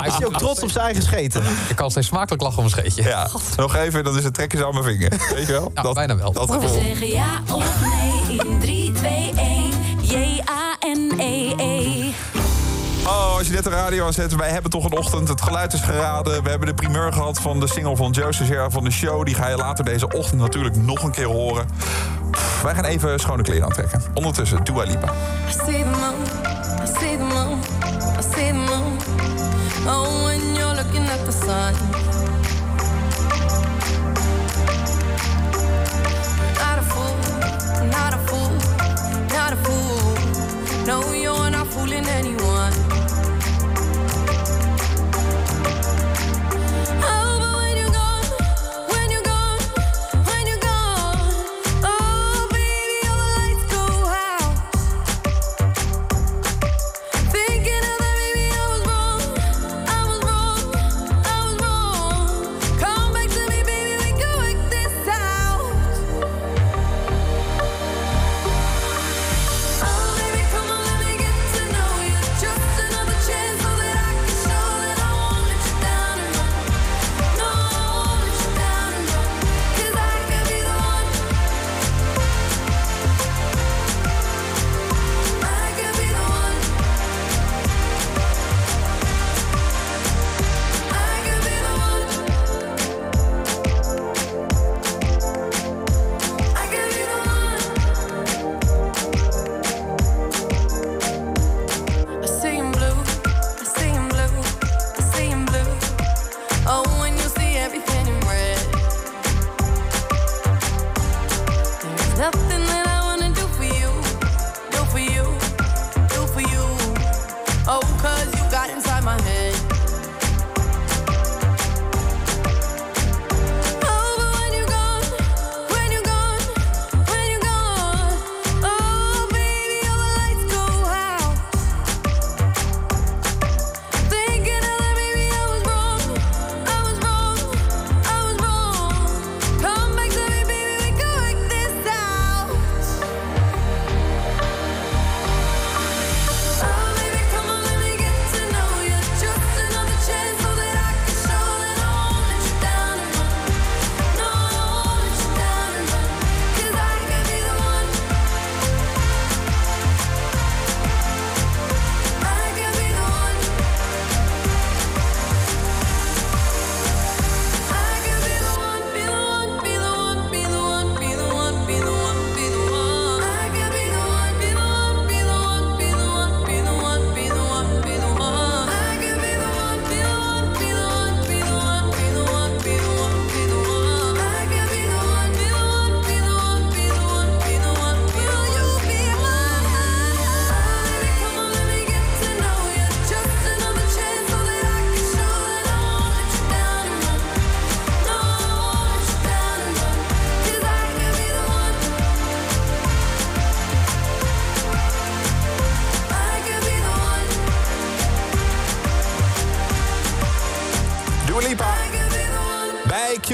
Speaker 11: hij is ook trots op zijn eigen scheten.
Speaker 9: Ik kan steeds smakelijk lachen om een scheetje.
Speaker 5: Ja, nog even, dan is het trekjes aan mijn vinger. Weet je wel?
Speaker 9: Ja, bijna wel.
Speaker 5: Dat
Speaker 35: We
Speaker 5: gevoel.
Speaker 35: zeggen ja of nee in 3, 2, 1. J-A-N-E-E.
Speaker 5: Oh, als je net de radio aanzet, wij hebben toch een ochtend. Het geluid is geraden. We hebben de primeur gehad van de single van Joe Cesar van de show. Die ga je later deze ochtend natuurlijk nog een keer horen. Wij gaan even schone kleren aantrekken. Ondertussen, Dua Lipa.
Speaker 82: Oh, when you're looking at the. Not a fool, not a fool, not a fool. No, you're fooling anyone.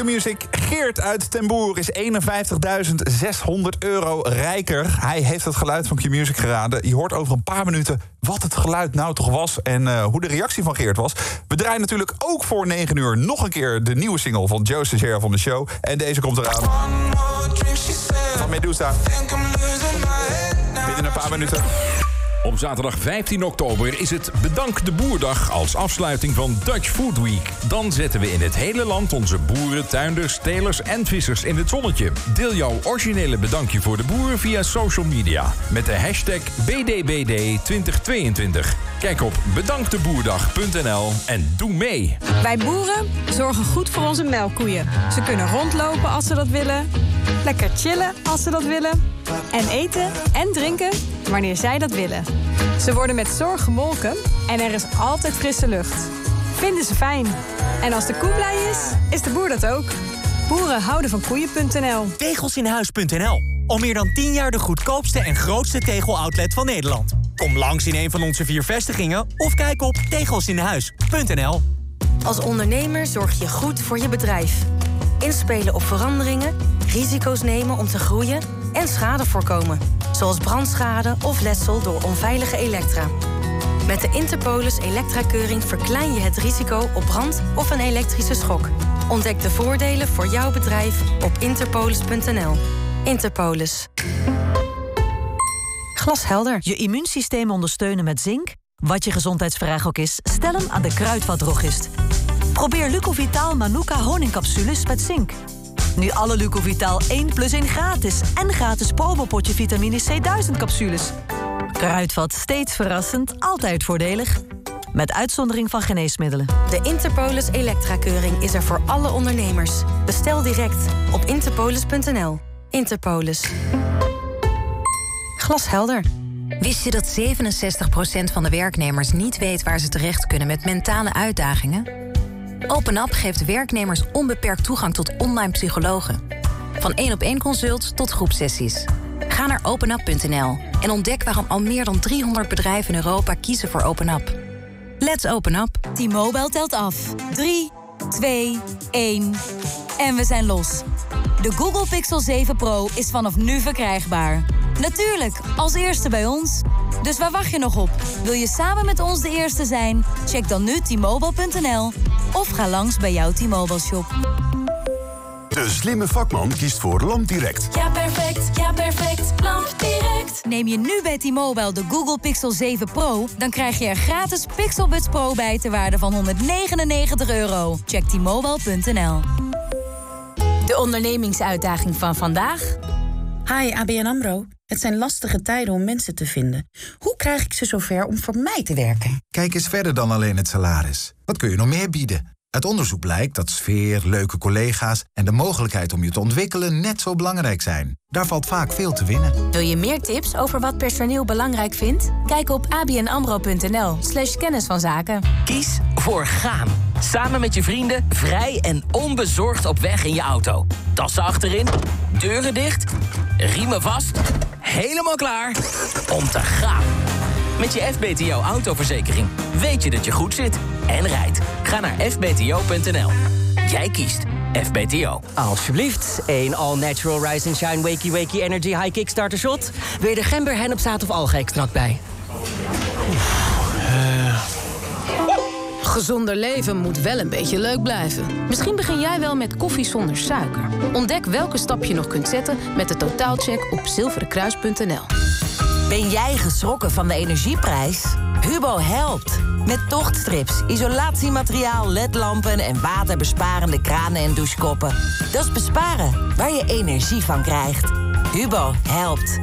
Speaker 5: Bij Q-Music. Geert uit Ten Boer is 51.600 euro rijker. Hij heeft het geluid van Q-Music geraden. Je hoort over een paar minuten wat het geluid nou toch was... en eh, hoe de reactie van Geert was. We draaien natuurlijk ook voor 9 uur nog een keer... de nieuwe single van Joe Stagiair van de show. En deze komt eraan. Van Medusa. Binnen een paar minuten.
Speaker 3: Op zaterdag 15 oktober is het Bedank de Boerdag als afsluiting van Dutch Food Week. Dan zetten we in het hele land onze boeren, tuinders, telers en vissers in het zonnetje. Deel jouw originele bedankje voor de boeren via social media met de hashtag BDBD2022. Kijk op bedankteboerdag.nl en doe mee.
Speaker 83: Wij boeren zorgen goed voor onze melkkoeien. Ze kunnen rondlopen als ze dat willen. Lekker chillen als ze dat willen. En eten en drinken wanneer zij dat willen. Ze worden met zorg gemolken en er is altijd frisse lucht. Vinden ze fijn. En als de koe blij is, is de boer dat ook. Boeren houden van koeien.nl.
Speaker 84: Tegelsinhuis.nl. Al meer dan 10 jaar de goedkoopste en grootste tegeloutlet van Nederland. Kom langs in een van onze vier vestigingen of kijk op tegelsinhuis.nl.
Speaker 85: Als ondernemer zorg je goed voor je bedrijf. Inspelen op veranderingen, risico's nemen om te groeien en schade voorkomen. Zoals brandschade of letsel door onveilige elektra. Met de Interpolis elektra-keuring verklein je het risico op brand of een elektrische schok. Ontdek de voordelen voor jouw bedrijf op interpolis.nl. Interpolis. Glashelder.
Speaker 19: Je immuunsysteem ondersteunen met zink? Wat je gezondheidsvraag ook is, stel hem aan de kruidvatdrogist. Probeer Lucovitaal Manuka honingcapsules met zink. Nu alle Lucovitaal 1 plus 1 gratis. En gratis promopotje vitamine C1000 capsules. Kruidvat steeds verrassend, altijd voordelig. Met uitzondering van geneesmiddelen.
Speaker 85: De Interpolis elektra-keuring is er voor alle ondernemers. Bestel direct op interpolis.nl. Interpolis. Glashelder.
Speaker 82: Wist je dat 67% van de werknemers niet weet waar ze terecht kunnen met mentale uitdagingen? OpenUp geeft werknemers onbeperkt toegang tot online psychologen. Van één op één consult tot groepsessies. Ga naar openup.nl en ontdek waarom al meer dan 300 bedrijven in Europa kiezen voor OpenUp. Let's open up.
Speaker 33: T-Mobile telt af. 3, 2, 1. En we zijn los. De Google Pixel 7 Pro is vanaf nu verkrijgbaar. Natuurlijk, als eerste bij ons. Dus waar wacht je nog op? Wil je samen met ons de eerste zijn? Check dan nu t-mobile.nl of ga langs bij jouw T-Mobile shop.
Speaker 35: De slimme vakman kiest voor LampDirect.
Speaker 33: Ja, perfect. Ja, perfect. LampDirect. Neem je nu bij T-Mobile de Google Pixel 7 Pro... dan krijg je er gratis Pixel Buds Pro bij... ter waarde van 199 euro. Check t-mobile.nl.
Speaker 86: De ondernemingsuitdaging van vandaag? Hi, ABN AMRO. Het zijn lastige tijden om mensen te vinden. Hoe krijg ik ze zover om voor mij te werken?
Speaker 87: Kijk eens verder dan alleen het salaris. Wat kun je nog meer bieden? Uit onderzoek blijkt dat sfeer, leuke collega's en de mogelijkheid om je te ontwikkelen net zo belangrijk zijn. Daar valt vaak veel te winnen.
Speaker 86: Wil je meer tips over wat personeel belangrijk vindt? Kijk op abnamro.nl slash kennis van zaken.
Speaker 23: Kies voor gaan. Samen met je vrienden, vrij en onbezorgd op weg in je auto. Tassen achterin, deuren dicht, riemen vast, helemaal klaar om te gaan. Met je FBTO autoverzekering weet je dat je goed zit en rijdt. Ga naar fbto.nl. Jij kiest FBTO.
Speaker 88: Alsjeblieft, één All Natural Rise and Shine Wakey Wakey Energy High Kickstarter Shot. Weer de gember, hennepzaad of alge-extract bij.
Speaker 86: Gezonder leven moet wel een beetje leuk blijven. Misschien begin jij wel met koffie zonder suiker. Ontdek welke stap je nog kunt zetten met de totaalcheck op zilverenkruis.nl.
Speaker 89: Ben jij geschrokken van de energieprijs? Hubo helpt. Met tochtstrips, isolatiemateriaal, ledlampen en waterbesparende kranen en douchekoppen. Dat is besparen waar je energie van krijgt. Hubo helpt.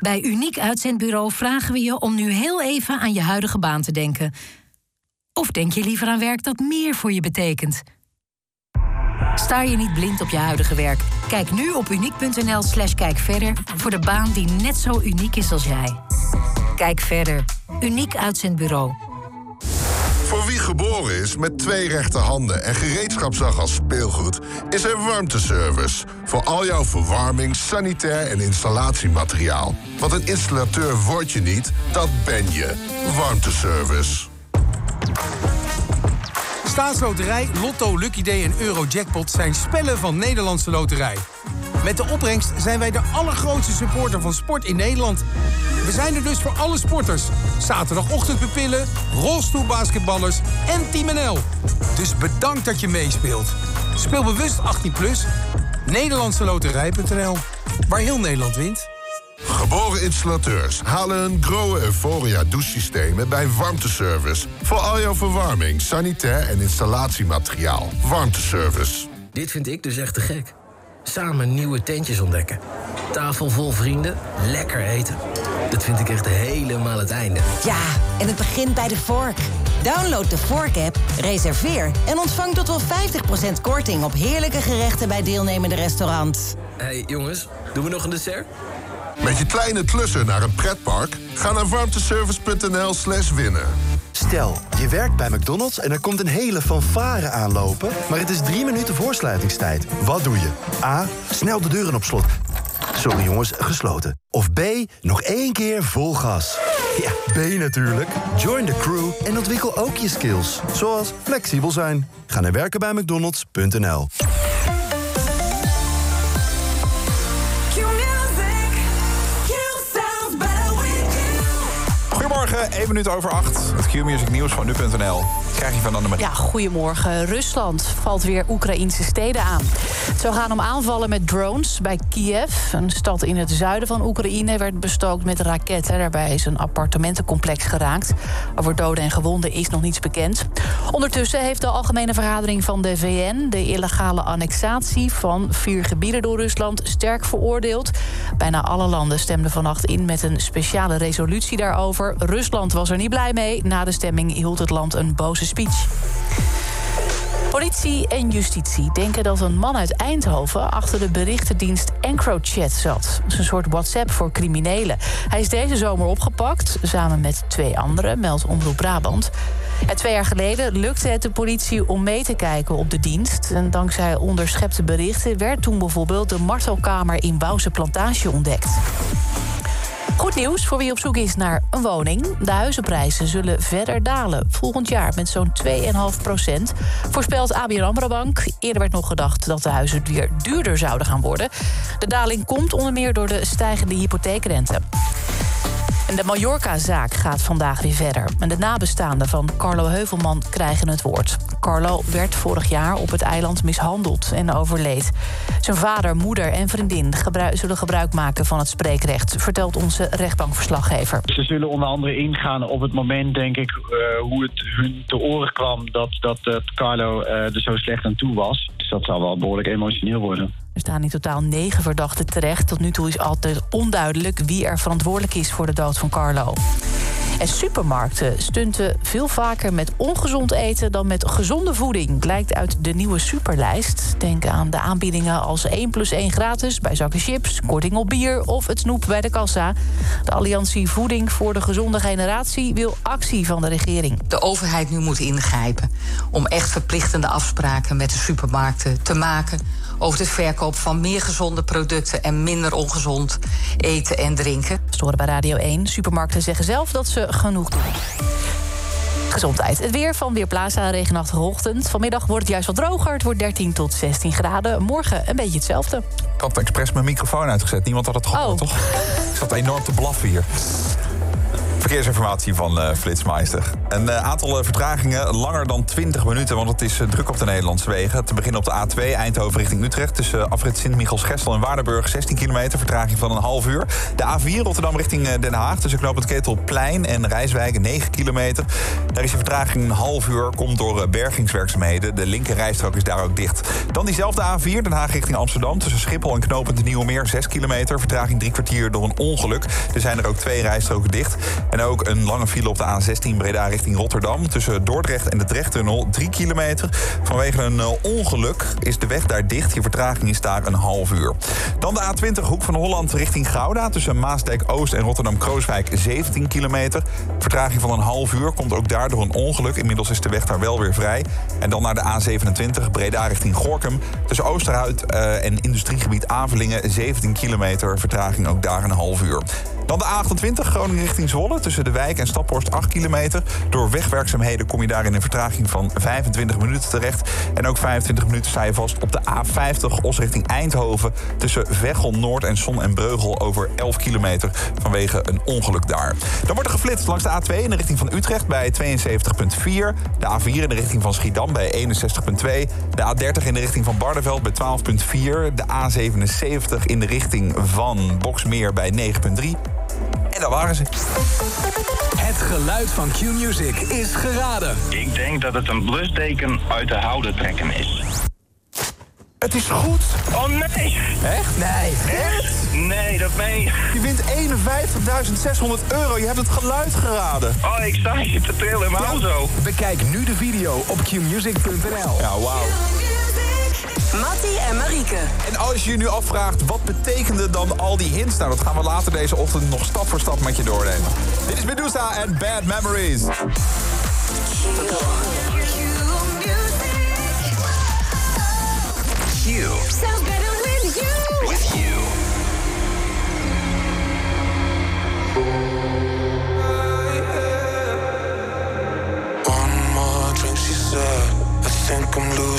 Speaker 90: Bij Uniek Uitzendbureau vragen we je om nu heel even aan je huidige baan te denken. Of denk je liever aan werk dat meer voor je betekent? Staar je niet blind op je huidige werk? Kijk nu op uniek.nl slash kijk verder voor de baan die net zo uniek is als jij. Kijk verder. Uniek Uitzendbureau.
Speaker 50: Voor wie geboren is met twee rechterhanden en gereedschapsdag als speelgoed, is er warmteservice. Voor al jouw verwarming, sanitair en installatiemateriaal. Want een installateur word je niet, dat ben je. Warmteservice.
Speaker 83: Staatsloterij, Lotto, Lucky Day en Eurojackpot zijn spellen van Nederlandse Loterij. Met de opbrengst zijn wij de allergrootste supporter van sport in Nederland. We zijn er dus voor alle sporters. Zaterdagochtendpupillen, rolstoelbasketballers en Team NL. Dus bedankt dat je meespeelt. Speel bewust 18+. Plus. Nederlandseloterij.nl. Waar heel Nederland wint.
Speaker 91: Geboren installateurs halen een Grohe Euphoria douchesystemen bij Warmteservice. Voor al jouw verwarming, sanitair en installatiemateriaal. Warmteservice.
Speaker 92: Dit vind ik dus echt te gek. Samen nieuwe tentjes ontdekken. Tafel vol vrienden, lekker eten. Dat vind ik echt helemaal het einde.
Speaker 82: Ja, en het begint bij de vork. Download de Vork-app, reserveer en ontvang tot wel 50% korting op heerlijke gerechten bij deelnemende restaurants.
Speaker 92: Hé hey, jongens, doen we nog een dessert?
Speaker 91: Met je kleine klussen naar een pretpark? Ga naar warmteservice.nl slash winnen.
Speaker 87: Stel, je werkt bij McDonald's en er komt een hele fanfare aanlopen... maar het is drie minuten voorsluitingstijd. Wat doe je? A. Snel de deuren op slot. Sorry jongens, gesloten. Of B. Nog één keer vol gas. Ja, B natuurlijk. Join the crew en ontwikkel ook je skills. Zoals flexibel zijn. Ga naar werkenbijmcdonalds.nl
Speaker 5: Goedemorgen, 1 minuut over 8. Het Q-music nieuws van nu.nl. Krijg je van
Speaker 6: Ja, goedemorgen. Rusland valt weer Oekraïnse steden aan. Het zou gaan om aanvallen met drones bij Kiev. Een stad in het zuiden van Oekraïne werd bestookt met raketten. Daarbij is een appartementencomplex geraakt. Over doden en gewonden is nog niets bekend. Ondertussen heeft de Algemene Vergadering van de VN... de illegale annexatie van vier gebieden door Rusland sterk veroordeeld. Bijna alle landen stemden vannacht in met een speciale resolutie daarover. Rusland was er niet blij mee. Na de stemming hield het land een boze speech. Politie en justitie denken dat een man uit Eindhoven achter de berichtendienst EncroChat zat. Is een soort WhatsApp voor criminelen. Hij is deze zomer opgepakt, samen met twee anderen, meldt Omroep Brabant. Ja, twee jaar geleden lukte het de politie om mee te kijken op de dienst. En dankzij onderschepte berichten werd toen bijvoorbeeld de martelkamer in Wouwse Plantage ontdekt. Goed nieuws voor wie op zoek is naar een woning. De huizenprijzen zullen verder dalen. Volgend jaar met zo'n 2,5 procent. Voorspelt ABN AMRO Bank. Eerder werd nog gedacht dat de huizen weer duurder zouden gaan worden. De daling komt onder meer door de stijgende hypotheekrente. En de Mallorca-zaak gaat vandaag weer verder. En de nabestaanden van Carlo Heuvelman krijgen het woord. Carlo werd vorig jaar op het eiland mishandeld en overleed. Zijn vader, moeder en vriendin zullen gebruik maken van het spreekrecht... vertelt onze rechtbankverslaggever.
Speaker 93: Ze zullen onder andere ingaan op het moment, denk ik, eh, hoe het hun te oren kwam dat, dat Carlo eh, er zo slecht aan toe was. Dus dat zal wel behoorlijk emotioneel worden.
Speaker 6: Er staan in totaal negen verdachten terecht. Tot nu toe is altijd onduidelijk wie er verantwoordelijk is voor de dood van Carlo. En supermarkten stunten veel vaker met ongezond eten dan met gezonde voeding. Blijkt uit de nieuwe superlijst. Denk aan de aanbiedingen als 1 plus 1 gratis bij zakken chips, korting op bier of het snoep bij de kassa. De Alliantie Voeding voor de Gezonde Generatie wil actie van de regering.
Speaker 94: de overheid nu moet ingrijpen om echt verplichtende afspraken met de supermarkten te maken over de verkoop van meer gezonde producten en minder ongezond eten en drinken.
Speaker 6: Storen bij Radio 1. Supermarkten zeggen zelf dat ze genoeg doen. Gezondheid. Het weer van Weerplaza, regenachtige ochtend. Vanmiddag wordt het juist wat droger. Het wordt 13 tot 16 graden. Morgen een beetje hetzelfde.
Speaker 5: Ik had expres mijn microfoon uitgezet. Niemand had het gehoord, toch? Ik zat enorm te blaffen hier. Verkeersinformatie van eh, Flitsmeister. Een eh, aantal eh, vertragingen langer dan 20 minuten, want het is druk op de Nederlandse wegen. Te beginnen op de A2 Eindhoven richting Utrecht. Tussen afrit Sint-Michels-Gestel en Waardenburg 16 kilometer. Vertraging van een half uur. De A4 Rotterdam richting Den Haag. Tussen knooppunt Ketelplein en Rijswijk 9 kilometer. Daar is de vertraging een half uur. Komt door bergingswerkzaamheden. De linker rijstrook is daar ook dicht. Dan diezelfde A4 Den Haag richting Amsterdam. Tussen Schiphol en knooppunt de Nieuwe Meer 6 kilometer. Vertraging drie kwartier door een ongeluk. Er zijn er ook twee rijstroken dicht. En ook een lange file op de A16 Breda richting Rotterdam. Tussen Dordrecht en de Drechttunnel 3 kilometer. Vanwege een eh, ongeluk is de weg daar dicht. Je vertraging is daar een half uur. Dan de A20 Hoek van Holland richting Gouda. Tussen Maasdijk Oost en Rotterdam-Krooswijk 17 kilometer. Vertraging van een half uur komt ook daar door een ongeluk. Inmiddels is de weg daar wel weer vrij. En dan naar de A27 Breda richting Gorkum. Tussen Oosterhout eh, en industriegebied Avelingen 17 kilometer. Vertraging ook daar een half uur. Dan de A28 Groningen richting Zwolle. Tussen de wijk en Staphorst 8 kilometer. Door wegwerkzaamheden kom je daar in een vertraging van 25 minuten terecht. En ook 25 minuten sta je vast op de A50 Os richting Eindhoven. Tussen Veghel Noord en Son en Breugel over 11 kilometer. Vanwege een ongeluk daar. Dan wordt er geflitst langs de A2 in de richting van Utrecht bij 72,4. De A4 in de richting van Schiedam bij 61,2. De A30 in de richting van Barneveld bij 12,4. De A77 in de richting van Boksmeer bij 9,3. En daar waren ze.
Speaker 3: Het geluid van Q-Music is geraden.
Speaker 39: Ik denk dat het een blusdeken uit de houden trekken is.
Speaker 5: Het is goed.
Speaker 39: Oh nee.
Speaker 5: Echt?
Speaker 39: Nee. Echt? Nee, dat meen je.
Speaker 5: Je wint 51.600 euro. Je hebt het geluid geraden.
Speaker 39: Oh, ik sta hier te trillen in mijn auto.
Speaker 3: Bekijk nu de video op qmusic.nl.
Speaker 5: Ja, wauw.
Speaker 4: Mattie en Marieke.
Speaker 5: En als je je nu afvraagt, wat betekende dan al die hints? Nou, dat gaan we later deze ochtend nog stap voor stap met je doornemen. Dit is Medusa en Bad Memories.
Speaker 3: Q.
Speaker 4: Sounds better with you.
Speaker 3: With you.
Speaker 95: One more drink, she said. I think I'm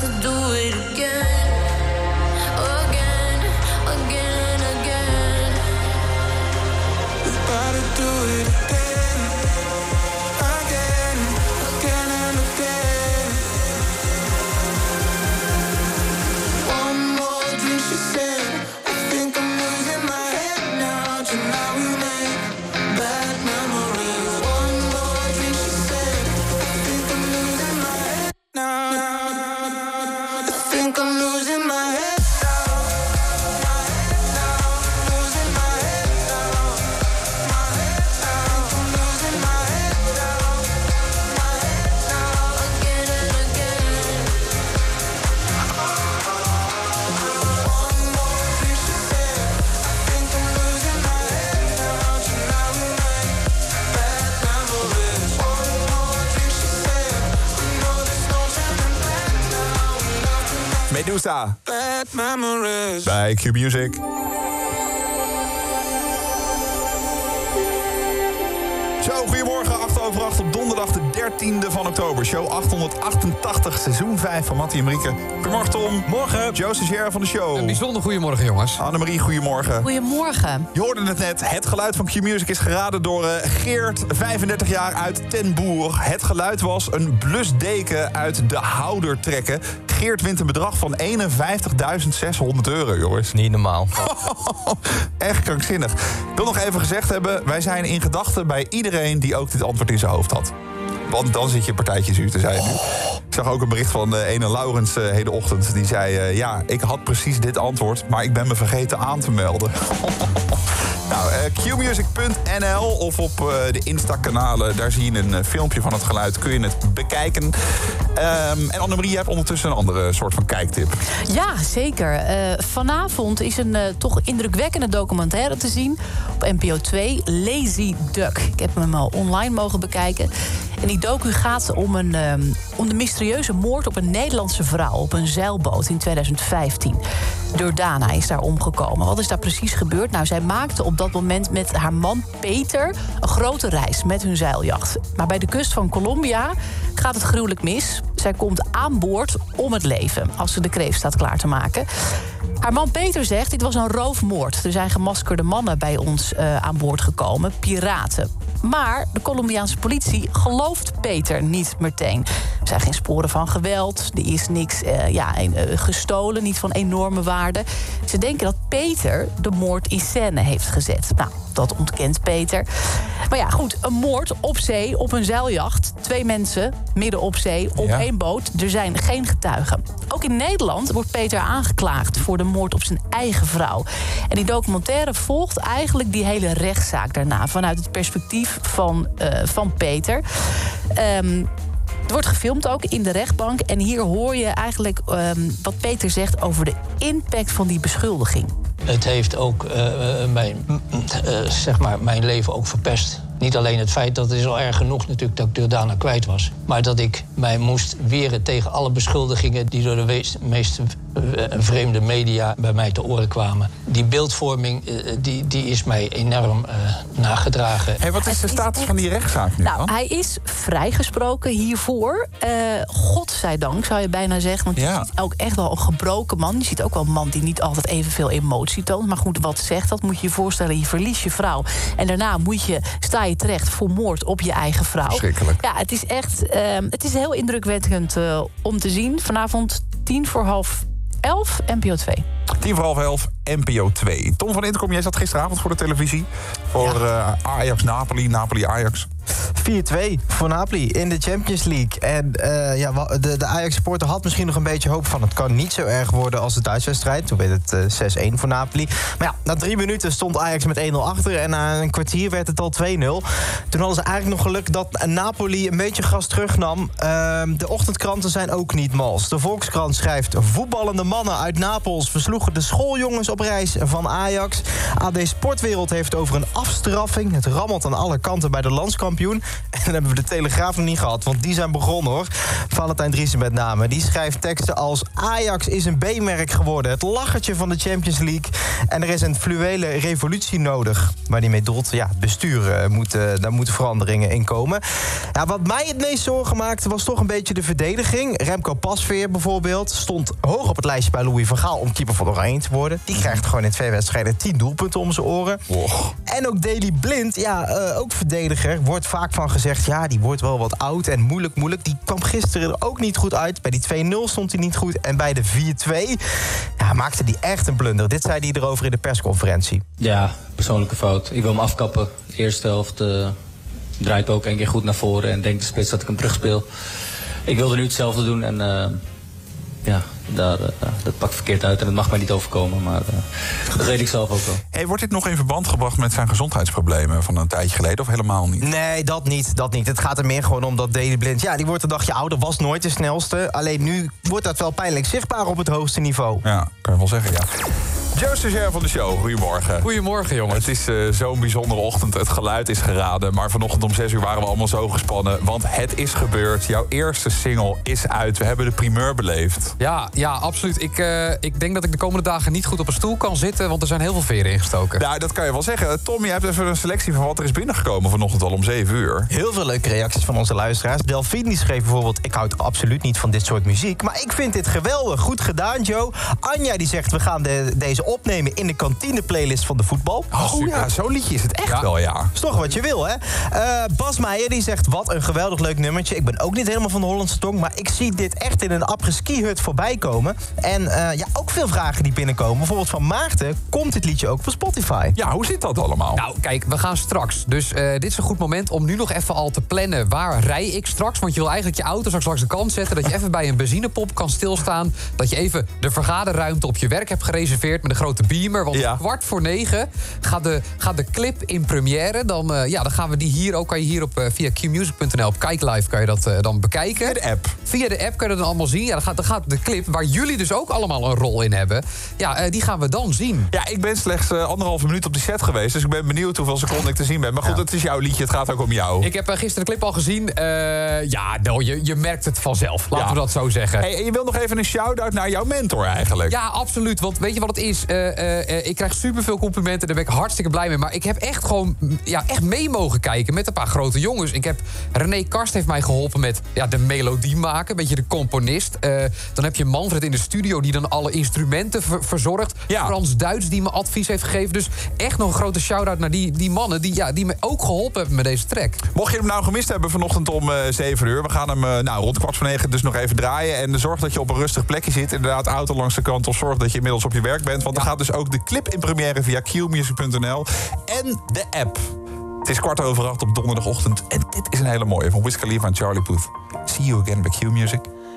Speaker 13: To do it again.
Speaker 5: Bij Q Music. Zo, goedemorgen, 8 over 8 op donderdag de 13e van oktober. Show 888, seizoen 5 van Mattie en Marieke. Goedemorgen Tom.
Speaker 9: Morgen.
Speaker 5: Joe Stagiair van de show.
Speaker 9: Een bijzonder goedemorgen, jongens.
Speaker 5: Annemarie, goedemorgen.
Speaker 6: Goedemorgen.
Speaker 5: Je hoorde het net, het geluid van Q-Music is geraden door eh, Geert, 35 jaar uit Ten Boer. Het geluid was een blusdeken uit de houder trekken. Geert wint een bedrag van 51.600 euro, jongens.
Speaker 9: Niet normaal.
Speaker 5: Echt krankzinnig. Ik wil nog even gezegd hebben, wij zijn in gedachten bij iedereen die ook dit antwoord in zijn hoofd had. Want dan zit je partijtjes u te zijn. Ik zag ook een bericht van uh, ene Laurens uh, hele ochtend. Die zei, uh, ja, ik had precies dit antwoord... maar ik ben me vergeten aan te melden. nou, qmusic.nl of op de Insta-kanalen... daar zie je een filmpje van het geluid, kun je het bekijken. Um, en Annemarie, je hebt ondertussen een andere soort van kijktip.
Speaker 6: Ja, zeker. vanavond is een toch indrukwekkende documentaire te zien... op NPO 2, Lazy Duck. Ik heb hem al online mogen bekijken... En die docu gaat om, een, ehm, om de mysterieuze moord op een Nederlandse vrouw op een zeilboot in 2015. Durdana is daar omgekomen. Wat is daar precies gebeurd? Nou, zij maakte op dat moment met haar man Peter een grote reis met hun zeiljacht. Maar bij de kust van Colombia gaat het gruwelijk mis. Zij komt aan boord om het leven als ze de kreeft staat klaar te maken. Haar man Peter zegt, dit was een roofmoord. Er zijn gemaskerde mannen bij ons eh, aan boord gekomen, piraten. Maar de Colombiaanse politie gelooft Peter niet meteen. Er zijn geen sporen van geweld, er is niks eh, ja, eh, gestolen, niet van enorme waarde. Ze denken dat Peter de moord in scène heeft gezet. Nou, dat ontkent Peter. Maar ja, goed, een moord op zee, op een zeiljacht. Twee mensen, midden op zee, op
Speaker 96: Ja.
Speaker 6: één boot. Er zijn geen getuigen. Ook in Nederland wordt Peter aangeklaagd voor de moord op zijn eigen vrouw. En die documentaire volgt eigenlijk die hele rechtszaak daarna... vanuit het perspectief van, eh, van Peter. Ehm, het wordt gefilmd ook in de rechtbank. En hier hoor je eigenlijk ehm, wat Peter zegt over de impact van die beschuldiging.
Speaker 97: Het heeft ook eh, eh, mijn, eh, zeg maar, mijn leven ook verpest. Niet alleen het feit dat het is al erg genoeg natuurlijk dat ik Durdana kwijt was. Maar dat ik mij moest weren tegen alle beschuldigingen die door de meest vreemde media bij mij te oren kwamen. Die beeldvorming die, die is mij enorm eh, nagedragen.
Speaker 5: Hey, wat is de status van die rechtszaak nu
Speaker 6: Nou,
Speaker 5: dan?
Speaker 6: hij is vrijgesproken hiervoor. Eh godzijdank, zou je bijna zeggen. Want je ziet ook echt wel een gebroken man. Je ziet ook wel een man die niet altijd evenveel emotie Maar goed, wat zegt dat? Moet je je voorstellen, je verliest je vrouw. En daarna moet je, sta je terecht voor moord op je eigen vrouw.
Speaker 5: Verschrikkelijk.
Speaker 6: Ja, het is echt ehm, het is heel indrukwekkend eh, om te zien. Vanavond tien voor half elf, NPO 2.
Speaker 5: Tien voor half elf, NPO 2. Tom van Interkom, jij zat gisteravond voor de televisie. Voor eh, Ajax-Napoli, Napoli-Ajax.
Speaker 11: 4-2 voor Napoli in de Champions League. En eh, ja, de, de Ajax-supporter had misschien nog een beetje hoop van... het kan niet zo erg worden als de thuiswedstrijd. Toen werd het eh, 6-1 voor Napoli. Maar ja, na drie minuten stond Ajax met 1-0 achter... en na een kwartier werd het al 2-0. Toen hadden ze eigenlijk nog geluk dat Napoli een beetje gas terugnam. Ehm, de ochtendkranten zijn ook niet mals. De Volkskrant schrijft... voetballende mannen uit Napels versloegen de schooljongens op reis van Ajax. AD Sportwereld heeft over een afstraffing. Het rammelt aan alle kanten bij de landskampioen. En dan hebben we de Telegraaf nog niet gehad, want die zijn begonnen hoor. Valentijn Driessen met name. Die schrijft teksten als... Ajax is een B-merk geworden. Het lachertje van de Champions League. En er is een fluwele revolutie nodig. Waar die mee doelt, ja, het bestuur eh, moet, eh, daar moeten veranderingen in komen. Ja, wat mij het meest zorgen maakte was toch een beetje de verdediging. Remco Pasveer bijvoorbeeld stond hoog op het lijstje bij Louis van Gaal... om keeper van Oranje te worden. Die krijgt gewoon in twee wedstrijden 10 doelpunten om zijn oren. En ook Daley Blind, ja, eh, ook verdediger. Wordt vaak van gezegd, ja, die wordt wel wat oud en moeilijk, moeilijk. Die kwam gisteren er ook niet goed uit. Bij die 2-0 stond hij niet goed. En bij de 4-2 ja, maakte hij echt een blunder. Dit zei hij erover in de persconferentie.
Speaker 98: Ja, persoonlijke fout. Ik wil hem afkappen. De eerste helft eh, draait ook een keer goed naar voren en denkt de spits dat ik hem terugspeel. Ik wilde nu hetzelfde doen en eh, ja, daar, eh, dat pakt verkeerd uit en dat mag mij niet overkomen. Maar eh, dat weet ik zelf ook wel.
Speaker 5: Hey, wordt dit nog in verband gebracht met zijn gezondheidsproblemen van een tijdje geleden of helemaal niet?
Speaker 11: Nee, dat niet, dat niet. Het gaat er meer gewoon om dat Daley Blind... ja, die wordt een dagje ouder, was nooit de snelste. Alleen nu wordt dat wel pijnlijk zichtbaar op het hoogste niveau.
Speaker 5: Ja, kan je wel zeggen, ja. Joe Stagiair van de show, goedemorgen.
Speaker 99: Goedemorgen, jongens.
Speaker 5: Het is eh, zo'n bijzondere ochtend. Het geluid is geraden. Maar vanochtend om 6 uur waren we allemaal zo gespannen. Want het is gebeurd. Jouw eerste single is uit. We hebben de primeur beleefd.
Speaker 99: Ja, ja, absoluut. Ik, eh, ik denk dat ik de komende dagen niet goed op een stoel kan zitten... want er zijn heel veel veren ingestoken.
Speaker 5: Nou, dat kan je wel zeggen. Tom, jij hebt even een selectie van wat er is binnengekomen vanochtend al om 7 uur.
Speaker 11: Heel veel leuke reacties van onze luisteraars. Delphine die schreef bijvoorbeeld... ik houd absoluut niet van dit soort muziek... maar ik vind dit geweldig. Goed gedaan, Joe. Anja die zegt... we gaan de, deze opnemen in de kantine-playlist van de voetbal.
Speaker 5: Oh, ja, zo'n liedje is het echt wel, ja.
Speaker 11: Is toch wat je wil, hè? Eh, Bas Meijer die zegt... wat een geweldig leuk nummertje. Ik ben ook niet helemaal van de Hollandse tong... maar ik zie dit echt in een après-ski-hut voorbij komen. En eh, ja, ook veel vragen die binnenkomen. Bijvoorbeeld van Maarten... komt dit liedje ook op Spotify?
Speaker 5: Ja, hoe zit dat allemaal?
Speaker 99: Nou, kijk, we gaan straks. Dus eh, dit is een goed moment om nu nog even al te plannen... waar rij ik straks? Want je wil eigenlijk je auto straks langs de kant zetten... dat je even bij een benzinepomp kan stilstaan... dat je even de vergaderruimte op je werk hebt gereserveerd...
Speaker 9: met een grote beamer. Want kwart voor negen gaat de, gaat de clip in première. Dan, eh, ja, dan gaan we die hier ook. Kan je hier op, via qmusic.nl op Kijk Live kan je dat eh, dan bekijken. Via
Speaker 5: de app.
Speaker 9: Via de app kan je dat dan allemaal zien. Ja, dan gaat, dan gaat de clip, waar jullie dus ook allemaal een rol in hebben... Ja, eh, die gaan we dan zien.
Speaker 5: Ja, ik ben slechts eh, anderhalve minuut op die set geweest. Dus ik ben benieuwd hoeveel seconden ik te zien ben. Maar goed, het is jouw liedje. Het gaat ook om jou.
Speaker 9: Ik heb eh, gisteren de clip al gezien. Ja, nou, je, je merkt het vanzelf. Laten
Speaker 5: Ja.
Speaker 9: we dat zo zeggen.
Speaker 5: Hey, en je wil nog even een shout-out naar jouw mentor eigenlijk.
Speaker 9: Ja, absoluut. Want weet je wat het is? Ik krijg superveel complimenten. Daar ben ik hartstikke blij mee. Maar ik heb echt gewoon ja, echt mee mogen kijken met een paar grote jongens. Ik heb, René Karst heeft mij geholpen met ja, de melodie maken. Een beetje de componist. Dan heb je Manfred in de studio die dan alle instrumenten ver- verzorgt. Frans Duits die me advies heeft gegeven. Dus echt nog een grote shout-out naar die, die mannen die, ja, die me ook geholpen hebben met deze track.
Speaker 5: Mocht je hem nou gemist hebben vanochtend om eh 7 uur... we gaan hem eh, nou, rond kwart voor negen dus nog even draaien. En zorg dat je op een rustig plekje zit. Inderdaad, auto langs de kant. Of zorg dat je inmiddels op je werk bent. Want er gaat dus ook de clip in première via qmusic.nl. En de app. Het is kwart over acht op donderdagochtend. En dit is een hele mooie van Wiz Khalifa en Charlie Puth. See you again bij Q-Music.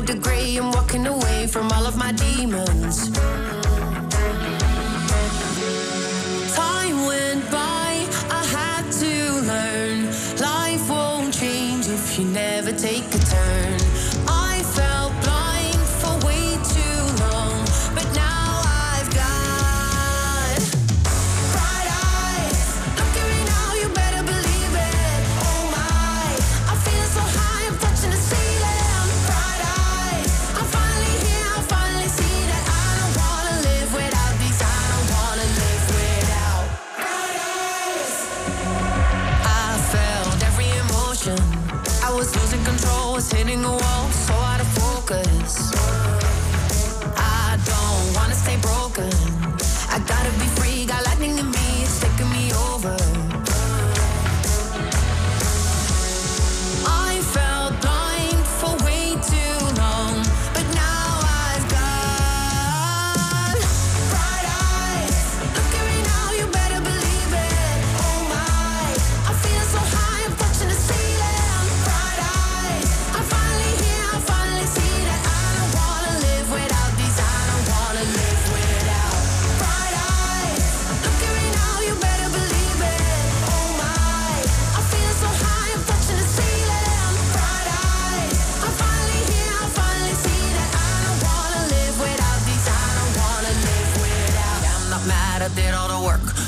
Speaker 4: my degree, I'm walking away from all of my demons.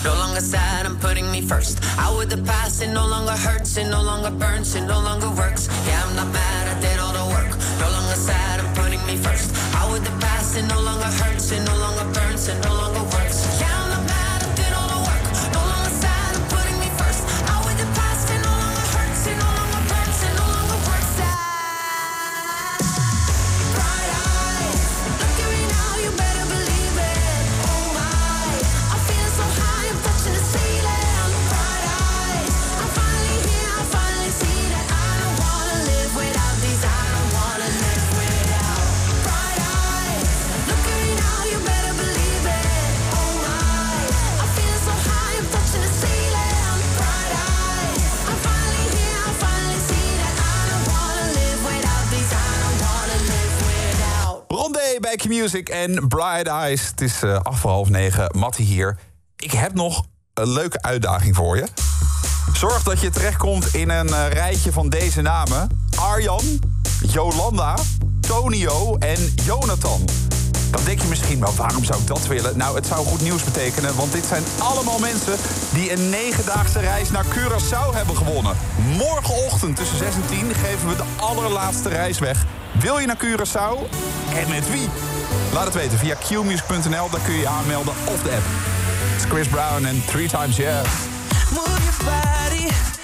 Speaker 4: No longer sad, I'm putting me first. Out with the past, it no longer hurts, it no longer burns, it no longer works. Yeah, I'm not mad, I did all the work. No longer sad, I'm putting me first. Out with the past, it no longer hurts, it no longer burns, it no longer works.
Speaker 5: Black Music en Bright Eyes. Het is eh, acht voor half negen. Matti hier. Ik heb nog een leuke uitdaging voor je. Zorg dat je terechtkomt in een eh, rijtje van deze namen. Arjan, Jolanda, Tonio en Jonathan. Dan denk je misschien, maar waarom zou ik dat willen? Nou, het zou goed nieuws betekenen, want dit zijn allemaal mensen... die een negendaagse reis naar Curaçao hebben gewonnen. Morgenochtend tussen 6 en 10 geven we de allerlaatste reis weg. Wil je naar Curaçao? En met wie? Laat het weten via qmusic.nl, daar kun je je aanmelden of de app. It's Chris Brown en Three Times Yeah.
Speaker 96: Move your.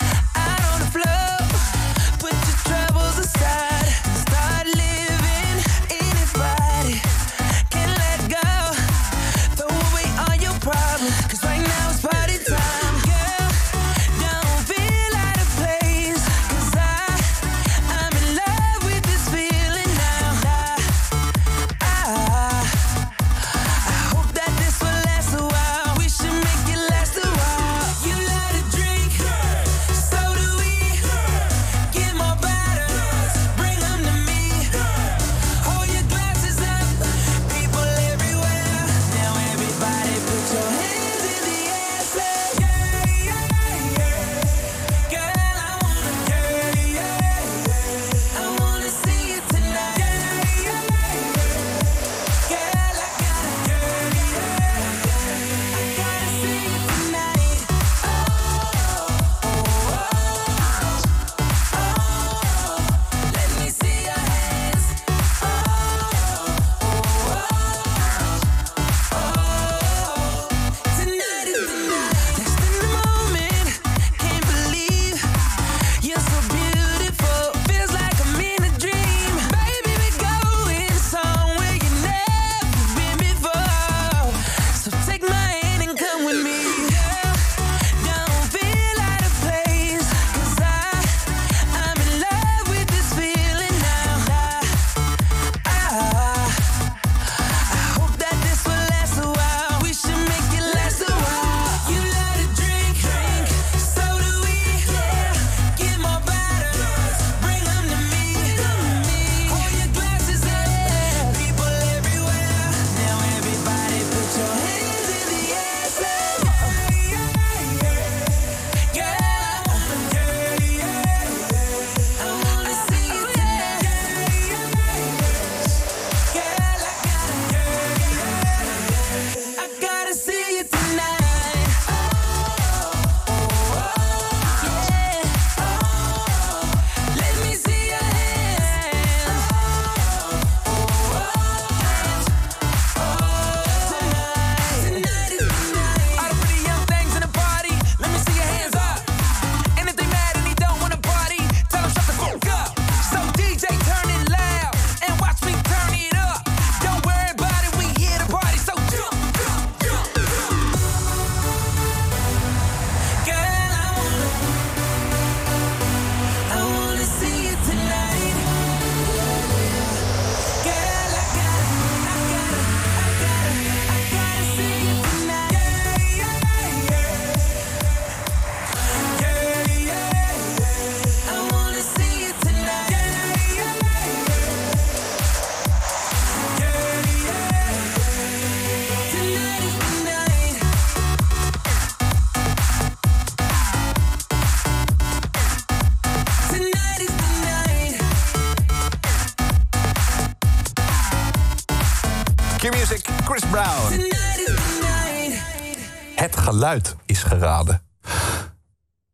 Speaker 5: Is geraden.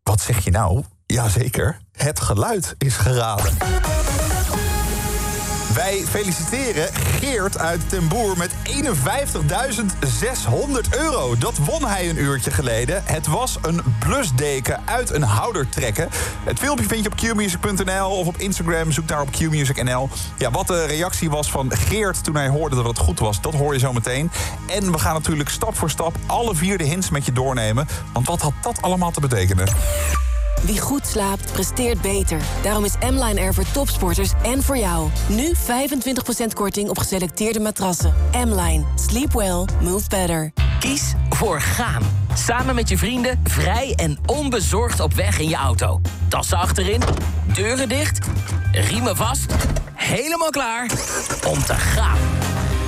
Speaker 5: Wat zeg je nou? Jazeker, het geluid is geraden. Feliciteren Geert uit Ten Boer met 51.600 euro. Dat won hij een uurtje geleden. Het was een blusdeken uit een houder trekken. Het filmpje vind je op qmusic.nl of op Instagram. Zoek daar op qmusicnl. Ja, wat de reactie was van Geert toen hij hoorde dat het goed was... dat hoor je zo meteen. En we gaan natuurlijk stap voor stap alle vier de hints met je doornemen. Want wat had dat allemaal te betekenen?
Speaker 100: Wie goed slaapt, presteert beter. Daarom is M-Line er voor topsporters en voor jou. Nu 25% korting op geselecteerde matrassen. M-Line. Sleep well. Move better.
Speaker 23: Kies voor gaan. Samen met je vrienden, vrij en onbezorgd op weg in je auto. Tassen achterin, deuren dicht, riemen vast. Helemaal klaar om te gaan.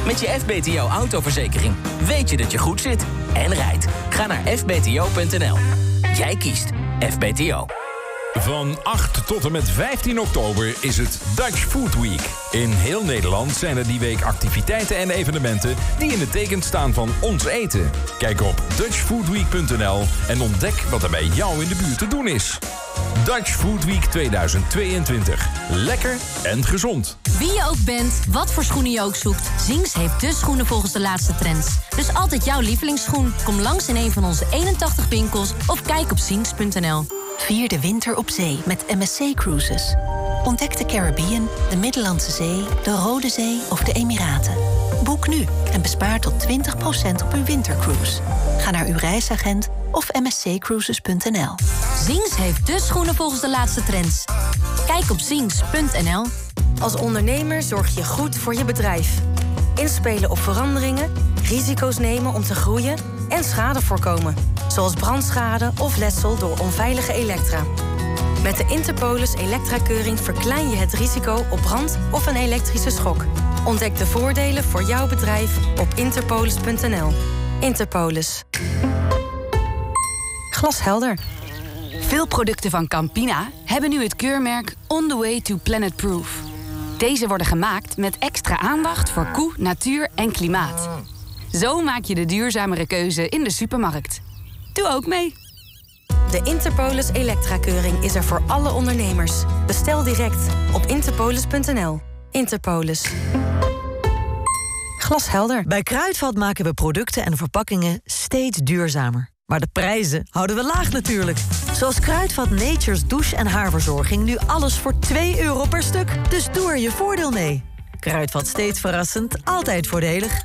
Speaker 23: Met je FBTO autoverzekering weet je dat je goed zit en rijdt. Ga naar fbto.nl. Jij kiest FBTO.
Speaker 3: Van 8 tot en met 15 oktober is het Dutch Food Week. In heel Nederland zijn er die week activiteiten en evenementen die in het teken staan van ons eten. Kijk op dutchfoodweek.nl en ontdek wat er bij jou in de buurt te doen is. Dutch Food Week 2022. Lekker en gezond.
Speaker 33: Wie je ook bent, wat voor schoenen je ook zoekt... Zinks heeft de schoenen volgens de laatste trends. Dus altijd jouw lievelingsschoen. Kom langs in een van onze 81 winkels of kijk op zinks.nl.
Speaker 101: Vier de winter op zee met MSC Cruises. Ontdek de Caribbean, de Middellandse Zee, de Rode Zee of de Emiraten. Boek nu en bespaar tot 20% op uw wintercruise. Ga naar uw reisagent of msccruises.nl.
Speaker 33: Zinks heeft de schoenen volgens de laatste trends. Kijk op zinks.nl.
Speaker 4: Als ondernemer zorg je goed voor je bedrijf. Inspelen op veranderingen, risico's nemen om te groeien en schade voorkomen. Zoals brandschade of letsel door onveilige elektra. Met de Interpolis Elektra-keuring verklein je het risico op brand of een elektrische schok. Ontdek de voordelen voor jouw bedrijf op interpolis.nl. Interpolis. Glashelder.
Speaker 102: Veel producten van Campina hebben nu het keurmerk On the Way to Planet Proof. Deze worden gemaakt met extra aandacht voor koe, natuur en klimaat. Zo maak je de duurzamere keuze in de supermarkt. Doe ook mee.
Speaker 4: De Interpolis Elektra-keuring is er voor alle ondernemers. Bestel direct op interpolis.nl. Interpolis. Glashelder.
Speaker 19: Bij Kruidvat maken we producten en verpakkingen steeds duurzamer. Maar de prijzen houden we laag natuurlijk. Zoals Kruidvat Nature's douche- en haarverzorging... nu alles voor 2 euro per stuk. Dus doe er je voordeel mee. Kruidvat steeds verrassend, altijd voordelig.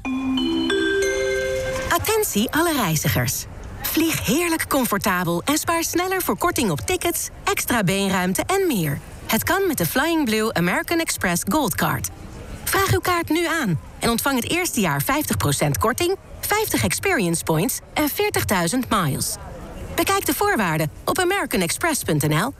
Speaker 103: Attentie alle reizigers. Vlieg heerlijk comfortabel en spaar sneller voor korting op tickets, extra beenruimte en meer. Het kan met de Flying Blue American Express Gold Card. Vraag uw kaart nu aan en ontvang het eerste jaar 50% korting, 50 experience points en 40.000 miles. Bekijk de voorwaarden op americanexpress.nl.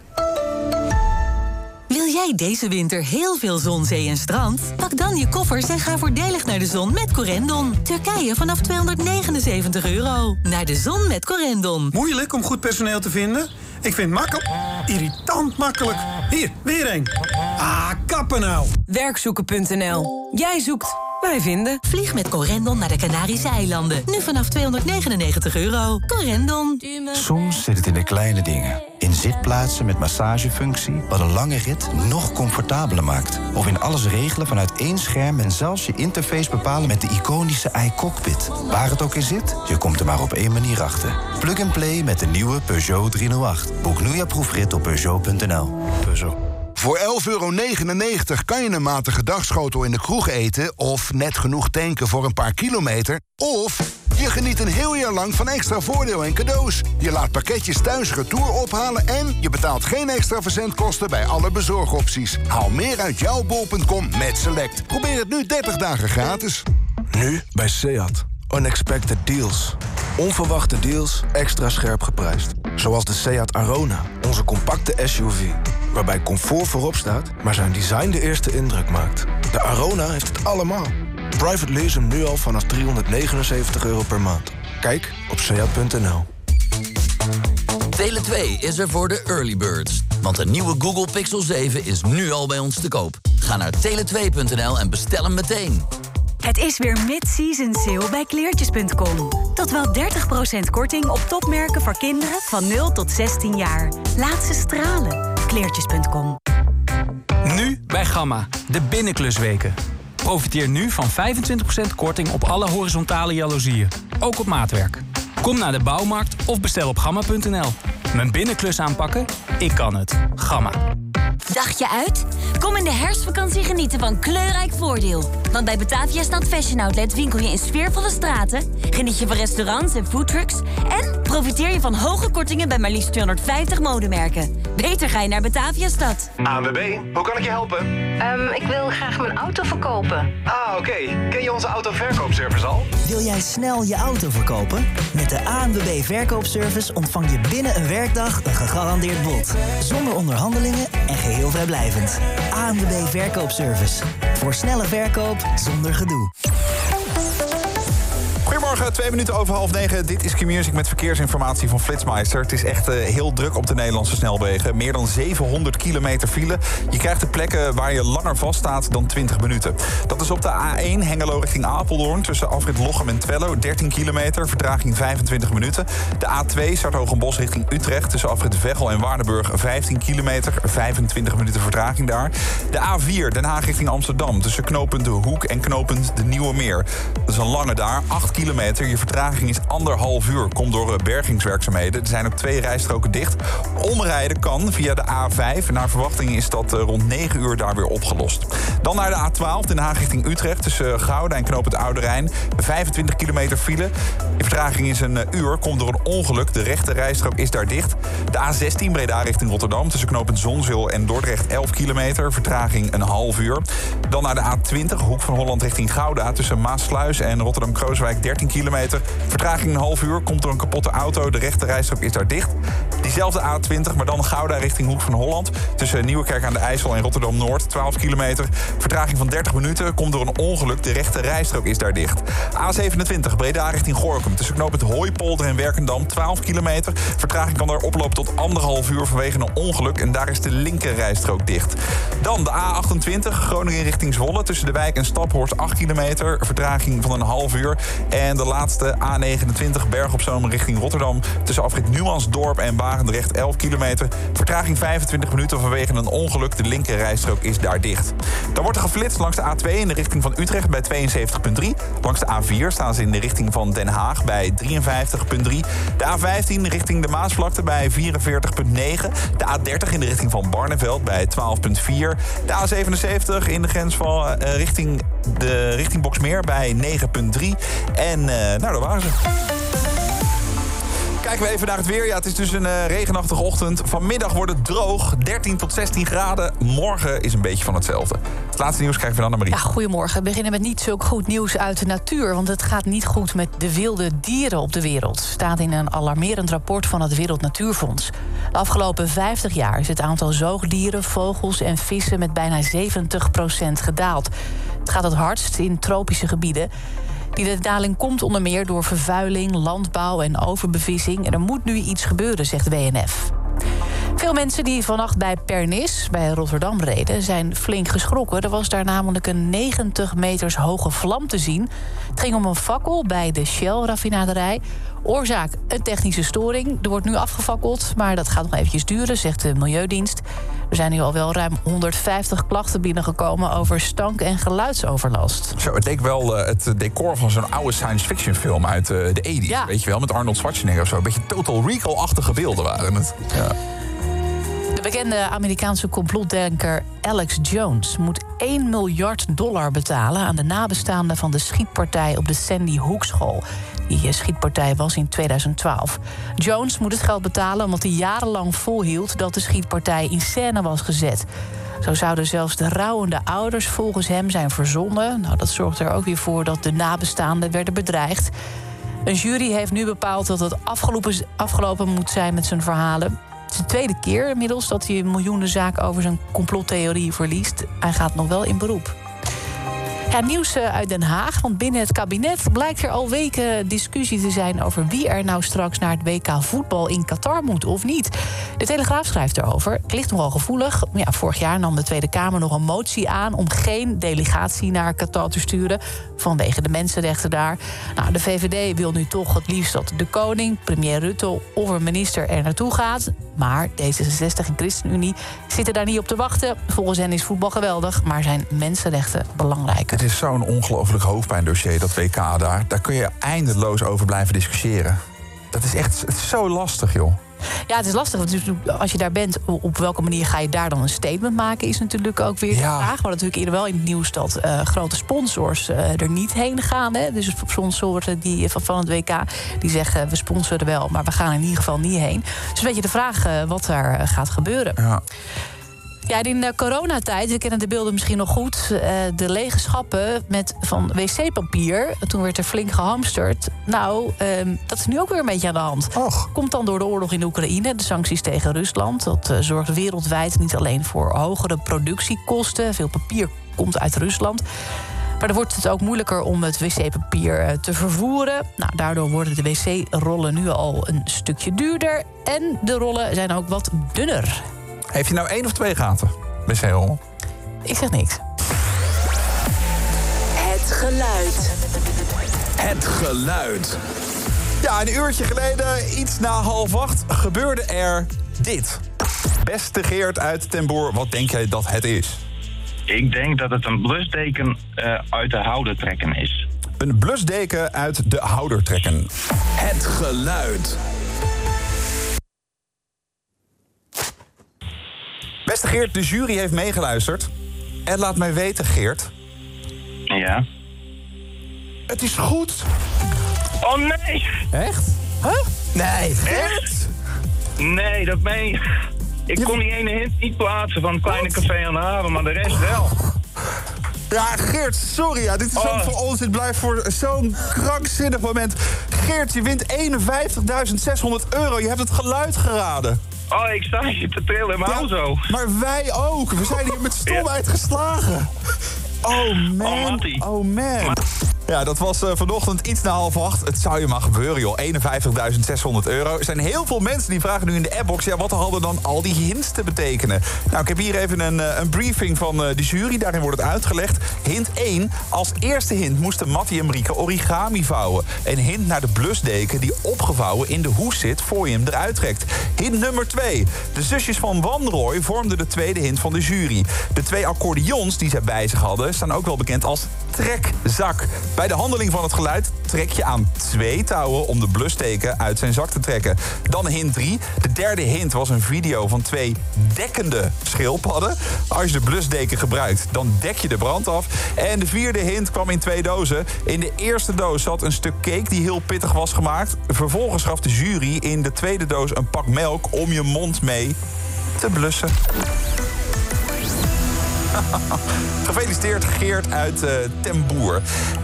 Speaker 19: Wil jij deze winter heel veel zon, zee en strand? Pak dan je koffers en ga voordelig naar de zon met Corendon. Turkije vanaf 279 euro. Naar de zon met Corendon.
Speaker 104: Moeilijk om goed personeel te vinden? Ik vind makkelijk. Irritant makkelijk. Hier, weer een. Ah, kappen nou.
Speaker 103: Werkzoeken.nl. Jij zoekt, wij vinden.
Speaker 19: Vlieg met Corendon naar de Canarische eilanden. Nu vanaf 299 euro. Corendon.
Speaker 27: Soms zit het in de kleine dingen. Zitplaatsen met massagefunctie, wat een lange rit nog comfortabeler maakt. Of in alles regelen vanuit één scherm en zelfs je interface bepalen met de iconische iCockpit. Waar het ook in zit, je komt er maar op één manier achter. Plug and play met de nieuwe Peugeot 308. Boek nu je proefrit op Peugeot.nl. Peugeot.
Speaker 50: Voor 11,99 euro kan je een matige dagschotel in de kroeg eten... of net genoeg tanken voor een paar kilometer... of je geniet een heel jaar lang van extra voordeel en cadeaus. Je laat pakketjes thuis retour ophalen... en je betaalt geen extra verzendkosten bij alle bezorgopties. Haal meer uit jouw bol.com met Select. Probeer het nu 30 dagen gratis.
Speaker 105: Nu bij Seat. Unexpected deals. Onverwachte deals extra scherp geprijsd. Zoals de Seat Arona, onze compacte SUV. Waarbij comfort voorop staat, maar zijn design de eerste indruk maakt. De Arona heeft het allemaal. Private lease hem nu al vanaf 379 euro per maand. Kijk op seat.nl.
Speaker 106: Tele2 is er voor de early birds. Want de nieuwe Google Pixel 7 is nu al bij ons te koop. Ga naar tele2.nl en bestel hem meteen.
Speaker 107: Het is weer mid-season sale bij kleertjes.com. Tot wel 30% korting op topmerken voor kinderen van 0 tot 16 jaar. Laat ze stralen. Kleertjes.com.
Speaker 106: Nu bij Gamma, de binnenklusweken. Profiteer nu van 25% korting op alle horizontale jaloezieën. Ook op maatwerk. Kom naar de bouwmarkt of bestel op gamma.nl. Mijn binnenklus aanpakken? Ik kan het. Gamma.
Speaker 33: Dagje uit? Kom in de herfstvakantie genieten van kleurrijk voordeel. Want bij Batavia Stad Fashion Outlet winkel je in sfeervolle straten... geniet je van restaurants en foodtrucks... en profiteer je van hoge kortingen bij maar liefst 250 modemerken. Beter ga je naar Batavia Stad.
Speaker 108: ANWB, hoe kan ik je helpen?
Speaker 109: Ehm, ik wil graag mijn auto verkopen.
Speaker 108: Ah, oké. Ken je onze autoverkoopservice al?
Speaker 110: Wil jij snel je auto verkopen? Met de ANWB Verkoopservice ontvang je binnen een werkdag een gegarandeerd bod. Zonder onderhandelingen en geheel vrijblijvend. ANWB Verkoopservice. Voor snelle verkoop zonder gedoe.
Speaker 5: Goedemorgen, twee minuten over half negen. Dit is Q-Music met verkeersinformatie van Flitsmeister. Het is echt eh, heel druk op de Nederlandse snelwegen. Meer dan 700 kilometer file. Je krijgt de plekken waar je langer vaststaat dan 20 minuten. Dat is op de A1 Hengelo richting Apeldoorn... tussen Afrit Lochem en Twello, 13 kilometer, vertraging 25 minuten. De A2 Sartogenbos richting Utrecht... tussen Afrit Veghel en Waardenburg, 15 kilometer, 25 minuten vertraging daar. De A4 Den Haag richting Amsterdam... tussen knooppunt De Hoek en knooppunt De Nieuwe Meer. Dat is een lange daar, 8 kilometer. Je vertraging is anderhalf uur. Komt door eh, bergingswerkzaamheden. Er zijn ook twee rijstroken dicht. Omrijden kan via de A5. Naar verwachting is dat eh, rond 9 uur daar weer opgelost. Dan naar de A12 Den Haag richting Utrecht. Tussen Gouda en Knoop het Oude Rijn. 25 kilometer file. Je vertraging is een eh, uur. Komt door een ongeluk. De rechte rijstrook is daar dicht. De A16 Breda richting Rotterdam. Tussen knooppunt Zonzeel en Dordrecht 11 kilometer. Vertraging een half uur. Dan naar de A20 Hoek van Holland richting Gouda. Tussen Maasluis en Rotterdam-Krooswijk 13 kilometer. Vertraging een half uur. Komt door een kapotte auto. De rechte rijstrook is daar dicht. Diezelfde A20, maar dan Gouda richting Hoek van Holland. Tussen Nieuwekerk aan de IJssel en Rotterdam-Noord. 12 kilometer. Vertraging van 30 minuten. Komt door een ongeluk. De rechte rijstrook is daar dicht. A27 Breda richting Gorkum. Tussen knoop het Hooipolder en Werkendam. 12 kilometer. Vertraging kan daar oplopen tot anderhalf uur vanwege een ongeluk. En daar is de linker rijstrook dicht. Dan de A28 Groningen richting Zwolle. Tussen de wijk en Staphorst 8 kilometer. Vertraging van een half uur. En de laatste A29 Berg op Zoom richting Rotterdam. Tussen afrit Numansdorp en Barendrecht 11 kilometer. Vertraging 25 minuten vanwege een ongeluk. De linker rijstrook is daar dicht. Dan wordt er geflitst langs de A2 in de richting van Utrecht bij 72,3. Langs de A4 staan ze in de richting van Den Haag bij 53,3. De A15 richting de Maasvlakte bij 44,9. De A30 in de richting van Barneveld bij 12,4. De A77 in de grens van eh, richting, de, richting Boksmeer bij 9,3. En nou, daar waren ze. Kijken we even naar het weer. Ja, het is dus een eh, regenachtige ochtend. Vanmiddag wordt het droog, 13 tot 16 graden. Morgen is een beetje van hetzelfde. Het laatste nieuws krijgen we dan naar Marie.
Speaker 6: Ja, goedemorgen. We beginnen met niet zulk goed nieuws uit de natuur. Want het gaat niet goed met de wilde dieren op de wereld. Staat in een alarmerend rapport van het Wereld Natuurfonds. De afgelopen 50 jaar is het aantal zoogdieren, vogels en vissen met bijna 70% gedaald. Het gaat het hardst in tropische gebieden. Die daling komt onder meer door vervuiling, landbouw en overbevissing. En er moet nu iets gebeuren, zegt WNF. Veel mensen die vannacht bij Pernis, bij Rotterdam reden, zijn flink geschrokken. Er was daar namelijk een 90 meters hoge vlam te zien. Het ging om een fakkel bij de Shell-raffinaderij. Oorzaak een technische storing. Er wordt nu afgefakkeld, maar dat gaat nog eventjes duren, zegt de Milieudienst. Er zijn nu al wel ruim 150 klachten binnengekomen over stank- en geluidsoverlast.
Speaker 5: Zo, het leek wel uh, het decor van zo'n oude science fiction film uit uh, de 80's.
Speaker 6: Ja.
Speaker 5: Weet je wel, met Arnold Schwarzenegger of zo. Een beetje Total Recall-achtige beelden waren het. Ja.
Speaker 6: De bekende Amerikaanse complotdenker Alex Jones moet 1 miljard dollar betalen aan de nabestaanden van de schietpartij op de Sandy Hook School. Die schietpartij was in 2012. Jones moet het geld betalen omdat hij jarenlang volhield dat de schietpartij in scène was gezet. Zo zouden zelfs de rouwende ouders volgens hem zijn verzonnen. Nou, dat zorgt er ook weer voor dat de nabestaanden werden bedreigd. Een jury heeft nu bepaald dat het afgelopen, afgelopen moet zijn met zijn verhalen. Het is de tweede keer inmiddels dat hij een miljoenenzaak over zijn complottheorie verliest. Hij gaat nog wel in beroep. Nieuws eh, uit Den Haag. Want binnen het kabinet blijkt er al weken discussie te zijn over wie er nou straks naar het WK voetbal in Qatar moet of niet. De Telegraaf schrijft erover. Het ligt nogal gevoelig. Ja, vorig jaar nam de Tweede Kamer nog een motie aan om geen delegatie naar Qatar te sturen. Vanwege de mensenrechten daar. Nou, de VVD wil nu toch het liefst dat de koning, premier Rutte of een minister er naartoe gaat. Maar D66 en ChristenUnie zitten daar niet op te wachten. Volgens hen is voetbal geweldig, maar zijn mensenrechten belangrijker.
Speaker 5: Het is zo'n ongelooflijk hoofdpijndossier, dat WK daar. Daar kun je eindeloos over blijven discussiëren. Dat is echt zo lastig, joh.
Speaker 6: Ja, het is lastig. Want dus als je daar bent, op welke manier ga je daar dan een statement maken, is natuurlijk ook weer de vraag. Maar natuurlijk eerder wel in het nieuws dat eh, grote sponsors eh, er niet heen gaan. Hè? Dus sponsoren die, van, van het WK die zeggen we sponsoren wel, maar we gaan in ieder geval niet heen. Dus een beetje de vraag eh, wat daar gaat gebeuren.
Speaker 5: Ja.
Speaker 6: Ja, in de coronatijd, we kennen de beelden misschien nog goed... eh, de lege schappen met van wc-papier. Toen werd er flink gehamsterd. Nou, ehm, dat is nu ook weer een beetje aan de hand. Komt dan door de oorlog in Oekraïne, de sancties tegen Rusland. Dat eh, zorgt wereldwijd niet alleen voor hogere productiekosten. Veel papier komt uit Rusland. Maar dan wordt het ook moeilijker om het wc-papier eh, te vervoeren. Nou, daardoor worden de wc-rollen nu al een stukje duurder. En de rollen zijn ook wat dunner.
Speaker 5: Heeft je nou één of twee gaten? wc-rol?
Speaker 6: Ik zeg niks.
Speaker 4: Het geluid.
Speaker 5: Het geluid. Ja, een uurtje geleden, iets na half acht, gebeurde er dit. Beste Geert uit Ten Boer, wat denk jij dat het is?
Speaker 39: Ik denk dat het een blusdeken eh, uit de houder trekken is.
Speaker 5: Een blusdeken uit de houder trekken. Het geluid. Beste Geert, de jury heeft meegeluisterd. En laat mij weten, Geert.
Speaker 39: Ja.
Speaker 5: Het is goed.
Speaker 39: Oh nee!
Speaker 5: Echt? Huh? Nee.
Speaker 39: Echt? Nee, dat meen je. Ik kon die ene hint niet plaatsen van het kleine café aan de haven, maar de rest wel.
Speaker 5: Ja, Geert, sorry. Ja, dit is
Speaker 39: Oh.
Speaker 5: zo voor ons. Dit blijft voor zo'n krankzinnig moment. Geert, je wint 51.600 euro. Je hebt het geluid geraden.
Speaker 39: Oh, ik sta hier te trillen in mijn auto.
Speaker 5: Maar wij ook. We zijn hier met stomheid geslagen. Oh man. Oh man. Ja, dat was eh, vanochtend iets na half acht. Het zou je maar gebeuren, joh. 51.600 euro. Er zijn heel veel mensen die vragen nu in de appbox... ja, wat hadden dan al die hints te betekenen? Nou, ik heb hier even een, eh, een briefing van eh, de jury. Daarin wordt het uitgelegd. Hint 1. Als eerste hint moesten Mattie en Marieke origami vouwen. Een hint naar de blusdeken die opgevouwen in de hoes zit... voor je hem eruit trekt. Hint nummer 2. De zusjes van Wanrooy vormden de tweede hint van de jury. De twee accordeons die zij bij zich hadden... staan ook wel bekend als trekzak. Bij de handeling van het geluid trek je aan twee touwen... om de blusdeken uit zijn zak te trekken. Dan hint 3. De derde hint was een video van twee dekkende schildpadden. Als je de blusdeken gebruikt, dan dek je de brand af. En de vierde hint kwam in twee dozen. In de eerste doos zat een stuk cake die heel pittig was gemaakt. Vervolgens gaf de jury in de tweede doos een pak melk... om je mond mee te blussen. Gefeliciteerd Geert uit eh Ten Boer.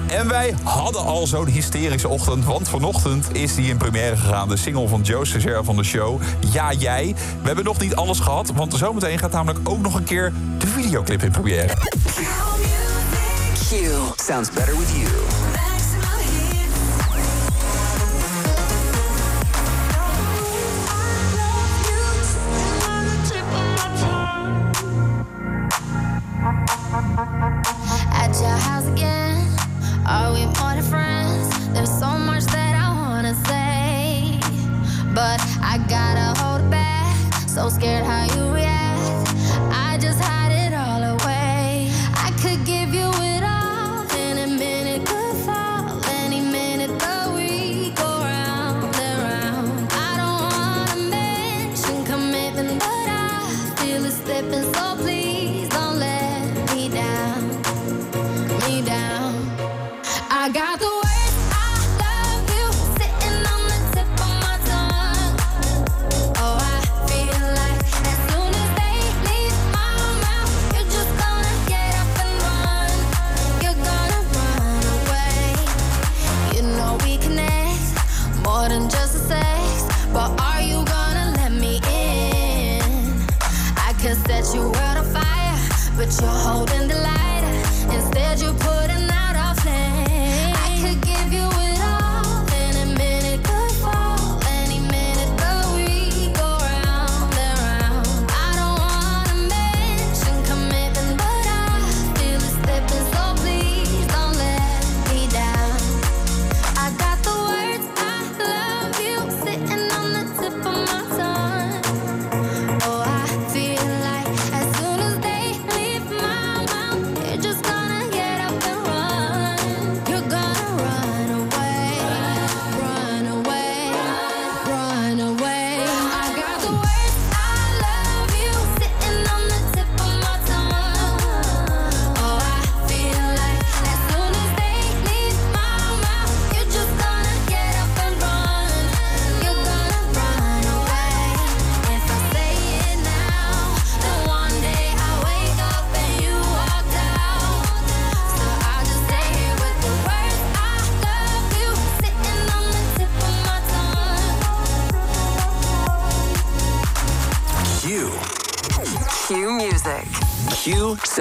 Speaker 5: En wij hadden al zo'n hysterische ochtend... want vanochtend is die in première gegaan... de single van Joe Cesar van de show, Ja Jij. We hebben nog niet alles gehad... want zometeen gaat namelijk ook nog een keer de videoclip in première.
Speaker 4: Q sounds better with you.
Speaker 95: Are we more than friends? There's so much that I wanna say, but I gotta hold back. So scared how you react.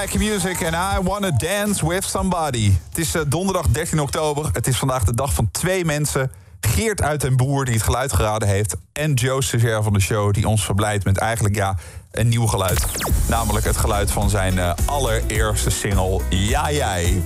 Speaker 95: In
Speaker 5: Music en I Wanna Dance With Somebody. Het is eh, donderdag 13 oktober. Het is vandaag de dag van twee mensen. Geert uit den Boer, die het geluid geraden heeft... en Joe Stagiair van de show, die ons verblijdt met eigenlijk ja, een nieuw geluid. Namelijk het geluid van zijn eh, allereerste single, Ja Jij.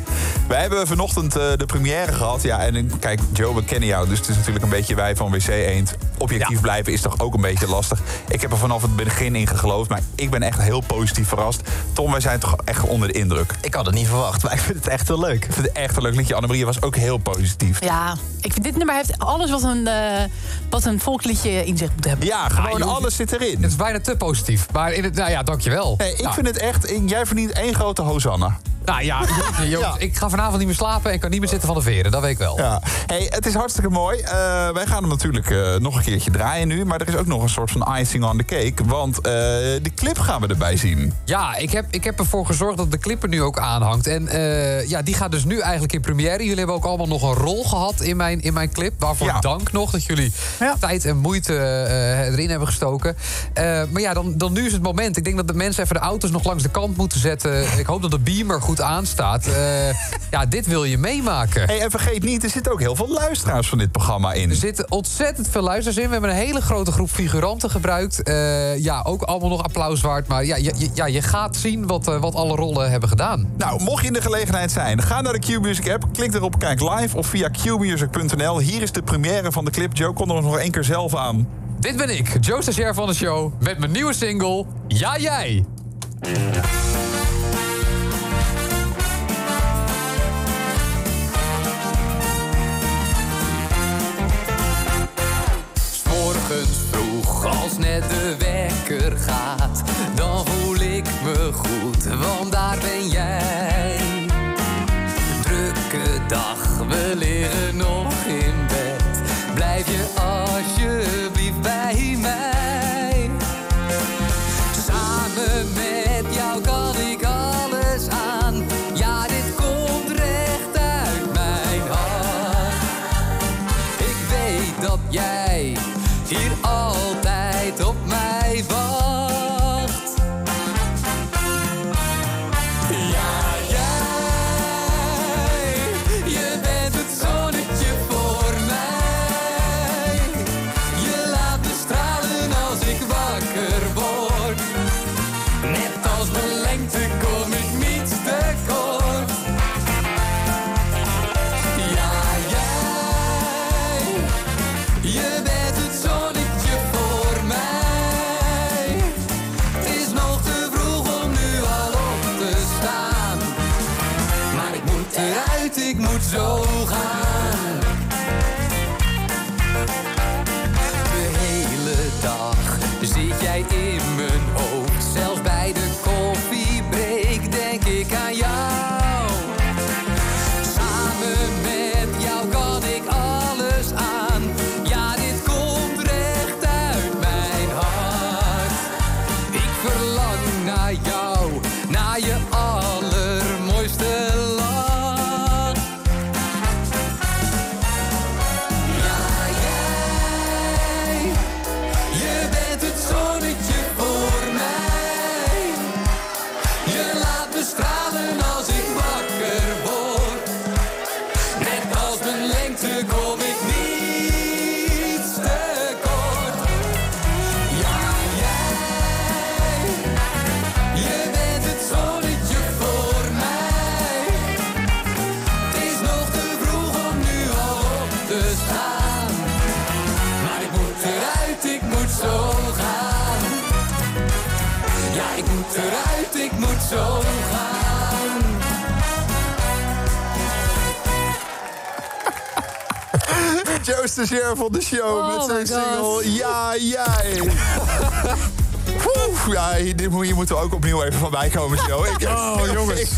Speaker 5: Wij hebben vanochtend eh, de première gehad. Ja, en eh, kijk, Joe, we kennen jou, dus het is natuurlijk een beetje wij van WC Eend. Objectief blijven is toch ook een beetje lastig. Ik heb er vanaf het begin in geloofd, maar ik ben echt heel positief verrast. Tom, wij zijn toch echt onder de indruk.
Speaker 111: Ik had het niet verwacht, maar ik vind het echt heel leuk.
Speaker 5: Ik vind het echt een leuk liedje. Annemarie was ook heel positief.
Speaker 112: Ja, ik vind dit nummer heeft alles wat een, eh, wat een volksliedje in zich moet hebben.
Speaker 5: Ja, gewoon alles zit erin.
Speaker 9: Het is bijna te positief. Maar in het, nou ja, dankjewel.
Speaker 5: Nee, ik
Speaker 9: Nou,
Speaker 5: vind het echt... Jij verdient één grote hosanna.
Speaker 9: Nou ja, jongens, ik ga vanavond niet meer slapen en kan niet meer zitten van de veren. Dat weet ik wel.
Speaker 5: Ja. Hey, het is hartstikke mooi. Eh, wij gaan hem natuurlijk eh, nog een keertje draaien nu. Maar er is ook nog een soort van icing on the cake. Want eh, de clip gaan we erbij zien.
Speaker 9: Ja, ik heb, ik heb ervoor gezorgd dat de clip er nu ook aanhangt. En eh, ja, die gaat dus nu eigenlijk in première. Jullie hebben ook allemaal nog een rol gehad in mijn, in mijn clip. Waarvoor dank nog dat jullie tijd en moeite eh, erin hebben gestoken. Eh, maar ja, dan, dan nu is het moment. Ik denk dat de mensen even de auto's nog langs de kant moeten zetten. Ik hoop dat de beamer goed aanstaat. Eh, ja, dit wil je meemaken.
Speaker 5: Hey, en vergeet niet, er zitten ook heel veel luisteraars van dit programma in.
Speaker 9: Er zitten ontzettend veel luisteraars in. We hebben een hele grote groep figuranten gebruikt. Eh, ja, ook allemaal nog applaus waard. Maar ja, je, ja, je gaat zien wat, eh, wat alle rollen hebben gedaan.
Speaker 5: Nou, mocht je in de gelegenheid zijn, ga naar de Q-Music app, klik erop, kijk live of via qmusic.nl. Hier is de première van de clip. Joe, kon er nog één keer zelf aan.
Speaker 9: Dit ben ik, Joe Stagiair van de show, met mijn nieuwe single Ja Jij. Vroeg, als net de wekker gaat, dan voel ik me goed, want daar ben jij. Drukke dag, we liggen nog
Speaker 5: Joe Stagiair van de show
Speaker 9: Oh
Speaker 5: met zijn single Ja, jij. Ja, hier, hier moeten we ook opnieuw even van bij komen, Joe. Ik,
Speaker 9: Oh, jongens.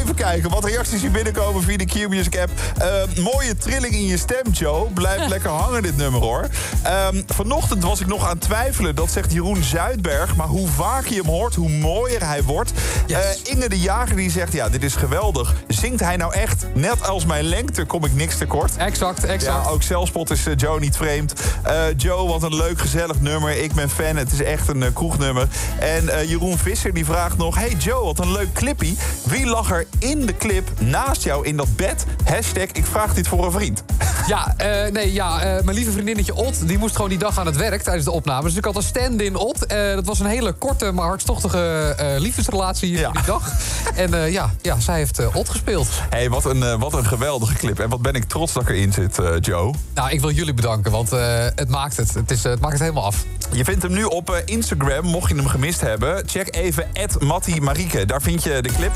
Speaker 5: even kijken wat reacties hier binnenkomen via de Q-Music app. Eh, mooie trilling in je stem, Joe. Blijft lekker hangen, dit nummer, hoor. Ehm, vanochtend was ik nog aan het twijfelen, dat zegt Jeroen Zuidberg. Maar hoe vaker je hem hoort, hoe mooier hij wordt. Eh, Inge de Jager die zegt, ja, dit is geweldig. Zingt hij nou echt, net als mijn lengte, kom ik niks tekort?
Speaker 9: Exact, exact.
Speaker 5: Ja, ook zelfspot is eh, Joe niet vreemd. Eh, Joe, wat een leuk, gezellig nummer. Ik ben fan, het is echt een eh, kroegnummer. En eh, Jeroen Visser die vraagt nog... Hey Joe, wat een leuk clippie. Wie lag er in de clip naast jou in dat bed? Hashtag, ik vraag dit voor een vriend.
Speaker 9: Ja, eh, nee, ja, mijn lieve vriendinnetje Ot... die moest gewoon die dag aan het werk tijdens de opnames. Dus ik had een stand-in Ot. Dat was een hele korte, maar hartstochtige liefdesrelatie die dag. En ja, ja, zij heeft Ot gespeeld.
Speaker 5: hey, wat, een, wat een geweldige clip. En wat ben ik trots dat ik erin zit, Joe.
Speaker 9: Nou, ik wil jullie bedanken, want het maakt het. Het, is, het maakt het helemaal af.
Speaker 5: Je vindt hem nu op eh, Instagram, mocht je hem gemist hebben. Check even Mattie Marieke. Daar vind je de clip.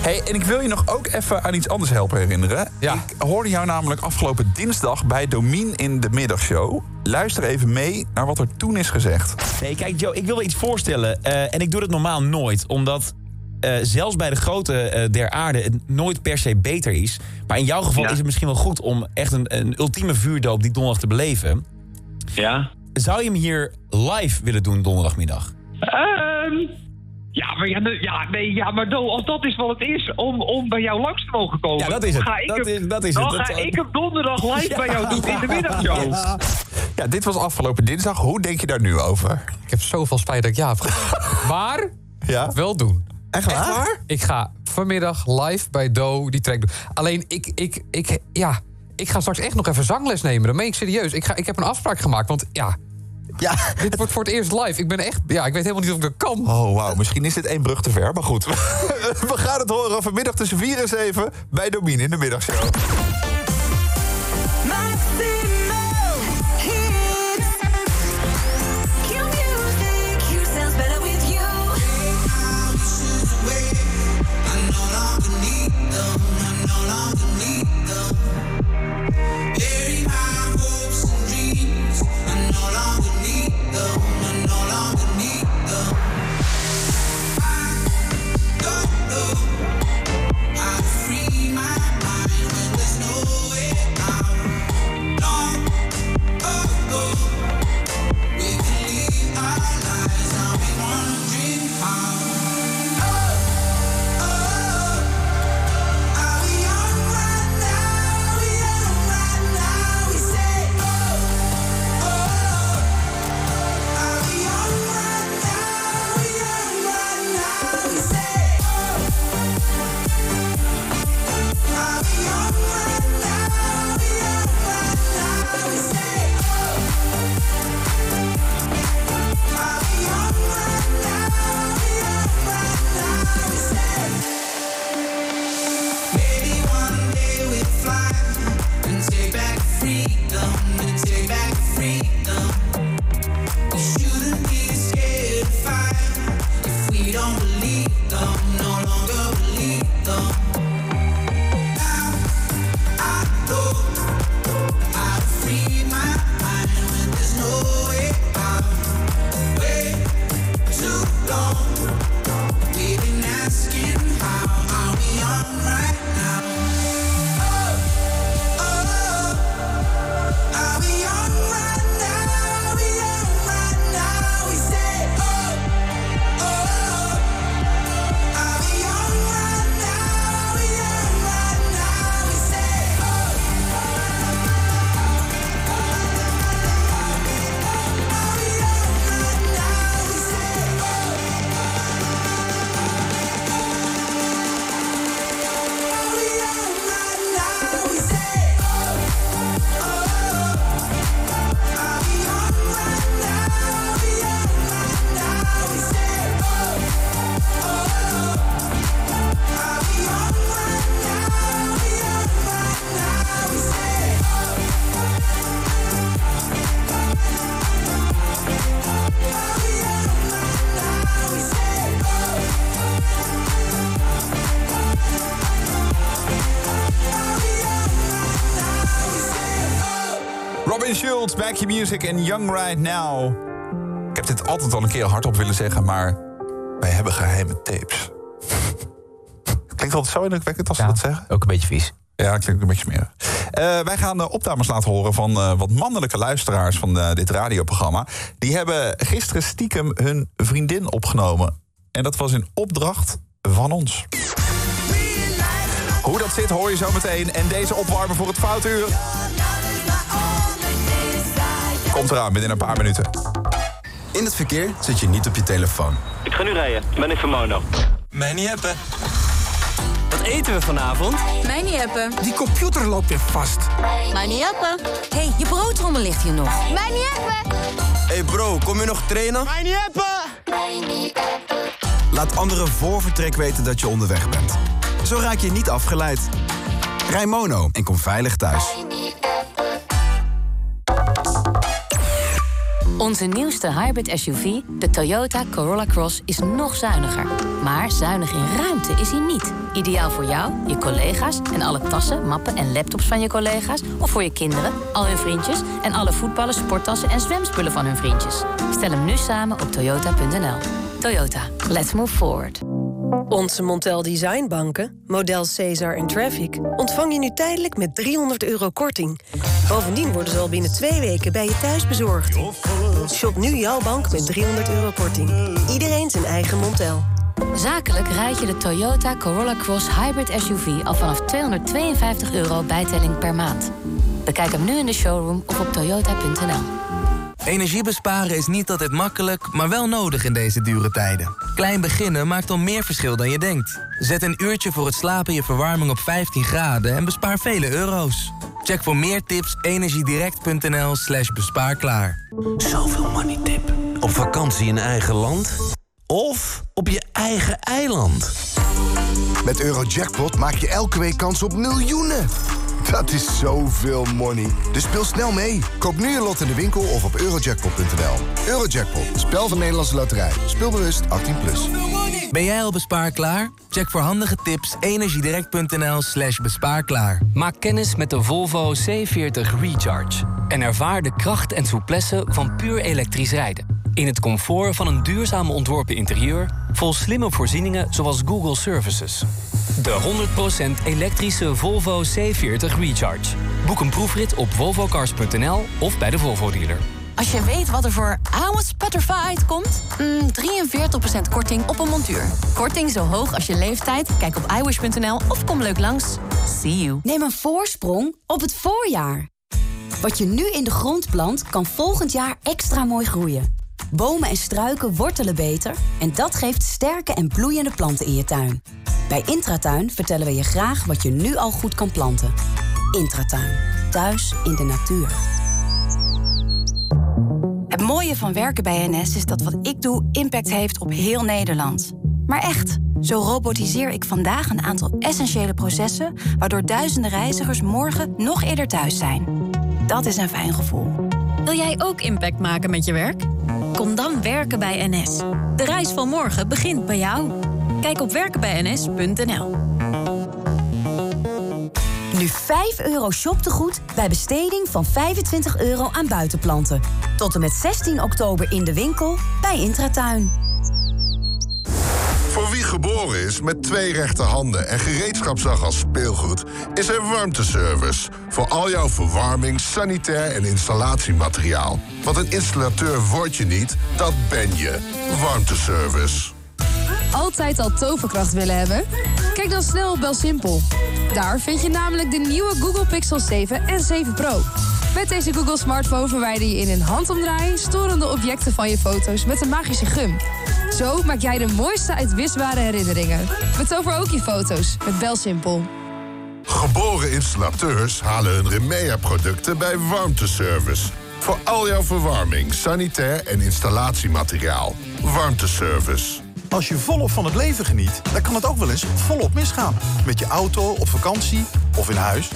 Speaker 5: Hey, en ik wil je nog ook even aan iets anders helpen herinneren. Ik hoorde jou namelijk afgelopen dinsdag bij Domien in de middagshow. Luister even mee naar wat er toen is gezegd.
Speaker 113: Nee, kijk Joe, ik wil je iets voorstellen. eh, en ik doe dat normaal nooit. Omdat
Speaker 47: eh, zelfs bij de grote eh, der aarde het nooit per se beter is. Maar in jouw geval
Speaker 39: Ja.
Speaker 47: is het misschien wel goed om echt een, een ultieme vuurdoop die donderdag te beleven.
Speaker 39: Ja.
Speaker 47: Zou je hem hier live willen doen donderdagmiddag?
Speaker 39: Ehm, ja, maar, ja, nee, ja, nee, ja, maar no, als dat is wat het is om, om bij jou langs te mogen komen...
Speaker 47: Ja, dat is het.
Speaker 39: Ga ik
Speaker 47: Dat
Speaker 39: hem,
Speaker 47: is- dat is
Speaker 39: dan
Speaker 47: het.
Speaker 39: ga
Speaker 47: Dat-
Speaker 39: ik hem donderdag live bij jou doen in de middagshow.
Speaker 5: Ja, dit was afgelopen dinsdag. Hoe denk je daar nu over?
Speaker 9: Ik heb zoveel spijt dat ik ja heb gezegd. Maar,
Speaker 5: ja?
Speaker 9: wel doen.
Speaker 5: Echt waar?
Speaker 9: Ik ga vanmiddag live bij Do die track doen. Alleen, ik, ik, ik, ja, ik ga straks echt nog even zangles nemen. Dat meen ik serieus. Ik, ga, ik heb een afspraak gemaakt, want ja...
Speaker 5: Ja.
Speaker 9: Dit wordt voor het eerst live. Ik ben echt... Ja, ik weet helemaal niet of ik dat kan.
Speaker 5: Oh, wauw. Misschien is dit één brug te ver, maar goed. We gaan het horen vanmiddag tussen 4 en 7 bij Domien in de middagshow. Your Music en Young Right Now. Ik heb dit altijd al een keer hardop willen zeggen, maar wij hebben geheime tapes. Klinkt altijd zo indrukwekkend als ze dat zeggen.
Speaker 114: Ook een beetje vies.
Speaker 5: Ja, klinkt een beetje smerig. Eh, wij gaan de opnames laten horen van eh, wat mannelijke luisteraars van eh, dit radioprogramma. Die hebben gisteren stiekem hun vriendin opgenomen. En dat was in opdracht van ons. Hoe dat zit hoor je zo meteen. En deze opwarmen voor het foutuur. Komt eraan binnen een paar minuten.
Speaker 14: In het verkeer zit je niet op je telefoon.
Speaker 39: Ik ga nu rijden. Ben ik van Mono.
Speaker 14: Mij niet hebben.
Speaker 115: Wat eten we vanavond?
Speaker 95: Mij niet appen.
Speaker 115: Die computer loopt weer vast.
Speaker 95: Mij niet appen.
Speaker 86: Hé, hey, je broodtrommel ligt hier nog.
Speaker 95: Mij niet appen.
Speaker 14: Hey bro, kom je nog trainen?
Speaker 95: Mij niet appen.
Speaker 14: Laat anderen voor vertrek weten dat je onderweg bent. Zo raak je niet afgeleid. Rij Mono en kom veilig thuis.
Speaker 86: Onze nieuwste hybrid SUV, de Toyota Corolla Cross, is nog zuiniger. Maar zuinig in ruimte is hij niet. Ideaal voor jou, je collega's en alle tassen, mappen en laptops van je collega's. Of voor je kinderen, al hun vriendjes en alle voetballen, sporttassen en zwemspullen van hun vriendjes. Stel hem nu samen op toyota.nl. Toyota, let's move forward.
Speaker 116: Onze Montel Design banken, model Caesar en Traffic... ontvang je nu tijdelijk met 300 euro korting. Bovendien worden ze al binnen twee weken bij je thuis bezorgd. Shop nu jouw bank met 300 euro korting. Iedereen zijn eigen Montel.
Speaker 86: Zakelijk rijd je de Toyota Corolla Cross Hybrid SUV al vanaf 252 euro bijtelling per maand. Bekijk hem nu in de showroom of op toyota.nl.
Speaker 117: Energie besparen is niet altijd makkelijk, maar wel nodig in deze dure tijden. Klein beginnen maakt al meer verschil dan je denkt. Zet een uurtje voor het slapen je verwarming op 15 graden en bespaar vele euro's. Check voor meer tips energiedirect.nl slash bespaarklaar.
Speaker 30: Zoveel money tip. Op vakantie in eigen land? Of op je eigen eiland?
Speaker 118: Met Eurojackpot maak je elke week kans op miljoenen. Dat is zoveel money. Dus speel snel mee. Koop nu je lot in de winkel of op eurojackpot.nl. Eurojackpot, spel van Nederlandse Loterij. Speelbewust 18+. Plus.
Speaker 117: Ben jij al bespaarklaar? Check voor handige tips energiedirect.nl slash bespaarklaar.
Speaker 119: Maak kennis met de Volvo C40 Recharge. En ervaar de kracht en souplesse van puur elektrisch rijden. In het comfort van een duurzaam ontworpen interieur... vol slimme voorzieningen zoals Google Services. De 100% elektrische Volvo C40 Recharge. Boek een proefrit op volvocars.nl of bij de Volvo dealer.
Speaker 33: Als je weet wat er voor oude Sputterfight komt... Mm, 43% korting op een montuur. Korting zo hoog als je leeftijd? Kijk op iwish.nl of kom leuk langs. See you.
Speaker 29: Neem een voorsprong op het voorjaar. Wat je nu in de grond plant, kan volgend jaar extra mooi groeien. Bomen en struiken wortelen beter en dat geeft sterke en bloeiende planten in je tuin. Bij Intratuin vertellen we je graag wat je nu al goed kan planten. Intratuin. Thuis in de natuur.
Speaker 120: Het mooie van werken bij NS is dat wat ik doe impact heeft op heel Nederland. Maar echt, zo robotiseer ik vandaag een aantal essentiële processen... waardoor duizenden reizigers morgen nog eerder thuis zijn. Dat is een fijn gevoel.
Speaker 121: Wil jij ook impact maken met je werk? Kom dan werken bij NS. De reis van morgen begint bij jou. Kijk op werkenbijns.nl.
Speaker 29: Nu 5 euro shoptegoed bij besteding van 25 euro aan buitenplanten. Tot en met 16 oktober in de winkel bij Intratuin.
Speaker 50: Voor wie geboren is met twee rechterhanden en gereedschapsdag als speelgoed, is er warmteservice. Voor al jouw verwarming, sanitair en installatiemateriaal. Want een installateur word je niet, dat ben je. Warmteservice.
Speaker 40: Altijd al toverkracht willen hebben? Kijk dan snel op Belsimpel. Daar vind je namelijk de nieuwe Google Pixel 7 en 7 Pro. Met deze Google smartphone verwijder je in een handomdraai storende objecten van je foto's met een magische gum. Zo maak jij de mooiste uitwisbare herinneringen. Betover ook je foto's met Belsimpel.
Speaker 50: Geboren installateurs halen hun Remea-producten bij Warmteservice. Voor al jouw verwarming, sanitair en installatiemateriaal. Warmteservice.
Speaker 122: Als je volop van het leven geniet, dan kan het ook wel eens volop misgaan. Met je auto, op vakantie of in huis.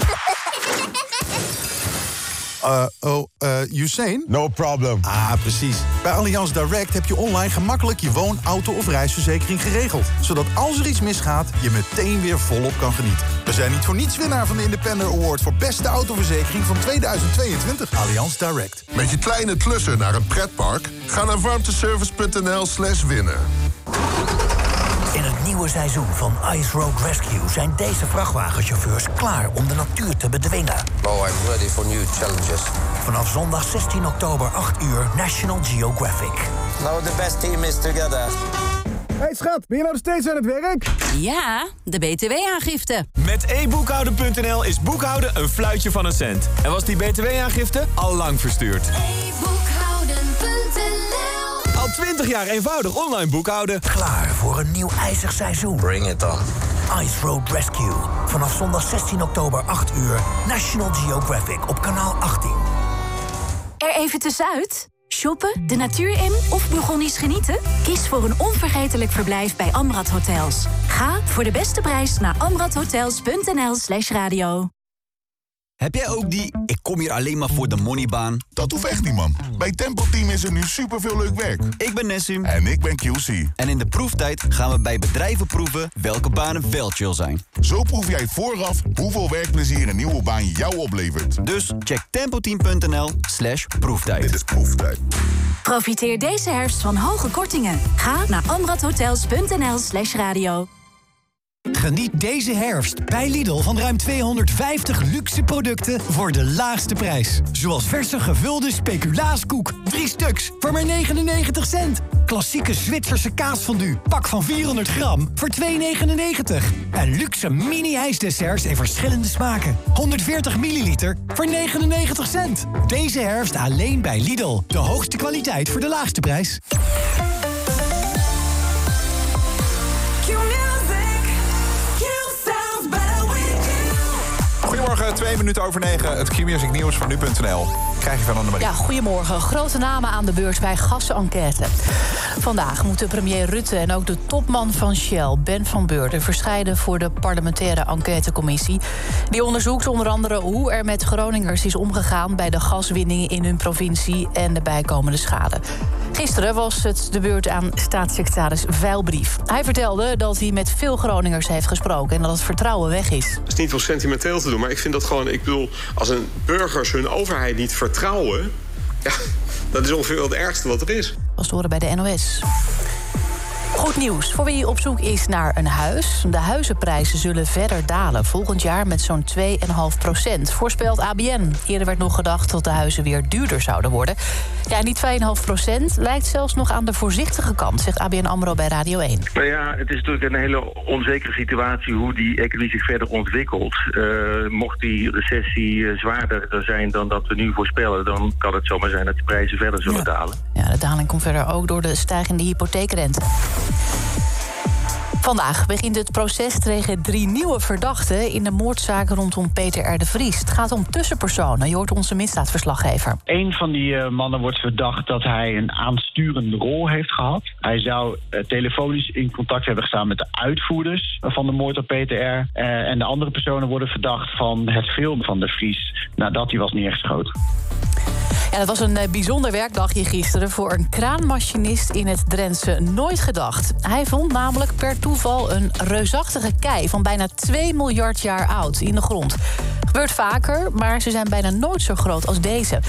Speaker 122: Uh, oh, uh, Usain?
Speaker 118: No problem.
Speaker 122: Ah, precies. Bij Allianz Direct heb je online gemakkelijk je woon-, auto- of reisverzekering geregeld. Zodat als er iets misgaat, je meteen weer volop kan genieten. We zijn niet voor niets winnaar van de Independent Award voor beste autoverzekering van 2022. Allianz Direct.
Speaker 50: Met je kleine klussen naar een pretpark? Ga naar warmteservice.nl slash winnen.
Speaker 123: In het nieuwe seizoen van Ice Road Rescue zijn deze vrachtwagenchauffeurs klaar om de natuur te bedwingen.
Speaker 124: Oh, I'm ready for new challenges.
Speaker 123: Vanaf zondag 16 oktober 8 uur National Geographic.
Speaker 124: Now the best team is together.
Speaker 125: Hey schat, ben je nou nog steeds aan het werk?
Speaker 33: Ja, de BTW-aangifte.
Speaker 115: Met e-boekhouden.nl is boekhouden een fluitje van een cent. En was die BTW-aangifte al lang verstuurd. Al 20 jaar eenvoudig online boekhouden.
Speaker 123: Klaar voor een nieuw ijzig seizoen.
Speaker 124: Bring it on.
Speaker 123: Ice Road Rescue. Vanaf zondag 16 oktober 8 uur. National Geographic op kanaal 18.
Speaker 29: Er even tussenuit. Shoppen, de natuur in of Bourgondisch genieten? Kies voor een onvergetelijk verblijf bij Amrad Hotels. Ga voor de beste prijs naar amradhotels.nl slash radio.
Speaker 47: Heb jij ook die ik kom hier alleen maar voor de moneybaan?
Speaker 118: Dat hoeft echt niet, man. Bij Tempo Team is er nu superveel leuk werk.
Speaker 47: Ik ben Nessim.
Speaker 118: En ik ben QC.
Speaker 47: En in de proeftijd gaan we bij bedrijven proeven welke banen wel chill zijn.
Speaker 118: Zo proef jij vooraf hoeveel werkplezier een nieuwe baan jou oplevert.
Speaker 47: Dus check tempoteam.nl slash proeftijd.
Speaker 118: Dit is proeftijd.
Speaker 126: Profiteer deze herfst van hoge kortingen. Ga naar amrathotels.nl slash radio.
Speaker 127: Geniet deze herfst bij Lidl van ruim 250 luxe producten voor de laagste prijs. Zoals verse gevulde speculaaskoek, 3 stuks voor maar 99 cent. Klassieke Zwitserse kaasfondue, pak van 400 gram voor 2,99. En luxe mini-ijsdesserts in verschillende smaken. 140 milliliter voor 99 cent. Deze herfst alleen bij Lidl. De hoogste kwaliteit voor de laagste prijs.
Speaker 5: Goedemorgen, twee minuten over negen. Het Q-music nieuws van nu.nl. Krijg je van Annemarie.
Speaker 6: Ja, goedemorgen. Grote namen aan de beurs bij gasenquête. Vandaag moeten premier Rutte en ook de topman van Shell, Ben van Beurden... verschijnen voor de parlementaire enquêtecommissie. Die onderzoekt onder andere hoe er met Groningers is omgegaan... bij de gaswinning in hun provincie en de bijkomende schade. Gisteren was het de beurt aan staatssecretaris Veilbrief. Hij vertelde dat hij met veel Groningers heeft gesproken... en dat het vertrouwen weg is.
Speaker 128: Het is niet voor sentimenteel te doen, maar ik vind dat gewoon... ik bedoel, als een burgers hun overheid niet vertrouwen... ja, dat is ongeveer het ergste wat er is.
Speaker 6: Was te horen bij de NOS. Goed nieuws voor wie op zoek is naar een huis. De huizenprijzen zullen verder dalen. Volgend jaar met zo'n 2,5 procent. Voorspelt ABN. Eerder werd nog gedacht dat de huizen weer duurder zouden worden. Ja, en die 2,5 procent lijkt zelfs nog aan de voorzichtige kant... zegt ABN AMRO bij Radio 1.
Speaker 129: Nou ja, het is natuurlijk een hele onzekere situatie... hoe die economie zich verder ontwikkelt. Uh, mocht die recessie uh, zwaarder zijn dan dat we nu voorspellen... dan kan het zomaar zijn dat de prijzen verder zullen
Speaker 6: Ja.
Speaker 129: dalen.
Speaker 6: Ja, de daling komt verder ook door de stijgende hypotheekrente. Vandaag begint het proces tegen drie nieuwe verdachten... in de moordzaak rondom Peter R. de Vries. Het gaat om tussenpersonen. Je hoort onze misdaadverslaggever.
Speaker 130: Een van die eh, mannen wordt verdacht dat hij een aansturende rol heeft gehad. Hij zou eh, telefonisch in contact hebben gestaan met de uitvoerders van de moord op Peter R. Eh, en de andere personen worden verdacht van het filmen van de Vries nadat hij was neergeschoten.
Speaker 6: Ja, dat was een eh, bijzonder werkdagje gisteren voor een kraanmachinist in het Drentse Nooit Gedacht. Hij vond namelijk per toeval een reusachtige kei van bijna 2 miljard jaar oud in de grond. Gebeurt vaker, maar ze zijn bijna nooit zo groot als deze.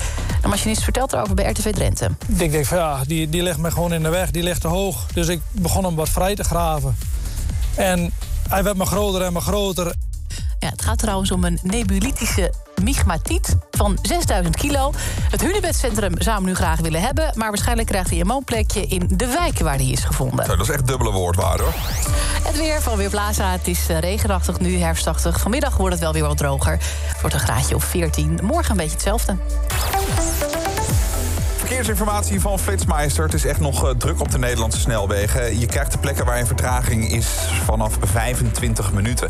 Speaker 6: De machinist vertelt erover bij RTV Drenthe.
Speaker 131: Ik denk ja, die, die ligt me gewoon in de weg, die ligt te hoog. Dus ik begon hem wat vrij te graven. En hij werd maar groter en maar groter.
Speaker 6: Ja, het gaat trouwens om een nebulitische migmatiet van 6000 kilo. Het Hunebedcentrum zou hem nu graag willen hebben... maar waarschijnlijk krijgt hij een woonplekje in de wijk waar hij is gevonden.
Speaker 5: Zo, dat is echt dubbele woordwaarde hoor.
Speaker 6: Het weer van Weerplaza. Het is eh, regenachtig nu, herfstachtig. Vanmiddag wordt het wel weer wat droger. Het wordt een graadje of 14. Morgen een beetje hetzelfde.
Speaker 5: Verkeersinformatie van Flitsmeister. Het is echt nog eh, druk op de Nederlandse snelwegen. Je krijgt de plekken waar een vertraging is vanaf 25 minuten.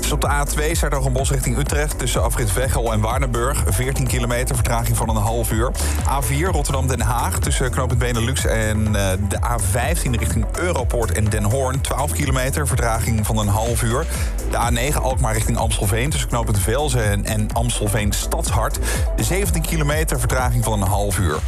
Speaker 5: Is op de A2 Sertogenbos richting Utrecht... tussen afrit Veghel en Waardenburg. 14 kilometer, vertraging van een half uur. A4 Rotterdam-Den Haag tussen knooppunt Benelux en eh, de A15 richting Europoort en Den Hoorn. 12 kilometer, vertraging van een half uur. De A9 Alkmaar richting Amstelveen tussen knooppunt Velzen en, en Amstelveen Stadshart. 17 kilometer, vertraging van een half uur.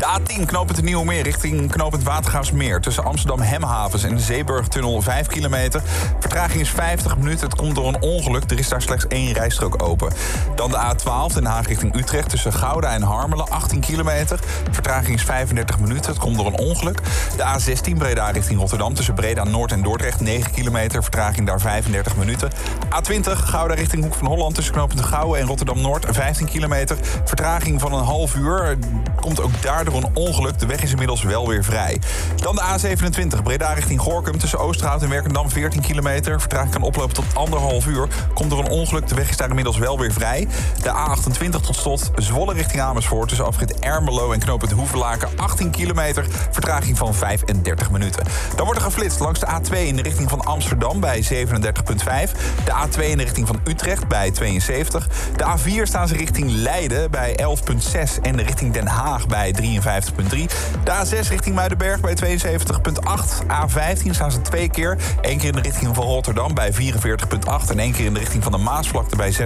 Speaker 5: De A10 knooppunt de Nieuwe Meer richting knooppunt Watergraafsmeer. Tussen Amsterdam Hemhavens en de Zeeburgtunnel 5 kilometer. Vertraging is 50 minuten. Het komt door een ongeluk. Er is daar slechts één rijstrook open. Dan de A12 Den Haag richting Utrecht. Tussen Gouda en Harmelen 18 kilometer. Vertraging is 35 minuten. Het komt door een ongeluk. De A16 Breda richting Rotterdam. Tussen Breda Noord en Dordrecht 9 kilometer. Vertraging daar 35 minuten. A20 Gouda richting Hoek van Holland. Tussen knooppunt Gouwen en Rotterdam Noord 15 kilometer. Vertraging van een half uur. Komt ook daardoor een ongeluk. De weg is inmiddels wel weer vrij. Dan de A27 Breda richting Gorkum. Tussen Oosterhout en Werkendam 14 kilometer. Vertraging kan oplopen tot anderhalf uur. Komt door een ongeluk. De weg is daar inmiddels wel weer vrij. De A28 tot slot Zwolle richting Amersfoort. Tussen afrit Ermelo en knooppunt Hoevelaken 18 kilometer. Vertraging van 35 minuten. Dan wordt er geflitst langs de A2 in de richting van Amsterdam bij 37,5. De A2 in de richting van Utrecht bij 72. De A4 staan ze richting Leiden bij 11,6. En de richting Den Haag bij 53,3. De A6 richting Muidenberg bij 72,8. A15 staan ze twee keer. Eén keer in de richting van Rotterdam bij 44,8. En één keer in de richting van de Maasvlakte bij 46,1.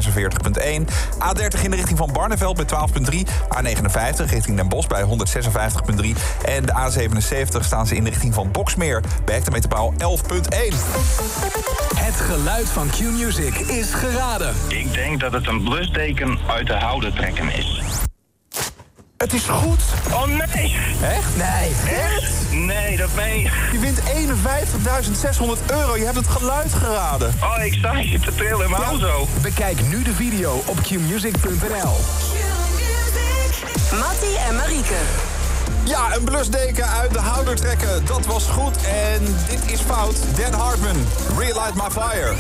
Speaker 5: A30 in de richting van Barneveld bij 12,3. A59 richting Den Bosch bij 156,3. En de A77 staan ze in de richting van Boksmeer bij hectometerpaal 11,1.
Speaker 3: Het geluid van Q-Music is geraden.
Speaker 39: Ik denk dat het een blustdeken uit de houden trekken is.
Speaker 5: Het is goed.
Speaker 39: Oh nee.
Speaker 5: Echt?
Speaker 39: Nee. Echt? Nee, dat meen je.
Speaker 5: wint 51.600 euro. Je hebt het geluid geraden.
Speaker 39: Oh, ik sta je te trillen in Zo auto.
Speaker 41: Bekijk nu de video op qmusic.nl.
Speaker 4: Mattie en Marieke.
Speaker 5: Ja, een blusdeken uit de houder trekken. Dat was goed. En dit is fout. Dan Hartman. Relight my fire.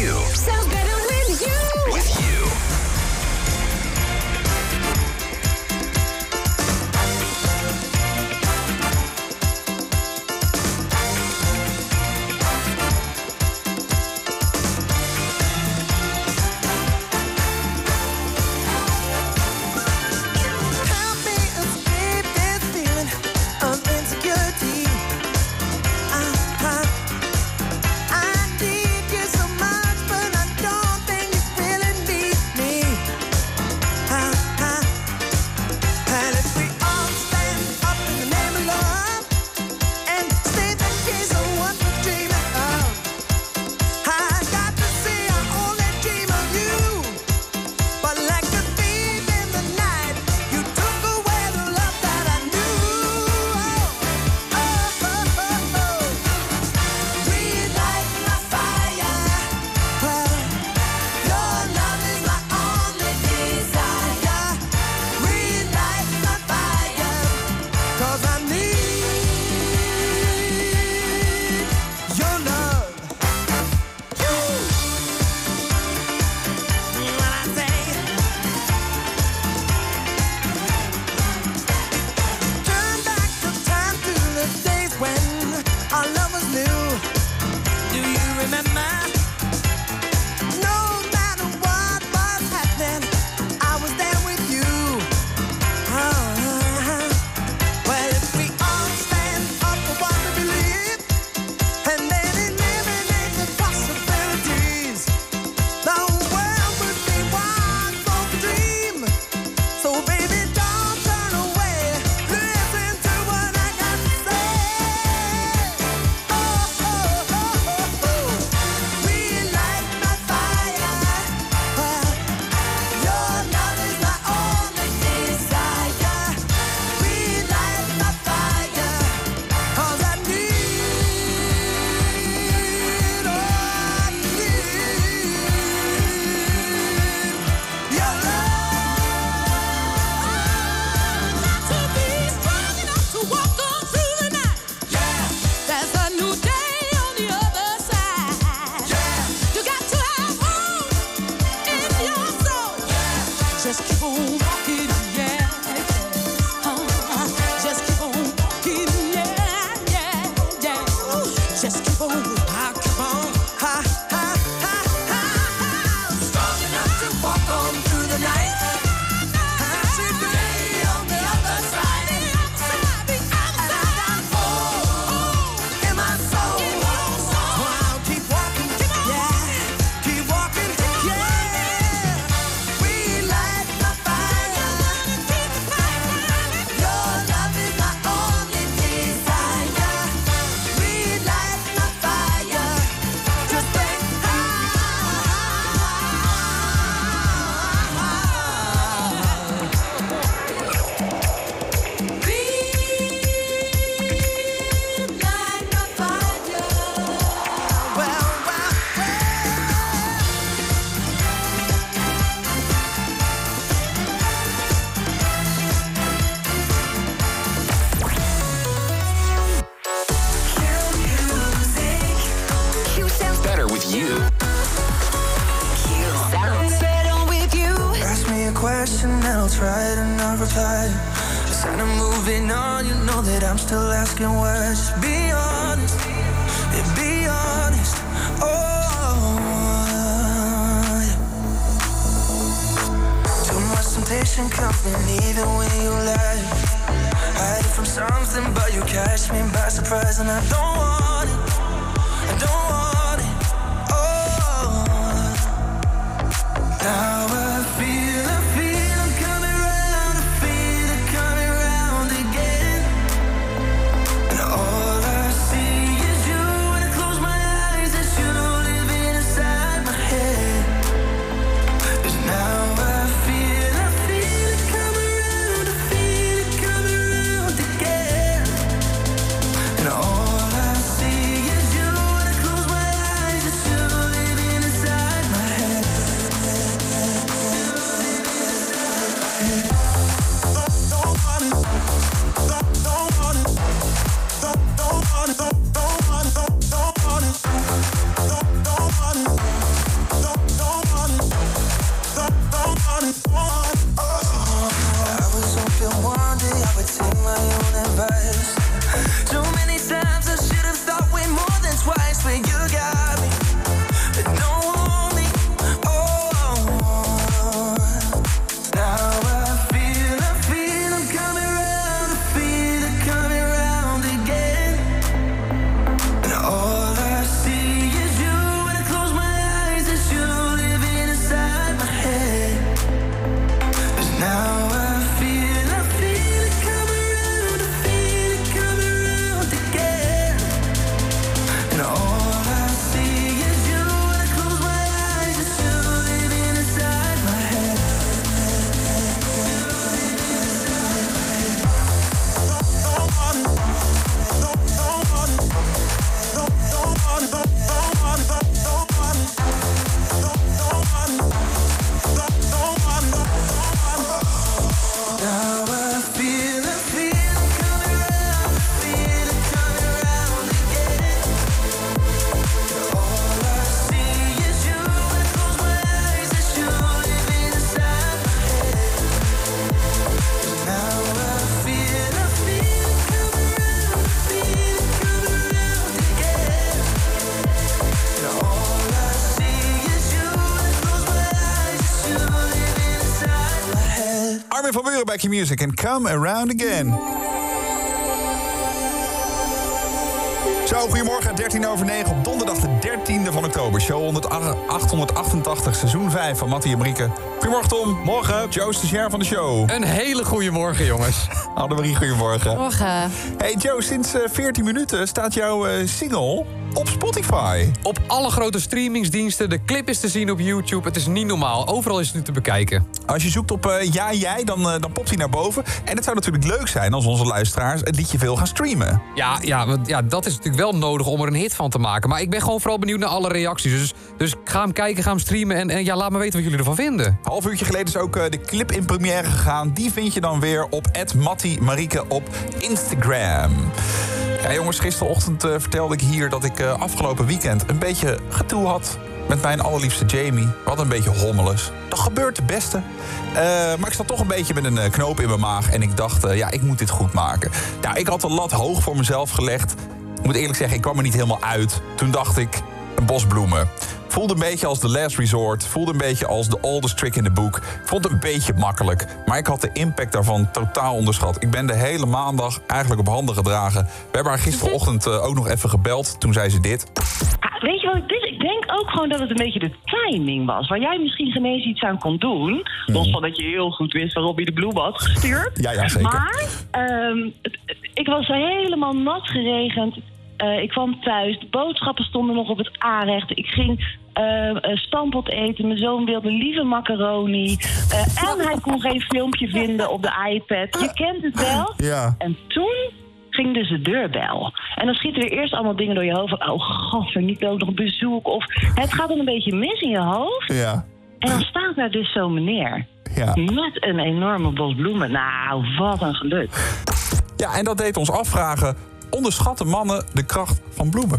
Speaker 4: you.
Speaker 41: Sounds better with you.
Speaker 5: Buren bij Q-Music en Come Around Again. Zo, goedemorgen, 13 over 9 op donderdag de 13e van oktober. Show 108 888, seizoen 5 van Mattie en Marieke. Goedemorgen Tom. Morgen. Joe, stagiair van de show.
Speaker 9: Een hele goede morgen, jongens.
Speaker 5: Annemarie, goedemorgen.
Speaker 6: Morgen.
Speaker 5: Hey Joe, sinds eh, 14 minuten staat jouw eh, single op Spotify.
Speaker 9: Op alle grote streamingsdiensten. De clip is te zien op YouTube. Het is niet normaal. Overal is het nu te bekijken.
Speaker 5: Als je zoekt op eh, Ja Jij, dan, eh, dan popt hij naar boven. En het zou natuurlijk leuk zijn als onze luisteraars het liedje veel gaan streamen.
Speaker 9: Ja, ja, want, ja, dat is natuurlijk wel nodig om er een hit van te maken. Maar ik ben gewoon vooral benieuwd naar alle reacties. Dus, dus ga hem kijken, ga hem streamen. En, en ja, laat me weten wat jullie ervan vinden.
Speaker 5: Half uurtje geleden is ook eh, de clip in première gegaan. Die vind je dan weer op Mattie Marieke op Instagram. Ja, jongens, gisterochtend vertelde ik hier dat ik afgelopen weekend een beetje gedoe had met mijn allerliefste Jamie. Hadden een beetje hommeles. Dat gebeurt het beste. Eh, maar ik zat toch een beetje met een eh, knoop in mijn maag. En ik dacht, eh, ja, ik moet dit goed maken. Ja, ik had de lat hoog voor mezelf gelegd. Ik moet eerlijk zeggen, ik kwam er niet helemaal uit. Toen dacht ik, een bos bloemen. Voelde een beetje als The Last Resort. Voelde een beetje als The Oldest Trick in the Book. Vond het een beetje makkelijk. Maar ik had de impact daarvan totaal onderschat. Ik ben de hele maandag eigenlijk op handen gedragen. We hebben haar gisterochtend ook nog even gebeld. Toen zei ze dit.
Speaker 132: Weet je wat het is? Ik denk ook gewoon dat het een beetje de timing was. Waar jij misschien genees iets aan kon doen. Los van dat je heel goed wist waarop je de bloemen had gestuurd.
Speaker 5: Ja, ja, zeker.
Speaker 132: Maar ehm, ik was helemaal nat geregend. Eh, ik kwam thuis. De boodschappen stonden nog op het aanrecht. Ik ging eh, stampot eten. Mijn zoon wilde lieve macaroni. En hij kon geen filmpje vinden op de iPad. Je kent het wel.
Speaker 5: Ja.
Speaker 132: En toen ging dus de deurbel. En dan schieten er eerst allemaal dingen door je hoofd. Van, oh god, er niet ook nog bezoek. Of het gaat dan een beetje mis in je hoofd.
Speaker 5: Ja.
Speaker 132: En dan staat daar dus zo'n meneer.
Speaker 5: Ja.
Speaker 132: Met een enorme bos bloemen. Nou, wat een geluk.
Speaker 5: Ja, en dat deed ons afvragen... onderschatten mannen de kracht van bloemen?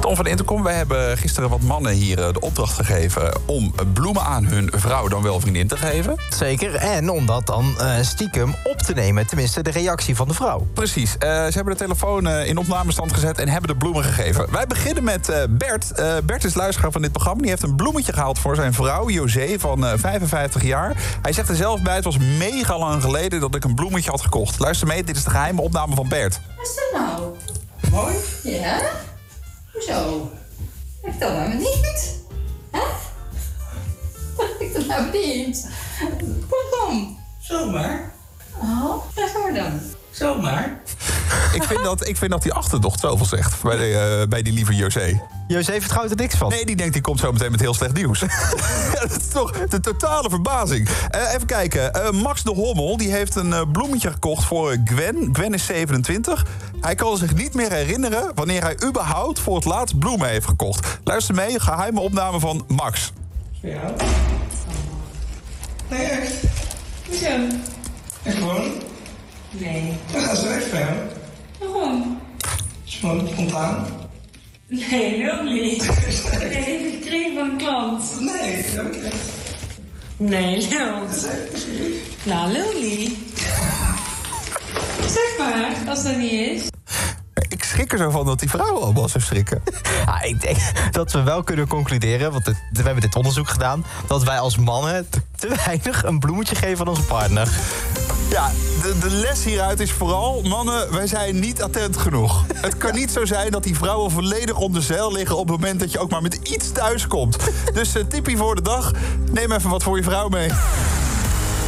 Speaker 5: Tom van Intercom, wij hebben gisteren wat mannen hier eh, de opdracht gegeven... om bloemen aan hun vrouw, dan wel vriendin, te geven.
Speaker 11: Zeker, en om dat dan eh, stiekem op te nemen. Tenminste, de reactie van de vrouw.
Speaker 5: Precies. Eh, ze hebben de telefoon in opnamestand gezet en hebben de bloemen gegeven. Wij beginnen met eh, Bert. Eh, Bert is luisteraar van dit programma. Die heeft een bloemetje gehaald voor zijn vrouw, José, van eh, 55 jaar. Hij zegt er zelf bij, het was mega lang geleden dat ik een bloemetje had gekocht. Luister mee, dit is de geheime opname van Bert.
Speaker 128: Wat is dat nou? Mooi? Ja? Hoezo? Ik dat nou niet? Hè? Ik dat nou niet? Waarom? Zomaar. Oh, zeg maar dan. Zomaar.
Speaker 5: Ik vind, dat, ik vind dat die achterdocht zoveel zegt bij, de, eh, bij die lieve José.
Speaker 11: José vertrouwt er niks van.
Speaker 5: Nee, die denkt die komt zo meteen met heel slecht nieuws. Dat is toch de totale verbazing. Eh, even kijken. Eh, Max de Hommel die heeft een bloemetje gekocht voor Gwen. Gwen is 27. Hij kan zich niet meer herinneren wanneer hij überhaupt voor het laatst bloemen heeft gekocht. Luister mee, geheime opname van Max.
Speaker 128: Ja. Nee, echt.
Speaker 133: Hoezo?
Speaker 128: En gewoon?
Speaker 133: Nee.
Speaker 128: Dan gaan ze weg van jou.
Speaker 133: Waarom?
Speaker 128: Is gewoon spontaan.
Speaker 133: Nee, heel niet. Nee, heb ik gekregen van een klant.
Speaker 128: Nee, dat heb ik echt.
Speaker 133: Nee, lul. Nou, lul niet. Zeg maar, als dat niet is.
Speaker 5: Ik schrik er zo van dat die vrouwen allemaal zo schrikken.
Speaker 11: Ja, ik denk dat we wel kunnen concluderen, want we hebben dit onderzoek gedaan... dat wij als mannen te- te weinig een bloemetje geven aan onze partner.
Speaker 5: Ja, de, de les hieruit is vooral... mannen, wij zijn niet attent genoeg. Het kan niet zo zijn dat die vrouwen volledig onder zeil liggen... op het moment dat je ook maar met iets thuis komt. Dus uh, tippie voor de dag. Neem even wat voor je vrouw mee.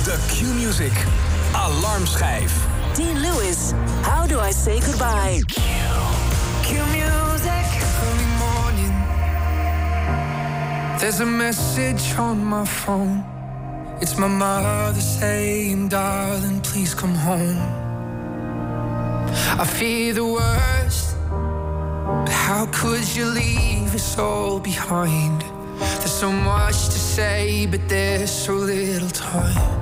Speaker 3: De Q-Music Alarmschijf.
Speaker 4: Dean Lewis, How Do I Say Goodbye?
Speaker 13: Q-music early morning. There's a message on my phone. It's my mother saying, darling, please come home. I fear the worst, but how could you leave us all behind? There's so much to say, but there's so little time.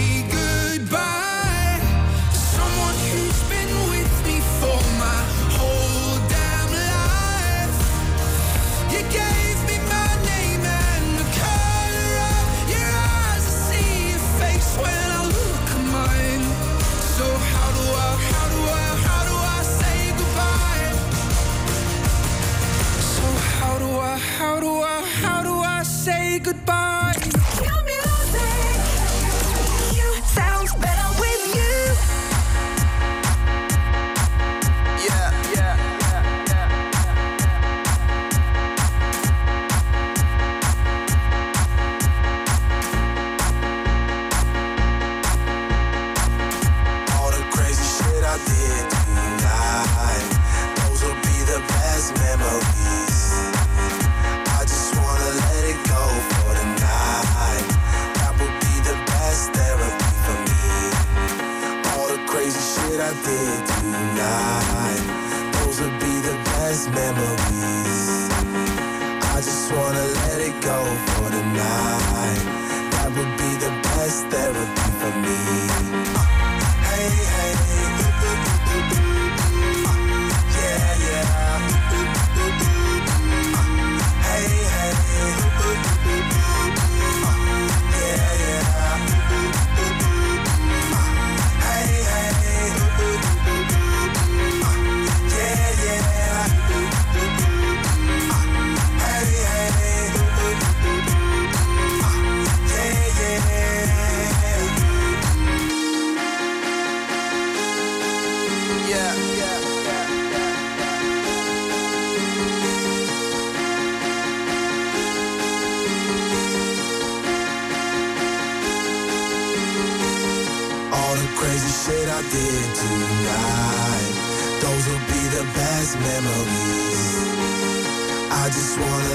Speaker 134: go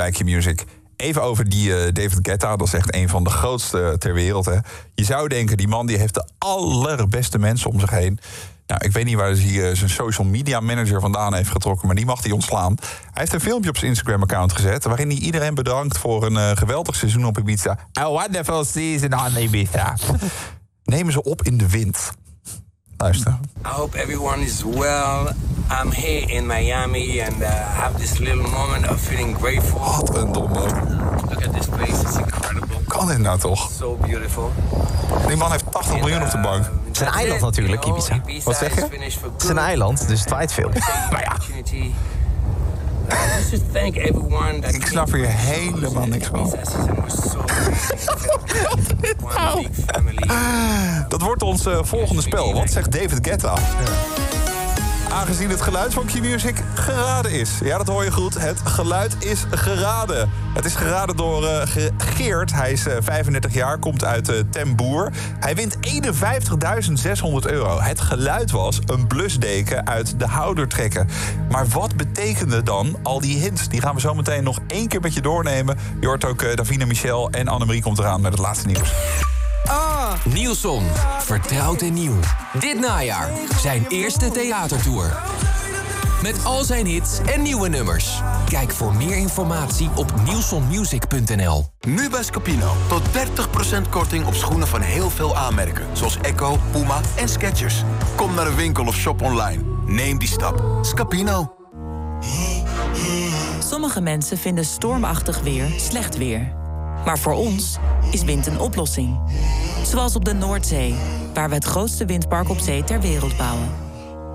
Speaker 5: bij Q-Music. Even over die eh, David Guetta, dat is echt een van de grootste ter wereld. Hè. Je zou denken, die man die heeft de allerbeste mensen om zich heen. Nou, ik weet niet waar hij eh, zijn social media manager vandaan heeft getrokken, maar die mag hij ontslaan. Hij heeft een filmpje op zijn Instagram-account gezet... waarin hij iedereen bedankt voor een eh, geweldig seizoen op Ibiza. A wonderful season on Ibiza. Nemen ze op in de wind. Luister.
Speaker 135: I hope everyone is well. I'm here in Miami and uh, I have this little moment of feeling grateful.
Speaker 5: Wat een domme.
Speaker 135: Look at this place, it's incredible.
Speaker 5: Kan dit nou toch?
Speaker 135: So beautiful.
Speaker 5: Die man heeft 80 miljoen op de bank.
Speaker 136: Het is een eiland natuurlijk, Ibiza.
Speaker 5: Wat zeg je?
Speaker 136: Het is een eiland, dus het waait veel.
Speaker 5: Nou ja.
Speaker 135: Uh, just to thank everyone that
Speaker 5: Ik snap hier helemaal niks van. Dat wordt ons eh, volgende spel. Wat zegt David Guetta? Aangezien het geluid van Q-Music geraden is. Ja, dat hoor je goed. Het geluid is geraden. Het is geraden door eh, Ge- Geert. Hij is eh, 35 jaar, komt uit eh Temboer. Hij wint 51.600 euro. Het geluid was een blusdeken uit de houder trekken. Maar wat betekende dan al die hints? Die gaan we zo meteen nog één keer met je doornemen. Je hoort ook eh, Davina Michel en Annemarie komt eraan met het laatste nieuws.
Speaker 30: Nielson, vertrouwd en nieuw. Dit najaar zijn eerste theatertour. Met al zijn hits en nieuwe nummers. Kijk voor meer informatie op nielsonmusic.nl.
Speaker 137: Nu bij Scapino. Tot 30% korting op schoenen van heel veel aanmerken. Zoals Echo, Puma en Skechers. Kom naar de winkel of shop online. Neem die stap. Scapino.
Speaker 138: Sommige mensen vinden stormachtig weer slecht weer. Maar voor ons is wind een oplossing. Zoals op de Noordzee, waar we het grootste windpark op zee ter wereld bouwen.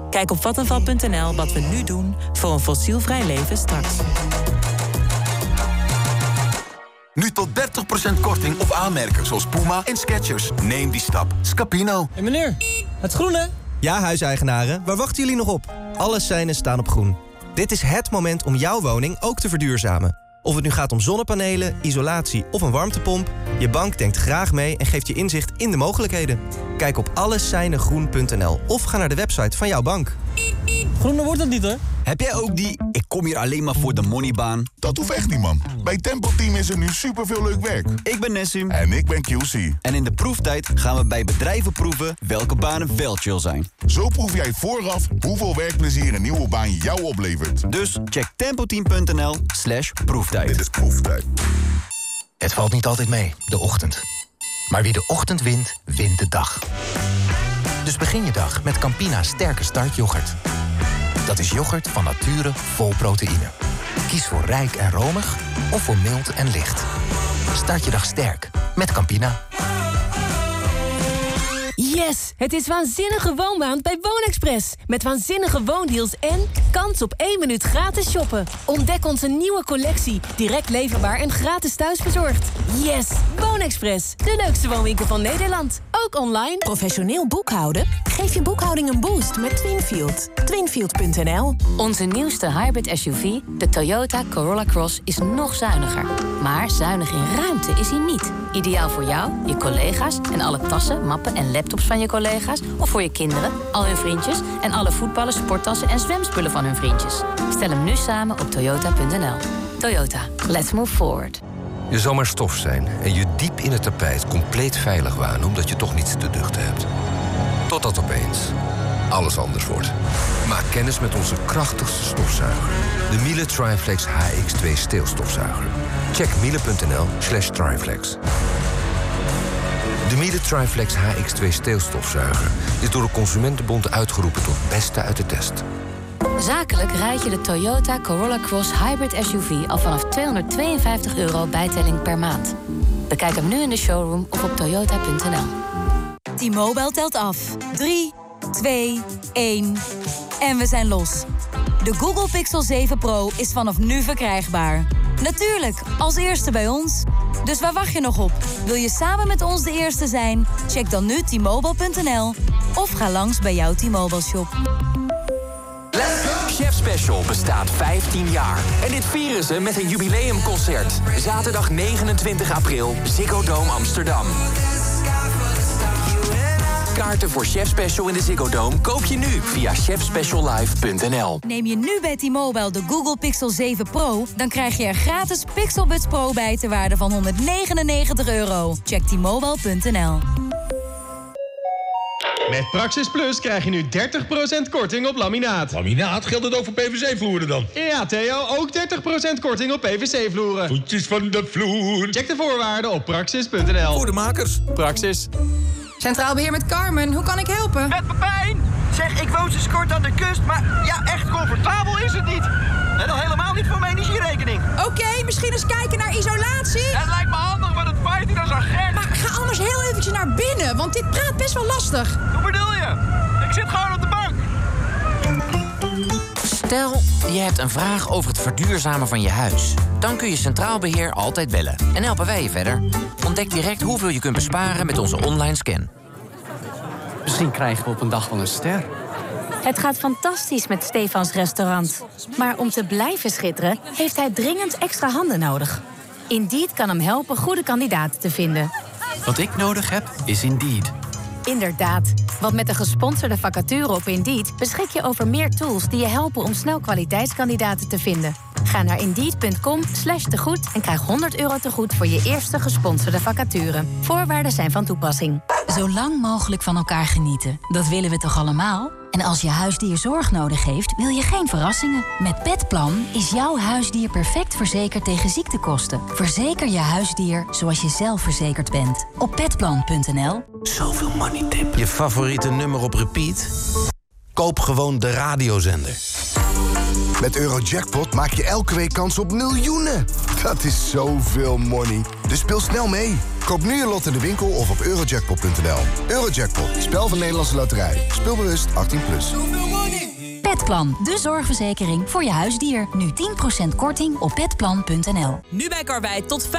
Speaker 138: Kijk op vattenval.nl wat we nu doen voor een fossielvrij leven straks.
Speaker 137: Nu tot 30% korting op aanmerken zoals Puma en Skechers. Neem die stap. Scapino.
Speaker 139: Hé meneer, het groene?
Speaker 11: Ja, huiseigenaren, waar wachten jullie nog op? Alle seinen staan op groen. Dit is het moment om jouw woning ook te verduurzamen. Of het nu gaat om zonnepanelen, isolatie of een warmtepomp... je bank denkt graag mee en geeft je inzicht in de mogelijkheden. Kijk op alleseinengroen.nl of ga naar de website van jouw bank.
Speaker 139: Groener wordt het niet hoor.
Speaker 47: Heb jij ook die ik kom hier alleen maar voor de moneybaan?
Speaker 140: Dat hoeft echt niet, man. Bij Tempo Team is er nu superveel leuk werk.
Speaker 47: Ik ben Nessim.
Speaker 140: En ik ben QC.
Speaker 47: En in de proeftijd gaan we bij bedrijven proeven welke banen wel chill zijn.
Speaker 140: Zo proef jij vooraf hoeveel werkplezier een nieuwe baan jou oplevert.
Speaker 47: Dus check tempoteam.nl slash proeftijd.
Speaker 140: Dit is proeftijd.
Speaker 141: Het valt niet altijd mee, de ochtend. Maar wie de ochtend wint, wint de dag. Dus begin je dag met Campina Sterke Start yoghurt. Dat is yoghurt van nature vol proteïne. Kies voor rijk en romig of voor mild en licht.
Speaker 142: Start je dag sterk met Campina.
Speaker 4: Yes! Het is waanzinnige woonmaand bij Woonexpress. Met waanzinnige woondeals en kans op 1 minuut gratis shoppen. Ontdek onze nieuwe collectie. Direct leverbaar en gratis thuisbezorgd. Yes! Woonexpress. De leukste woonwinkel van Nederland. Ook online.
Speaker 143: Professioneel boekhouden? Geef je boekhouding een boost met Twinfield. Twinfield.nl
Speaker 86: Onze nieuwste hybrid SUV, de Toyota Corolla Cross, is nog zuiniger. Maar zuinig in ruimte is hij niet. Ideaal voor jou, je collega's en alle tassen, mappen en laptops van je collega's. Of voor je kinderen, al hun vriendjes en alle voetballen, sporttassen en zwemspullen van hun vriendjes. Stel hem nu samen op toyota.nl. Toyota, let's move forward.
Speaker 144: Je zou maar stof zijn en je diep in het tapijt compleet veilig wanen omdat je toch niets te duchten hebt. Totdat opeens alles anders wordt. Maak kennis met onze krachtigste stofzuiger. De Miele Triflex HX2 steelstofzuiger. Check miele.nl slash triflex. De Miele Triflex HX2 steelstofzuiger is door de Consumentenbond uitgeroepen tot beste uit de test.
Speaker 86: Zakelijk rijd je de Toyota Corolla Cross Hybrid SUV al vanaf 252 euro bijtelling per maand. Bekijk hem nu in de showroom of op toyota.nl.
Speaker 33: T-Mobile telt af. 3, 2, 1. En we zijn los. De Google Pixel 7 Pro is vanaf nu verkrijgbaar. Natuurlijk, als eerste bij ons. Dus waar wacht je nog op? Wil je samen met ons de eerste zijn? Check dan nu t-mobile.nl of ga langs bij jouw T-Mobile shop.
Speaker 8: Chef Special bestaat 15 jaar. En dit vieren ze met een jubileumconcert. Zaterdag 29 april, Ziggo Dome Amsterdam. Kaarten voor Chef Special in de Ziggo Dome koop je nu via chefspeciallive.nl.
Speaker 33: Neem je nu bij T-Mobile de Google Pixel 7 Pro... dan krijg je er gratis Pixel Buds Pro bij ter waarde van 199 euro. Check t-mobile.nl.
Speaker 145: Met Praxis Plus krijg je nu 30% korting op laminaat.
Speaker 146: Laminaat? Geldt het ook voor PVC-vloeren dan?
Speaker 145: Ja, Theo, ook 30% korting op PVC-vloeren.
Speaker 146: Voetjes van de vloer.
Speaker 145: Check de voorwaarden op praxis.nl.
Speaker 146: Voor de makers.
Speaker 145: Praxis.
Speaker 40: Centraal Beheer met Carmen, hoe kan ik helpen?
Speaker 41: Met Pepijn! Zeg, ik woon sinds kort aan de kust, maar ja, echt comfortabel is het niet. En al helemaal niet voor mijn energierekening.
Speaker 40: Oké, misschien eens kijken naar isolatie?
Speaker 41: Het lijkt me handig, want het waait hier als een gek.
Speaker 40: Maar ga anders heel eventjes naar binnen, want dit praat best wel lastig.
Speaker 41: Hoe bedoel je? Ik zit gewoon op de bank.
Speaker 147: Stel, je hebt een vraag over het verduurzamen van je huis. Dan kun je Centraal Beheer altijd bellen. En helpen wij je verder. Ontdek direct hoeveel je kunt besparen met onze online scan.
Speaker 148: Misschien krijgen we op een dag wel een ster.
Speaker 149: Het gaat fantastisch met Stefans restaurant. Maar om te blijven schitteren, heeft hij dringend extra handen nodig. Indeed kan hem helpen goede kandidaten te vinden.
Speaker 148: Wat ik nodig heb, is Indeed.
Speaker 149: Inderdaad, want met de gesponsorde vacature op Indeed beschik je over meer tools die je helpen om snel kwaliteitskandidaten te vinden. Ga naar indeed.com slash tegoed en krijg 100 euro tegoed voor je eerste gesponsorde vacature. Voorwaarden zijn van toepassing.
Speaker 150: Zo lang mogelijk van elkaar genieten. Dat willen we toch allemaal? En als je huisdier zorg nodig heeft, wil je geen verrassingen. Met Petplan is jouw huisdier perfect verzekerd tegen ziektekosten. Verzeker je huisdier zoals je zelf verzekerd bent. Op petplan.nl.
Speaker 30: Zoveel money tip. Je favoriete nummer op repeat? Koop gewoon de radiozender.
Speaker 50: Met Eurojackpot maak je elke week kans op miljoenen. Dat is zoveel money. Dus speel snel mee. Koop nu je lot in de winkel of op eurojackpot.nl. Eurojackpot, spel van Nederlandse Loterij. Speelbewust 18+. Plus.
Speaker 150: Petplan, de zorgverzekering voor je huisdier. Nu 10% korting op petplan.nl.
Speaker 151: Nu bij Karwei tot 25%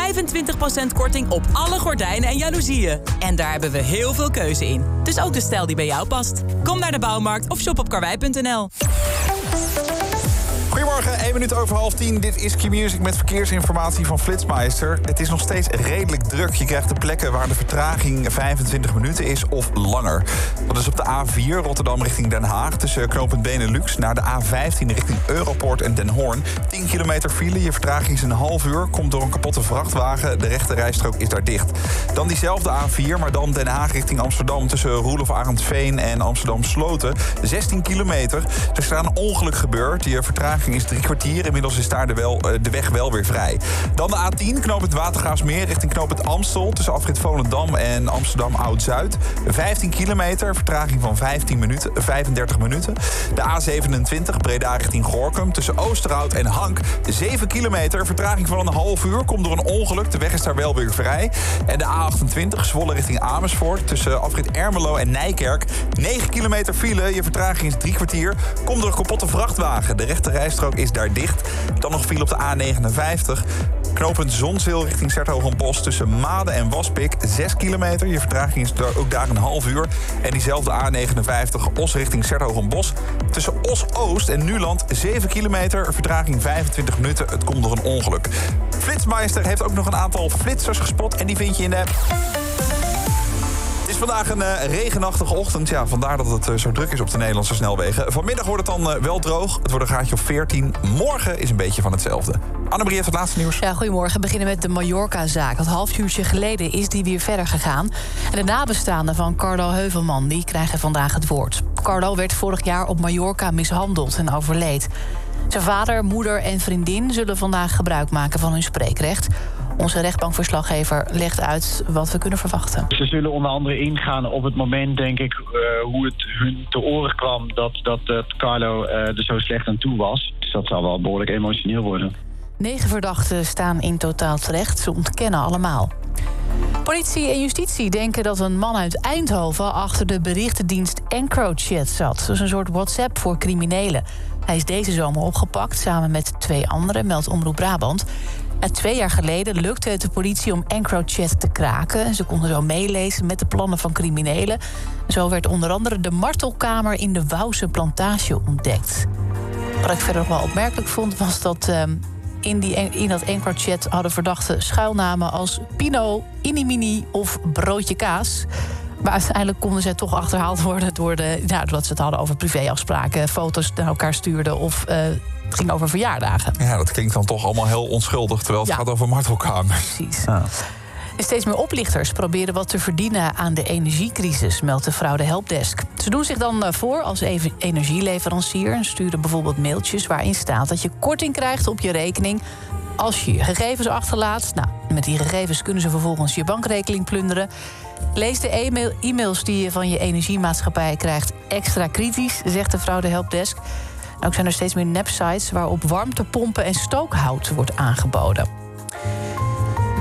Speaker 151: korting op alle gordijnen en jaloezieën. En daar hebben we heel veel keuze in. Dus ook de stijl die bij jou past. Kom naar de bouwmarkt of shop op karwei.nl.
Speaker 5: Goedemorgen, 1 minuut over half 10. Dit is Q-Music met verkeersinformatie van Flitsmeister. Het is nog steeds redelijk druk. Je krijgt de plekken waar de vertraging 25 minuten is of langer. Dat is op de A4 Rotterdam richting Den Haag... tussen knooppunt Benelux naar de A15 richting Europort en Den Hoorn. 10 kilometer file, je vertraging is een half uur... komt door een kapotte vrachtwagen. De rechte rijstrook is daar dicht. Dan diezelfde A4, maar dan Den Haag richting Amsterdam... tussen Roelof Arendsveen en Amsterdam Sloten. 16 kilometer. Er is daar een ongeluk gebeurd. Je vertraging is drie kwartier. Inmiddels is daar de, wel, eh, de weg wel weer vrij. Dan de A10, knooppunt Watergraafsmeer richting knooppunt Amstel... tussen afrit Volendam en Amsterdam Oud-Zuid. 15 kilometer, vertraging van 15 minuten, 35 minuten. De A27, Breda richting Gorkum, tussen Oosterhout en Hank. 7 kilometer, vertraging van een half uur. Komt door een ongeluk, de weg is daar wel weer vrij. En de A28, Zwolle richting Amersfoort... tussen afrit Ermelo en Nijkerk. 9 kilometer file, je vertraging is drie kwartier. Komt door een kapotte vrachtwagen. De rechte rijstrook is daar dicht. Dan nog file op de A59. Knooppunt Zonzeel richting Sertogenbos tussen Maden en Waspik. 6 kilometer. Je vertraging is ook daar een half uur. En diezelfde A59 Os richting Sertogenbos. Tussen Os-Oost en Nuland 7 kilometer. Vertraging 25 minuten. Het komt door een ongeluk. Flitsmeister heeft ook nog een aantal flitsers gespot. En die vind je in de app. Het is vandaag een eh, regenachtige ochtend. Ja, vandaar dat het eh, zo druk is op de Nederlandse snelwegen. Vanmiddag wordt het dan eh, wel droog. Het wordt een graadje of 14. Morgen is een beetje van hetzelfde. Annemarie heeft het laatste nieuws.
Speaker 6: Ja, goedemorgen. We beginnen met de Mallorca-zaak. Een half uurtje geleden is die weer verder gegaan. En de nabestaanden van Carlo Heuvelman die krijgen vandaag het woord. Carlo werd vorig jaar op Mallorca mishandeld en overleed. Zijn vader, moeder en vriendin zullen vandaag gebruik maken van hun spreekrecht. Onze rechtbankverslaggever legt uit wat we kunnen verwachten.
Speaker 152: Ze zullen onder andere ingaan op het moment, denk ik, eh, hoe het hun te oren kwam dat, dat, Carlo eh, er zo slecht aan toe was. Dus dat zal wel behoorlijk emotioneel worden.
Speaker 6: Negen verdachten staan in totaal terecht. Ze ontkennen allemaal. Politie en justitie denken dat een man uit Eindhoven achter de berichtendienst EncroChat zat. Dat is een soort WhatsApp voor criminelen. Hij is deze zomer opgepakt samen met twee anderen, meldt Omroep Brabant. Twee jaar geleden lukte het de politie om EncroChat te kraken. Ze konden zo meelezen met de plannen van criminelen. Zo werd onder andere de martelkamer in de Wouwse plantage ontdekt. Wat ik verder nog wel opmerkelijk vond, was dat ehm, in, die, in dat EncroChat hadden verdachten schuilnamen als Pino, Inimini of Broodje Kaas. Maar uiteindelijk konden ze toch achterhaald worden door de, nou, doordat ze het hadden over privéafspraken, foto's naar elkaar stuurden of eh, het ging over verjaardagen.
Speaker 5: Ja, dat klinkt dan toch allemaal heel onschuldig... terwijl het
Speaker 6: Ja.
Speaker 5: gaat over martelkamers.
Speaker 6: Precies. En steeds meer oplichters proberen wat te verdienen aan de energiecrisis, meldt de fraude helpdesk. Ze doen zich dan eh, voor als energieleverancier en sturen bijvoorbeeld mailtjes waarin staat dat je korting krijgt op je rekening als je je gegevens achterlaat. Nou, met die gegevens kunnen ze vervolgens je bankrekening plunderen. Lees de e-mail- e-mails die je van je energiemaatschappij krijgt extra kritisch, zegt de fraude helpdesk. Ook zijn er steeds meer nepsites waarop warmtepompen en stookhout wordt aangeboden.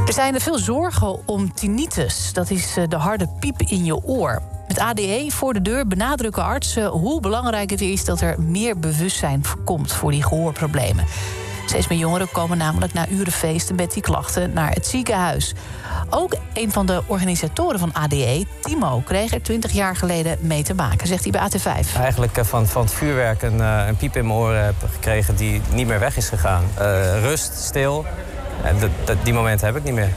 Speaker 6: Er zijn er veel zorgen om tinnitus. Dat is eh, de harde piep in je oor. Met ADE voor de deur benadrukken artsen hoe belangrijk het is dat er meer bewustzijn komt voor die gehoorproblemen. Steeds meer jongeren komen namelijk na uren feesten met die klachten naar het ziekenhuis. Ook een van de organisatoren van ADE, Timo, kreeg er 20 jaar geleden mee te maken, zegt hij bij AT5.
Speaker 153: Eigenlijk eh, van, van het vuurwerk een, eh, een piep in mijn oren heb gekregen die niet meer weg is gegaan. Eh, rust, stil. Dat, die momenten heb ik niet meer.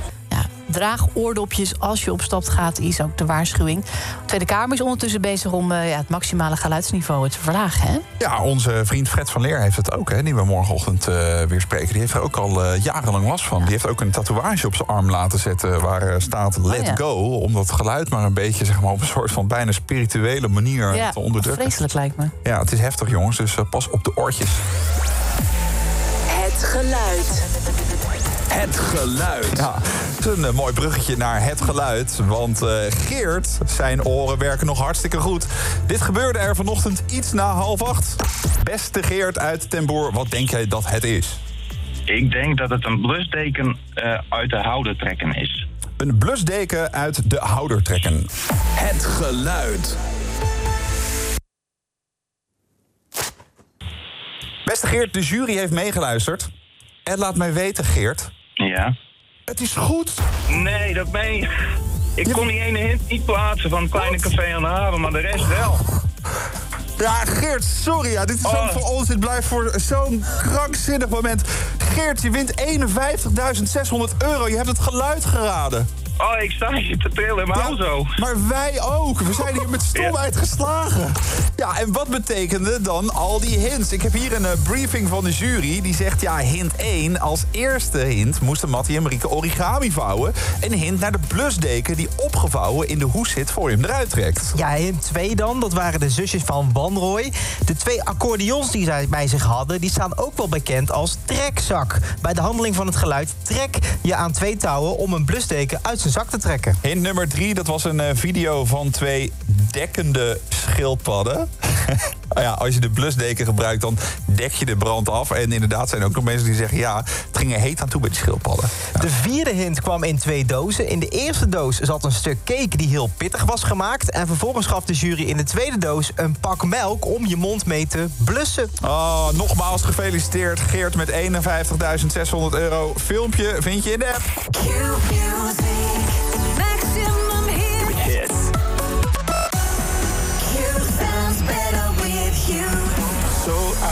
Speaker 6: Draag oordopjes als je op stap gaat, is ook de waarschuwing. De Tweede Kamer is ondertussen bezig om eh, ja, het maximale geluidsniveau te verlagen. Hè?
Speaker 5: Ja, onze vriend Fred van Leer heeft het ook, hè, die we morgenochtend eh, weer spreken. Die heeft er ook al eh, jarenlang last van. Die heeft ook een tatoeage op zijn arm laten zetten waar staat Let
Speaker 6: Oh, ja.
Speaker 5: Go. Om dat geluid maar een beetje zeg maar, op een soort van bijna spirituele manier
Speaker 6: Ja,
Speaker 5: te onderdrukken.
Speaker 6: vreselijk lijkt me.
Speaker 5: Ja, het is heftig jongens, dus pas op de oortjes.
Speaker 4: Het geluid.
Speaker 5: Het geluid. Ja, dat is een eh, mooi bruggetje naar het geluid. Want eh, Geert, zijn oren werken nog hartstikke goed. Dit gebeurde er vanochtend iets na half acht. Beste Geert uit Ten Boer, wat denk jij dat het is?
Speaker 39: Ik denk dat het een blusdeken eh, uit de houder trekken is.
Speaker 5: Een blusdeken uit de houder trekken. Het geluid. Beste Geert, de jury heeft meegeluisterd. En laat mij weten, Geert.
Speaker 39: Ja.
Speaker 5: Het is goed.
Speaker 39: Nee, dat ben je. Ik kon die ene hint niet plaatsen van het kleine café aan de haven, maar de rest wel.
Speaker 5: Ja, Geert, sorry. Ja, dit is zo voor ons. Dit blijft voor zo'n krankzinnig moment. Geert, je wint 51.600 euro. Je hebt het geluid geraden.
Speaker 39: Oh, ik sta hier te trillen in mijn auto.
Speaker 5: Maar wij ook. We zijn hier met stomheid geslagen. Ja, en wat betekende dan al die hints? Ik heb hier een eh, briefing van de jury. Die zegt, ja, hint 1. Als eerste hint moesten Mattie en Marieke origami vouwen. Een hint naar de blusdeken die opgevouwen in de hoes zit voor je hem eruit trekt.
Speaker 11: Ja, hint 2 dan. Dat waren de zusjes van Wanrooy. De twee accordeons die zij bij zich hadden... die staan ook wel bekend als trekzak. Bij de handeling van het geluid trek je aan twee touwen... om een blusdeken uit zijn zak te trekken.
Speaker 5: Hint nummer 3, dat was een eh, video van twee dekkende schildpadden. Nou ja, als je de blusdeken gebruikt, dan dek je de brand af. En inderdaad zijn er ook nog mensen die zeggen... ja, het ging er heet aan toe bij die schildpadden.
Speaker 11: De vierde hint kwam in twee dozen. In de eerste doos zat een stuk cake die heel pittig was gemaakt. En vervolgens gaf de jury in de tweede doos een pak melk... om je mond mee te blussen.
Speaker 5: Oh, nogmaals gefeliciteerd Geert met 51.600 euro. Filmpje vind je in de app.
Speaker 35: Maximum.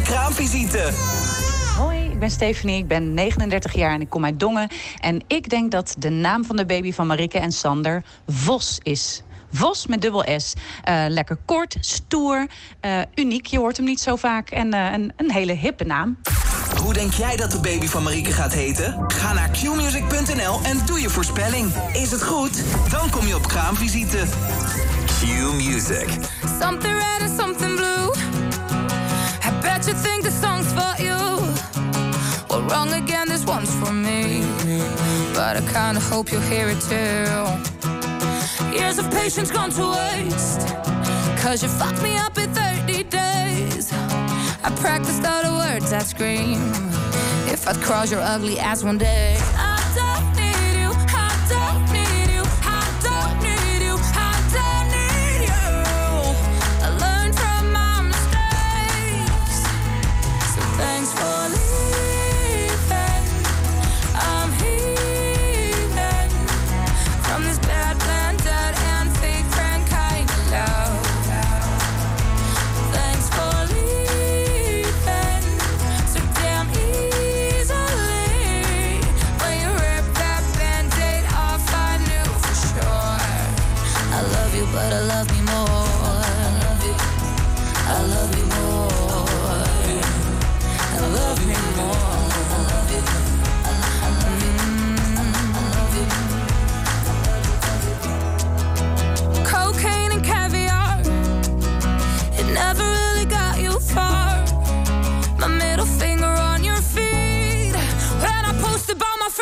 Speaker 154: een kraamvisite.
Speaker 155: Hoi, ik ben Stephanie, ik ben 39 jaar en ik kom uit Dongen. En ik denk dat de naam van de baby van Marike en Sander Vos is. Vos met dubbel S. Eh, lekker kort, stoer, eh, uniek. Je hoort hem niet zo vaak. En eh, een, een hele hippe naam.
Speaker 154: Hoe denk jij dat de baby van Marieke gaat heten? Ga naar qmusic.nl en doe je voorspelling. Is het goed? Dan kom je op kraamvisite.
Speaker 156: Q Music.
Speaker 35: Something red and something you think the song's for you. Well, wrong again, this one's for me. But I kinda hope you'll hear it too. Years of patience gone to waste. Cause you fucked me up in 30 days. I practiced all the words I'd scream. If I'd cross your ugly ass one day.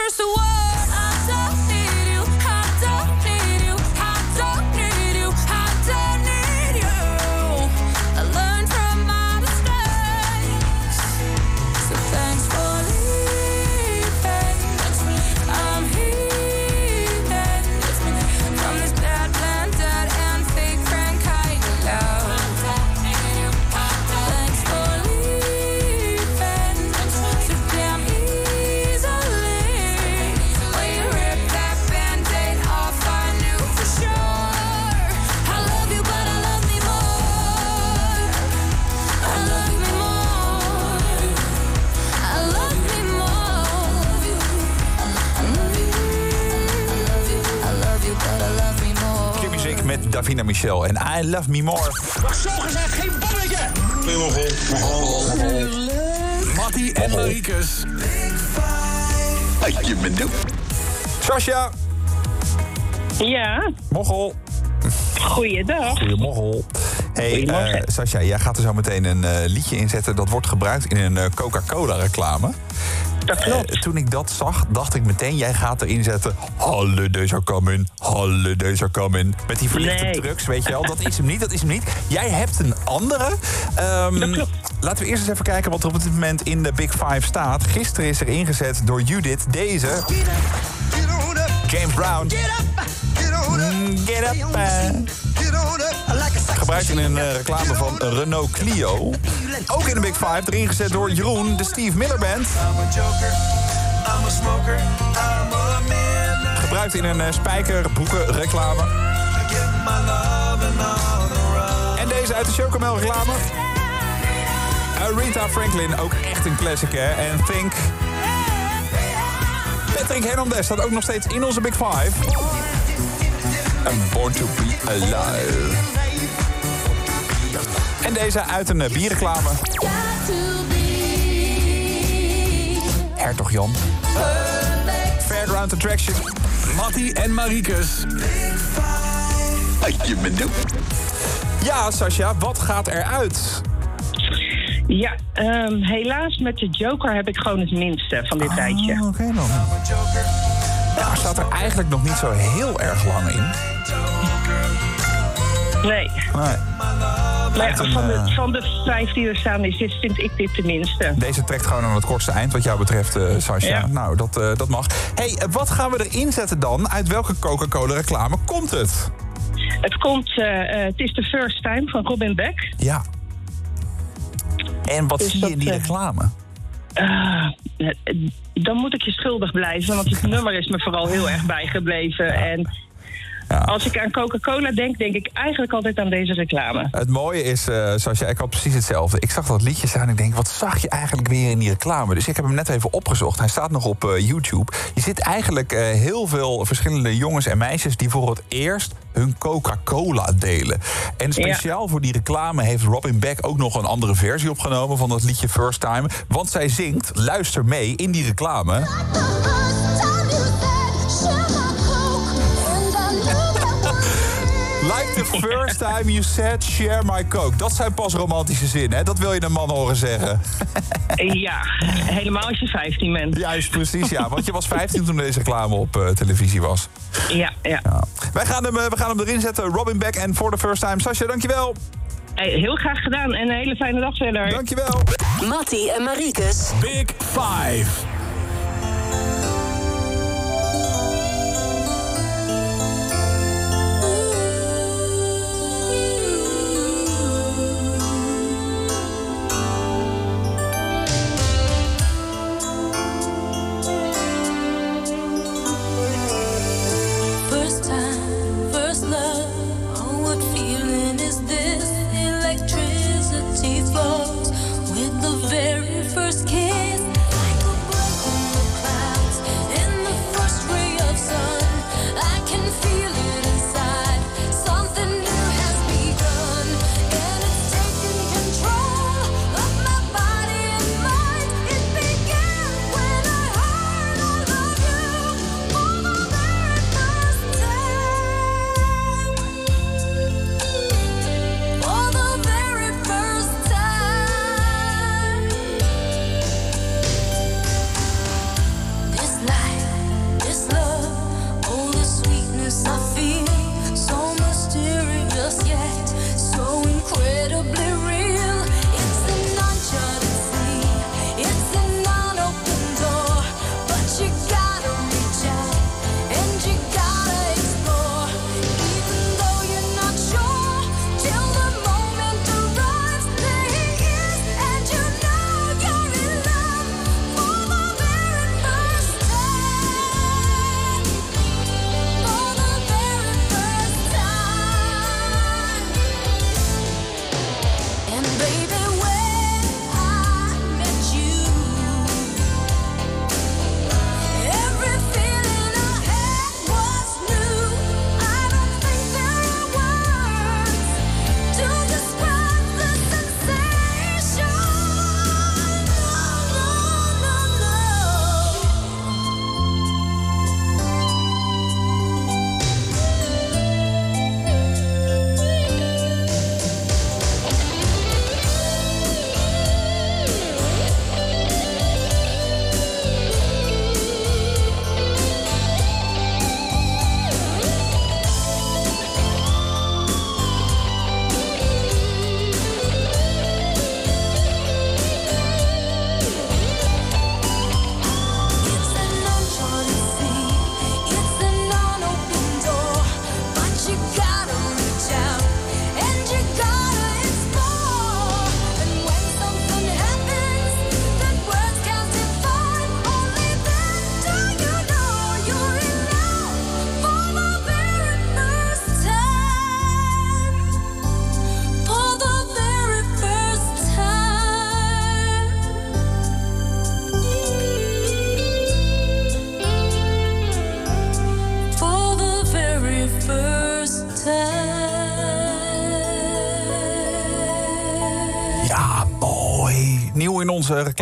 Speaker 35: first one.
Speaker 5: Davina Michel en I Love Me More.
Speaker 3: Wacht zo gezegd, geen bommetje!
Speaker 35: Mattie en Mariekes.
Speaker 5: Je bent Sascha.
Speaker 157: Ja.
Speaker 5: Moggel.
Speaker 157: Goeiedag.
Speaker 5: Goedemorgen. Hey,
Speaker 157: Goedemorgen.
Speaker 5: eh, Sascha, jij gaat er zo meteen een eh, liedje inzetten. Dat wordt gebruikt in een eh, Coca-Cola-reclame.
Speaker 157: Dat klopt.
Speaker 5: toen ik dat zag, dacht ik meteen... jij gaat erin zetten... Holidays are coming, holidays are coming. Met die verlichte
Speaker 157: Nee.
Speaker 5: trucks, weet je wel. Dat is hem niet, dat is hem niet. Jij hebt een andere. Ehm, laten we eerst eens even kijken wat er op dit moment in de Big Five staat. Gisteren is er ingezet door Judith deze... James Brown. Mm, Get up. eh. Gebruikt in een eh, reclame van Renault Clio. Ook in de Big Five, erin gezet door Jeroen, de Steve Miller Band. Gebruikt in een eh, spijkerbroeken reclame. En deze uit de Chocomel reclame. Aretha Franklin, ook echt een classic hè. En Think. Patrick Hernandez staat ook nog steeds in onze Big Five. En Born to be Alive. En deze uit een eh, bierreclame. Hertog Jan. Fairground Attraction.
Speaker 35: Mattie en Mariekes.
Speaker 5: Je bent Ja, Sascha, wat gaat eruit?
Speaker 157: Ja, ehm, helaas met de Joker heb ik gewoon het minste van dit rijtje.
Speaker 5: Ah, Oké dan. Ja, staat er eigenlijk nog niet zo heel erg lang in.
Speaker 157: Nee.
Speaker 5: Nee.
Speaker 157: Maar
Speaker 5: Uit een,
Speaker 157: van, de,
Speaker 5: eh,
Speaker 157: van de vijf die er staan, is dit, vind ik dit de minste.
Speaker 5: Deze trekt gewoon aan het kortste eind wat jou betreft, eh Sascha.
Speaker 157: Ja.
Speaker 5: Nou, dat, eh, dat mag. hey, wat gaan we erin zetten dan? Uit welke Coca-Cola reclame komt het?
Speaker 157: Het komt, het is de first time van Robin Beck.
Speaker 5: Ja. En wat
Speaker 157: Dus
Speaker 5: zie je in die reclame?
Speaker 157: Dan moet ik je schuldig blijven, want het nummer is me vooral heel erg bijgebleven. En als ik aan Coca-Cola denk, denk ik eigenlijk altijd aan deze reclame.
Speaker 5: Het mooie is, eh Sascha, ik had precies hetzelfde. Ik zag dat liedje staan en ik denk, wat zag je eigenlijk weer in die reclame? Dus ik heb hem net even opgezocht. Hij staat nog op eh, YouTube. Je ziet eigenlijk eh, heel veel verschillende jongens en meisjes... die voor het eerst hun Coca-Cola delen. En speciaal voor die reclame heeft Robin Beck ook nog een andere versie opgenomen... van dat liedje First Time. Want zij zingt, luister mee, in die reclame... the first time you said share my coke. Dat zijn pas romantische zinnen, hè? Dat wil je een man horen zeggen.
Speaker 157: Ja, helemaal als je 15 bent.
Speaker 5: Juist, precies, ja. Want je was 15 toen deze reclame op eh, televisie was.
Speaker 157: Ja, ja.
Speaker 5: Wij gaan hem, eh, we gaan hem erin zetten. Robin Beck en For the First Time. Sascha, dankjewel.
Speaker 157: Hey, heel graag gedaan en een hele fijne dag verder.
Speaker 5: Dankjewel.
Speaker 4: Mattie en Mariekes.
Speaker 35: Big Five.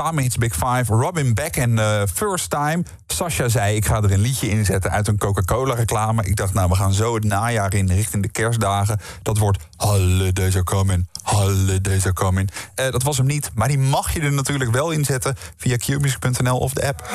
Speaker 41: Reclamehits Big Five. Robin Beck en eh, First Time. Sasha zei, ik ga er een liedje in zetten uit een Coca-Cola reclame. Ik dacht, nou, we gaan zo het najaar in richting de kerstdagen. Dat wordt Holidays are coming, holidays are coming. Eh, dat was hem niet, maar die mag je er natuurlijk wel in zetten... via qmusic.nl of de app.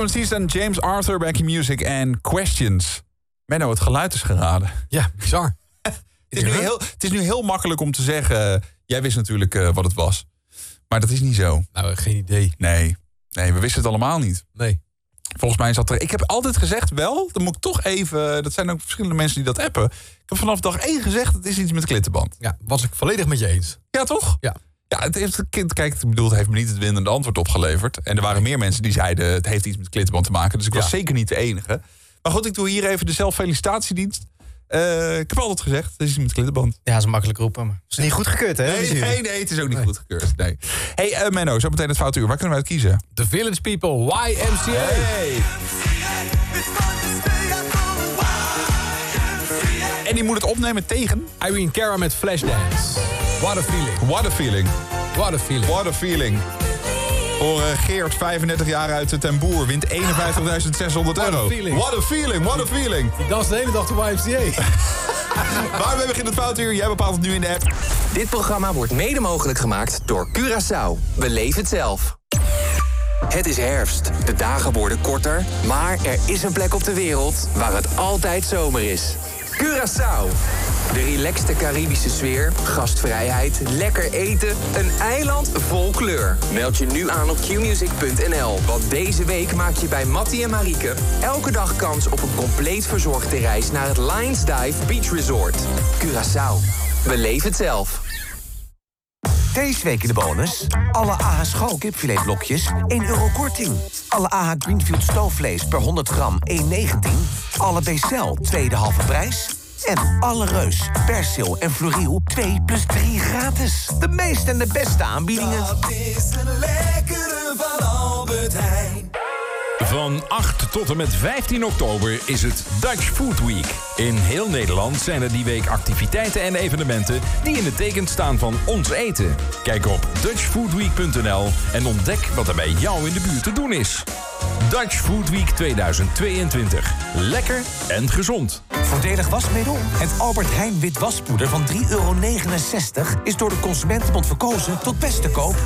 Speaker 41: Frequencies en James Arthur, Becky Music en Questions. Menno, het geluid is geraden.
Speaker 158: Ja, bizar.
Speaker 41: het, is nu heel, het is nu heel makkelijk om te zeggen... eh, jij wist natuurlijk eh, wat het was. Maar dat is niet zo.
Speaker 158: Nou, geen idee.
Speaker 41: Nee. Nee, we wisten het allemaal niet.
Speaker 158: Nee.
Speaker 41: Volgens mij zat er... Ik heb altijd gezegd wel, dan moet ik toch even... Dat zijn ook verschillende mensen die dat appen. Ik heb vanaf dag één gezegd, het is iets met klittenband.
Speaker 158: Ja, was ik volledig met je eens.
Speaker 41: Ja, toch?
Speaker 158: Ja.
Speaker 41: Ja, het heeft het kind, kijk, ik bedoel, het heeft me niet het winnende antwoord opgeleverd. En er waren meer mensen die zeiden, het heeft iets met klittenband te maken. Dus ik was zeker niet de enige. Maar goed, ik doe hier even de zelffelicitatiedienst. Eh, ik heb altijd gezegd, het is iets met klittenband.
Speaker 159: Ja, dat is makkelijk roepen. Maar het is niet goedgekeurd, hè?
Speaker 41: Nee, nee, nee, het is ook niet goedgekeurd. Nee. hey, eh, Menno, zo meteen het foute uur. Waar kunnen we uit kiezen?
Speaker 158: The Village People, YMCA.
Speaker 41: Hey. En die moet het opnemen tegen?
Speaker 158: Irene Cara met Flashdance. What a feeling.
Speaker 41: What a feeling.
Speaker 158: What a feeling.
Speaker 41: What a feeling. Voor eh, Geert, 35 jaar uit de Ten Boer, wint 51.600 euro.
Speaker 158: feeling.
Speaker 41: What a feeling, what a feeling.
Speaker 158: Die danst de hele dag de YMCA.
Speaker 41: Maar we beginnen het foutuur. Jij bepaalt het nu in de app.
Speaker 8: Dit programma wordt mede mogelijk gemaakt door Curaçao. Beleef het zelf. Het is herfst. De dagen worden korter, maar er is een plek op de wereld waar het altijd zomer is. Curaçao. De relaxte Caribische sfeer, gastvrijheid, lekker eten, een eiland vol kleur. Meld je nu aan op qmusic.nl, want deze week maak je bij Mattie en Marieke elke dag kans op een compleet verzorgde reis naar het Lions Dive Beach Resort. Curaçao. Beleef het zelf.
Speaker 160: Deze week in de bonus. Alle AH Schouw kipfiletblokjes 1 euro korting. Alle AH Greenfield stoofvlees per 100 gram 1,19. Alle Bcel tweede halve prijs. En alle Reus, Persil en Floriel 2 plus 3 gratis. De meeste en de beste aanbiedingen.
Speaker 161: is een lekkere Heijn.
Speaker 3: Van 8 tot en met 15 oktober is het Dutch Food Week. In heel Nederland zijn er die week activiteiten en evenementen die in het teken staan van ons eten. Kijk op dutchfoodweek.nl en ontdek wat er bij jou in de buurt te doen is. Dutch Food Week 2022. Lekker en gezond.
Speaker 160: Voordelig wasmiddel? Het Albert Heijn wit waspoeder van 3,69 euro is door de Consumentenbond verkozen tot beste koop.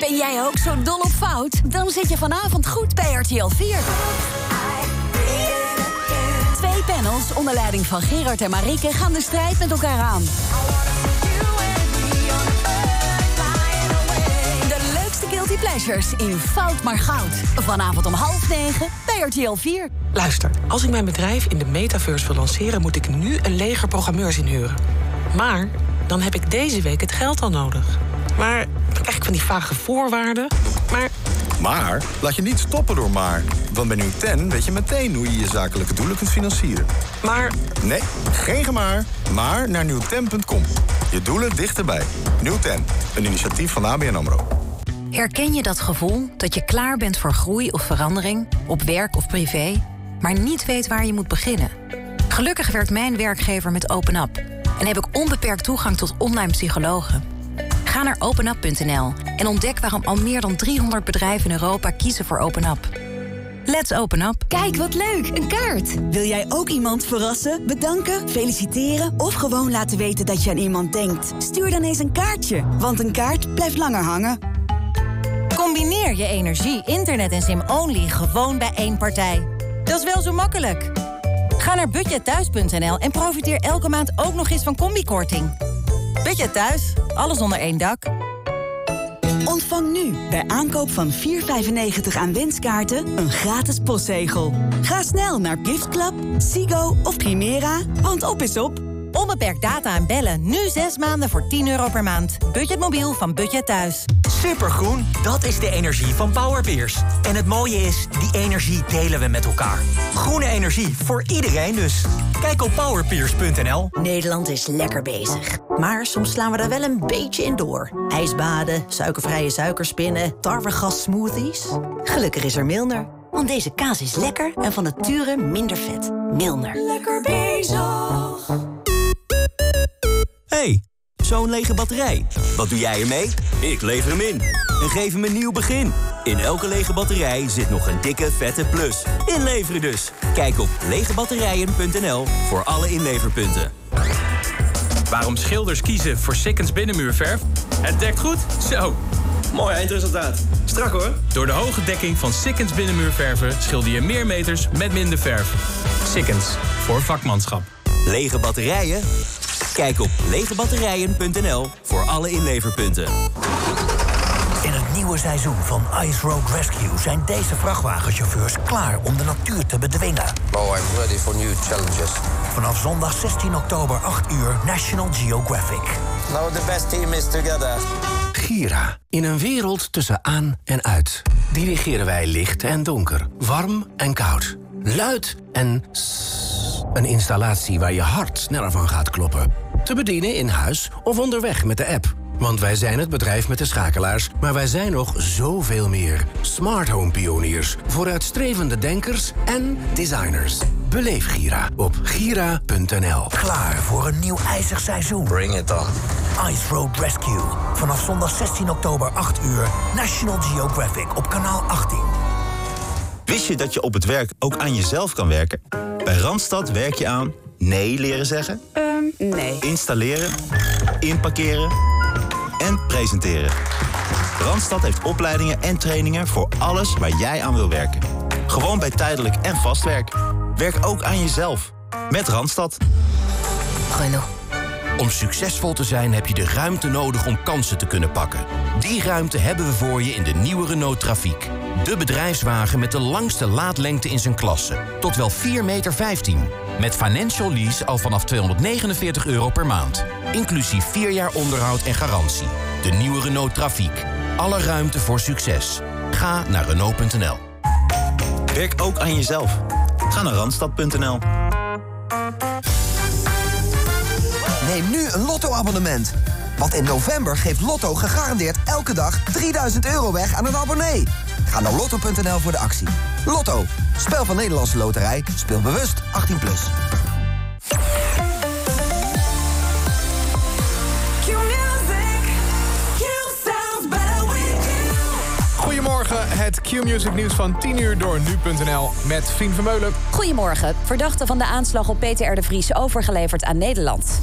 Speaker 29: Ben jij ook zo dol op fout? Dan zit je vanavond goed bij RTL 4. Twee panels onder leiding van Gerard en Marieke gaan de strijd met elkaar aan. De leukste guilty pleasures in Fout maar Goud. Vanavond om half negen bij RTL 4.
Speaker 162: Luister, als ik mijn bedrijf in de metaverse wil lanceren... moet ik nu een leger programmeurs inhuren. Maar dan heb ik deze week het geld al nodig. Maar ik van die vage voorwaarden. Maar
Speaker 11: Maar laat je niet stoppen door maar. Want bij Nieuw weet je meteen hoe je je zakelijke doelen kunt financieren.
Speaker 162: Maar...
Speaker 11: Nee, geen gemaar. Maar naar nieuwten.com. Je doelen dichterbij. Nieuwten, een initiatief van ABN AMRO.
Speaker 163: Herken je dat gevoel dat je klaar bent voor groei of verandering, op werk of privé, maar niet weet waar je moet beginnen? Gelukkig werkt mijn werkgever met OpenUp en heb ik onbeperkt toegang tot online psychologen. Ga naar openup.nl en ontdek waarom al meer dan 300 bedrijven in Europa kiezen voor OpenUp. Let's open up.
Speaker 29: Kijk, wat leuk, een kaart. Wil jij ook iemand verrassen, bedanken, feliciteren... of gewoon laten weten dat je aan iemand denkt? Stuur dan eens een kaartje, want een kaart blijft langer hangen.
Speaker 164: Combineer je energie, internet en sim-only gewoon bij één partij. Dat is wel zo makkelijk. Ga naar budgetthuis.nl en profiteer elke maand ook nog eens van combikorting. Budget Thuis, alles onder één dak.
Speaker 29: Ontvang nu bij aankoop van 4,95 aan wenskaarten een gratis postzegel. Ga snel naar Giftclub, Sigo of Primera, want op is op.
Speaker 164: Onbeperkt data en bellen, nu zes maanden voor 10 euro per maand. Budget mobiel van Budget Thuis.
Speaker 165: Supergroen, dat is de energie van Powerpeers. En het mooie is, die energie delen we met elkaar. Groene energie voor iedereen dus. Kijk op powerpeers.nl.
Speaker 29: Nederland is lekker bezig. Maar soms slaan we daar wel een beetje in door. Ijsbaden, suikervrije suikerspinnen, tarwegas smoothies. Gelukkig is er Milner. Want deze kaas is lekker en van nature minder vet. Milner. Lekker bezig.
Speaker 47: Hey, zo'n lege batterij. Wat doe jij ermee? Ik lever hem in. En geef hem een nieuw begin. In elke lege batterij zit nog een dikke vette plus. Inleveren dus. Kijk op legebatterijen.nl voor alle inleverpunten.
Speaker 166: Waarom schilders kiezen voor Sikkens binnenmuurverf? Het dekt goed? Zo. Mooi eindresultaat. Strak hoor. Door de hoge dekking van Sikkens binnenmuurverven schilder je meer meters met minder verf. Sikkens, voor vakmanschap.
Speaker 47: Lege batterijen? Kijk op legebatterijen.nl voor alle inleverpunten.
Speaker 123: In het nieuwe seizoen van Ice Road Rescue zijn deze vrachtwagenchauffeurs klaar om de natuur te bedwingen.
Speaker 167: Oh, I'm ready for new challenges.
Speaker 123: Vanaf zondag 16 oktober 8 uur National Geographic.
Speaker 167: Now the best team is together.
Speaker 30: Gira. In een wereld tussen aan en uit. Dirigeren wij licht en donker, warm en koud, luid en sss. Een installatie waar je hart sneller van gaat kloppen. Te bedienen in huis of onderweg met de app. Want wij zijn het bedrijf met de schakelaars, maar wij zijn nog zoveel meer. Smart home pioniers, vooruitstrevende denkers en designers. Beleef Gira op gira.nl.
Speaker 123: Klaar voor een nieuw ijzig seizoen.
Speaker 167: Bring it on.
Speaker 123: Ice Road Rescue. Vanaf zondag 16 oktober 8 uur National Geographic op kanaal 18.
Speaker 27: Wist je dat je op het werk ook aan jezelf kan werken? Bij Randstad werk je aan nee leren zeggen,
Speaker 168: nee.
Speaker 27: installeren, inparkeren en presenteren. Randstad heeft opleidingen en trainingen voor alles waar jij aan wil werken. Gewoon bij tijdelijk en vast werk. Werk ook aan jezelf. Met Randstad.
Speaker 25: Renault. Om succesvol te zijn heb je de ruimte nodig om kansen te kunnen pakken. Die ruimte hebben we voor je in de nieuwe Renault Trafiek. De bedrijfswagen met de langste laadlengte in zijn klasse. Tot wel 4,15 meter. Met financial lease al vanaf 249 euro per maand. Inclusief 4 jaar onderhoud en garantie. De nieuwe Renault Trafiek. Alle ruimte voor succes. Ga naar Renault.nl.
Speaker 27: Werk ook aan jezelf. Ga naar Randstad.nl.
Speaker 162: Neem nu een Lotto-abonnement. Want in november geeft Lotto gegarandeerd elke dag 3000 euro weg aan een abonnee. Ga naar lotto.nl voor de actie. Lotto, spel van Nederlandse Loterij. Speel bewust 18+. Plus.
Speaker 3: Het Q-Music nieuws van 10 uur door nu.nl met Fien Vermeulen.
Speaker 169: Goedemorgen. Verdachte van de aanslag op Peter de Vries overgeleverd aan Nederland.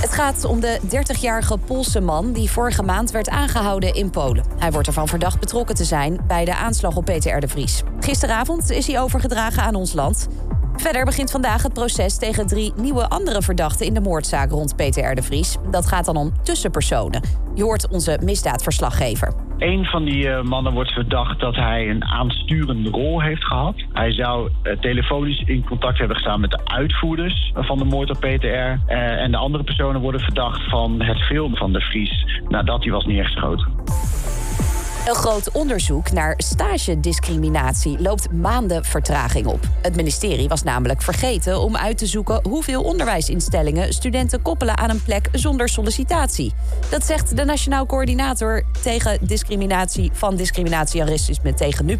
Speaker 169: Het gaat om de 30-jarige Poolse man die vorige maand werd aangehouden in Polen. Hij wordt ervan verdacht betrokken te zijn bij de aanslag op Peter de Vries. Gisteravond is hij overgedragen aan ons land. Verder begint vandaag het proces tegen drie nieuwe andere verdachten in de moordzaak rond Peter de Vries. Dat gaat dan om tussenpersonen. Je hoort onze misdaadverslaggever.
Speaker 170: Een van die eh, mannen wordt verdacht dat hij een aansturende rol heeft gehad. Hij zou eh, telefonisch in contact hebben gestaan met de uitvoerders van de moord op PTR. Eh, en de andere personen worden verdacht van het filmen van de Vries nadat hij was neergeschoten.
Speaker 169: Een groot onderzoek naar stagediscriminatie loopt maanden vertraging op. Het ministerie was namelijk vergeten om uit te zoeken hoeveel onderwijsinstellingen studenten koppelen aan een plek zonder sollicitatie. Dat zegt de Nationaal Coördinator tegen discriminatie van discriminatie en racisme tegen nu.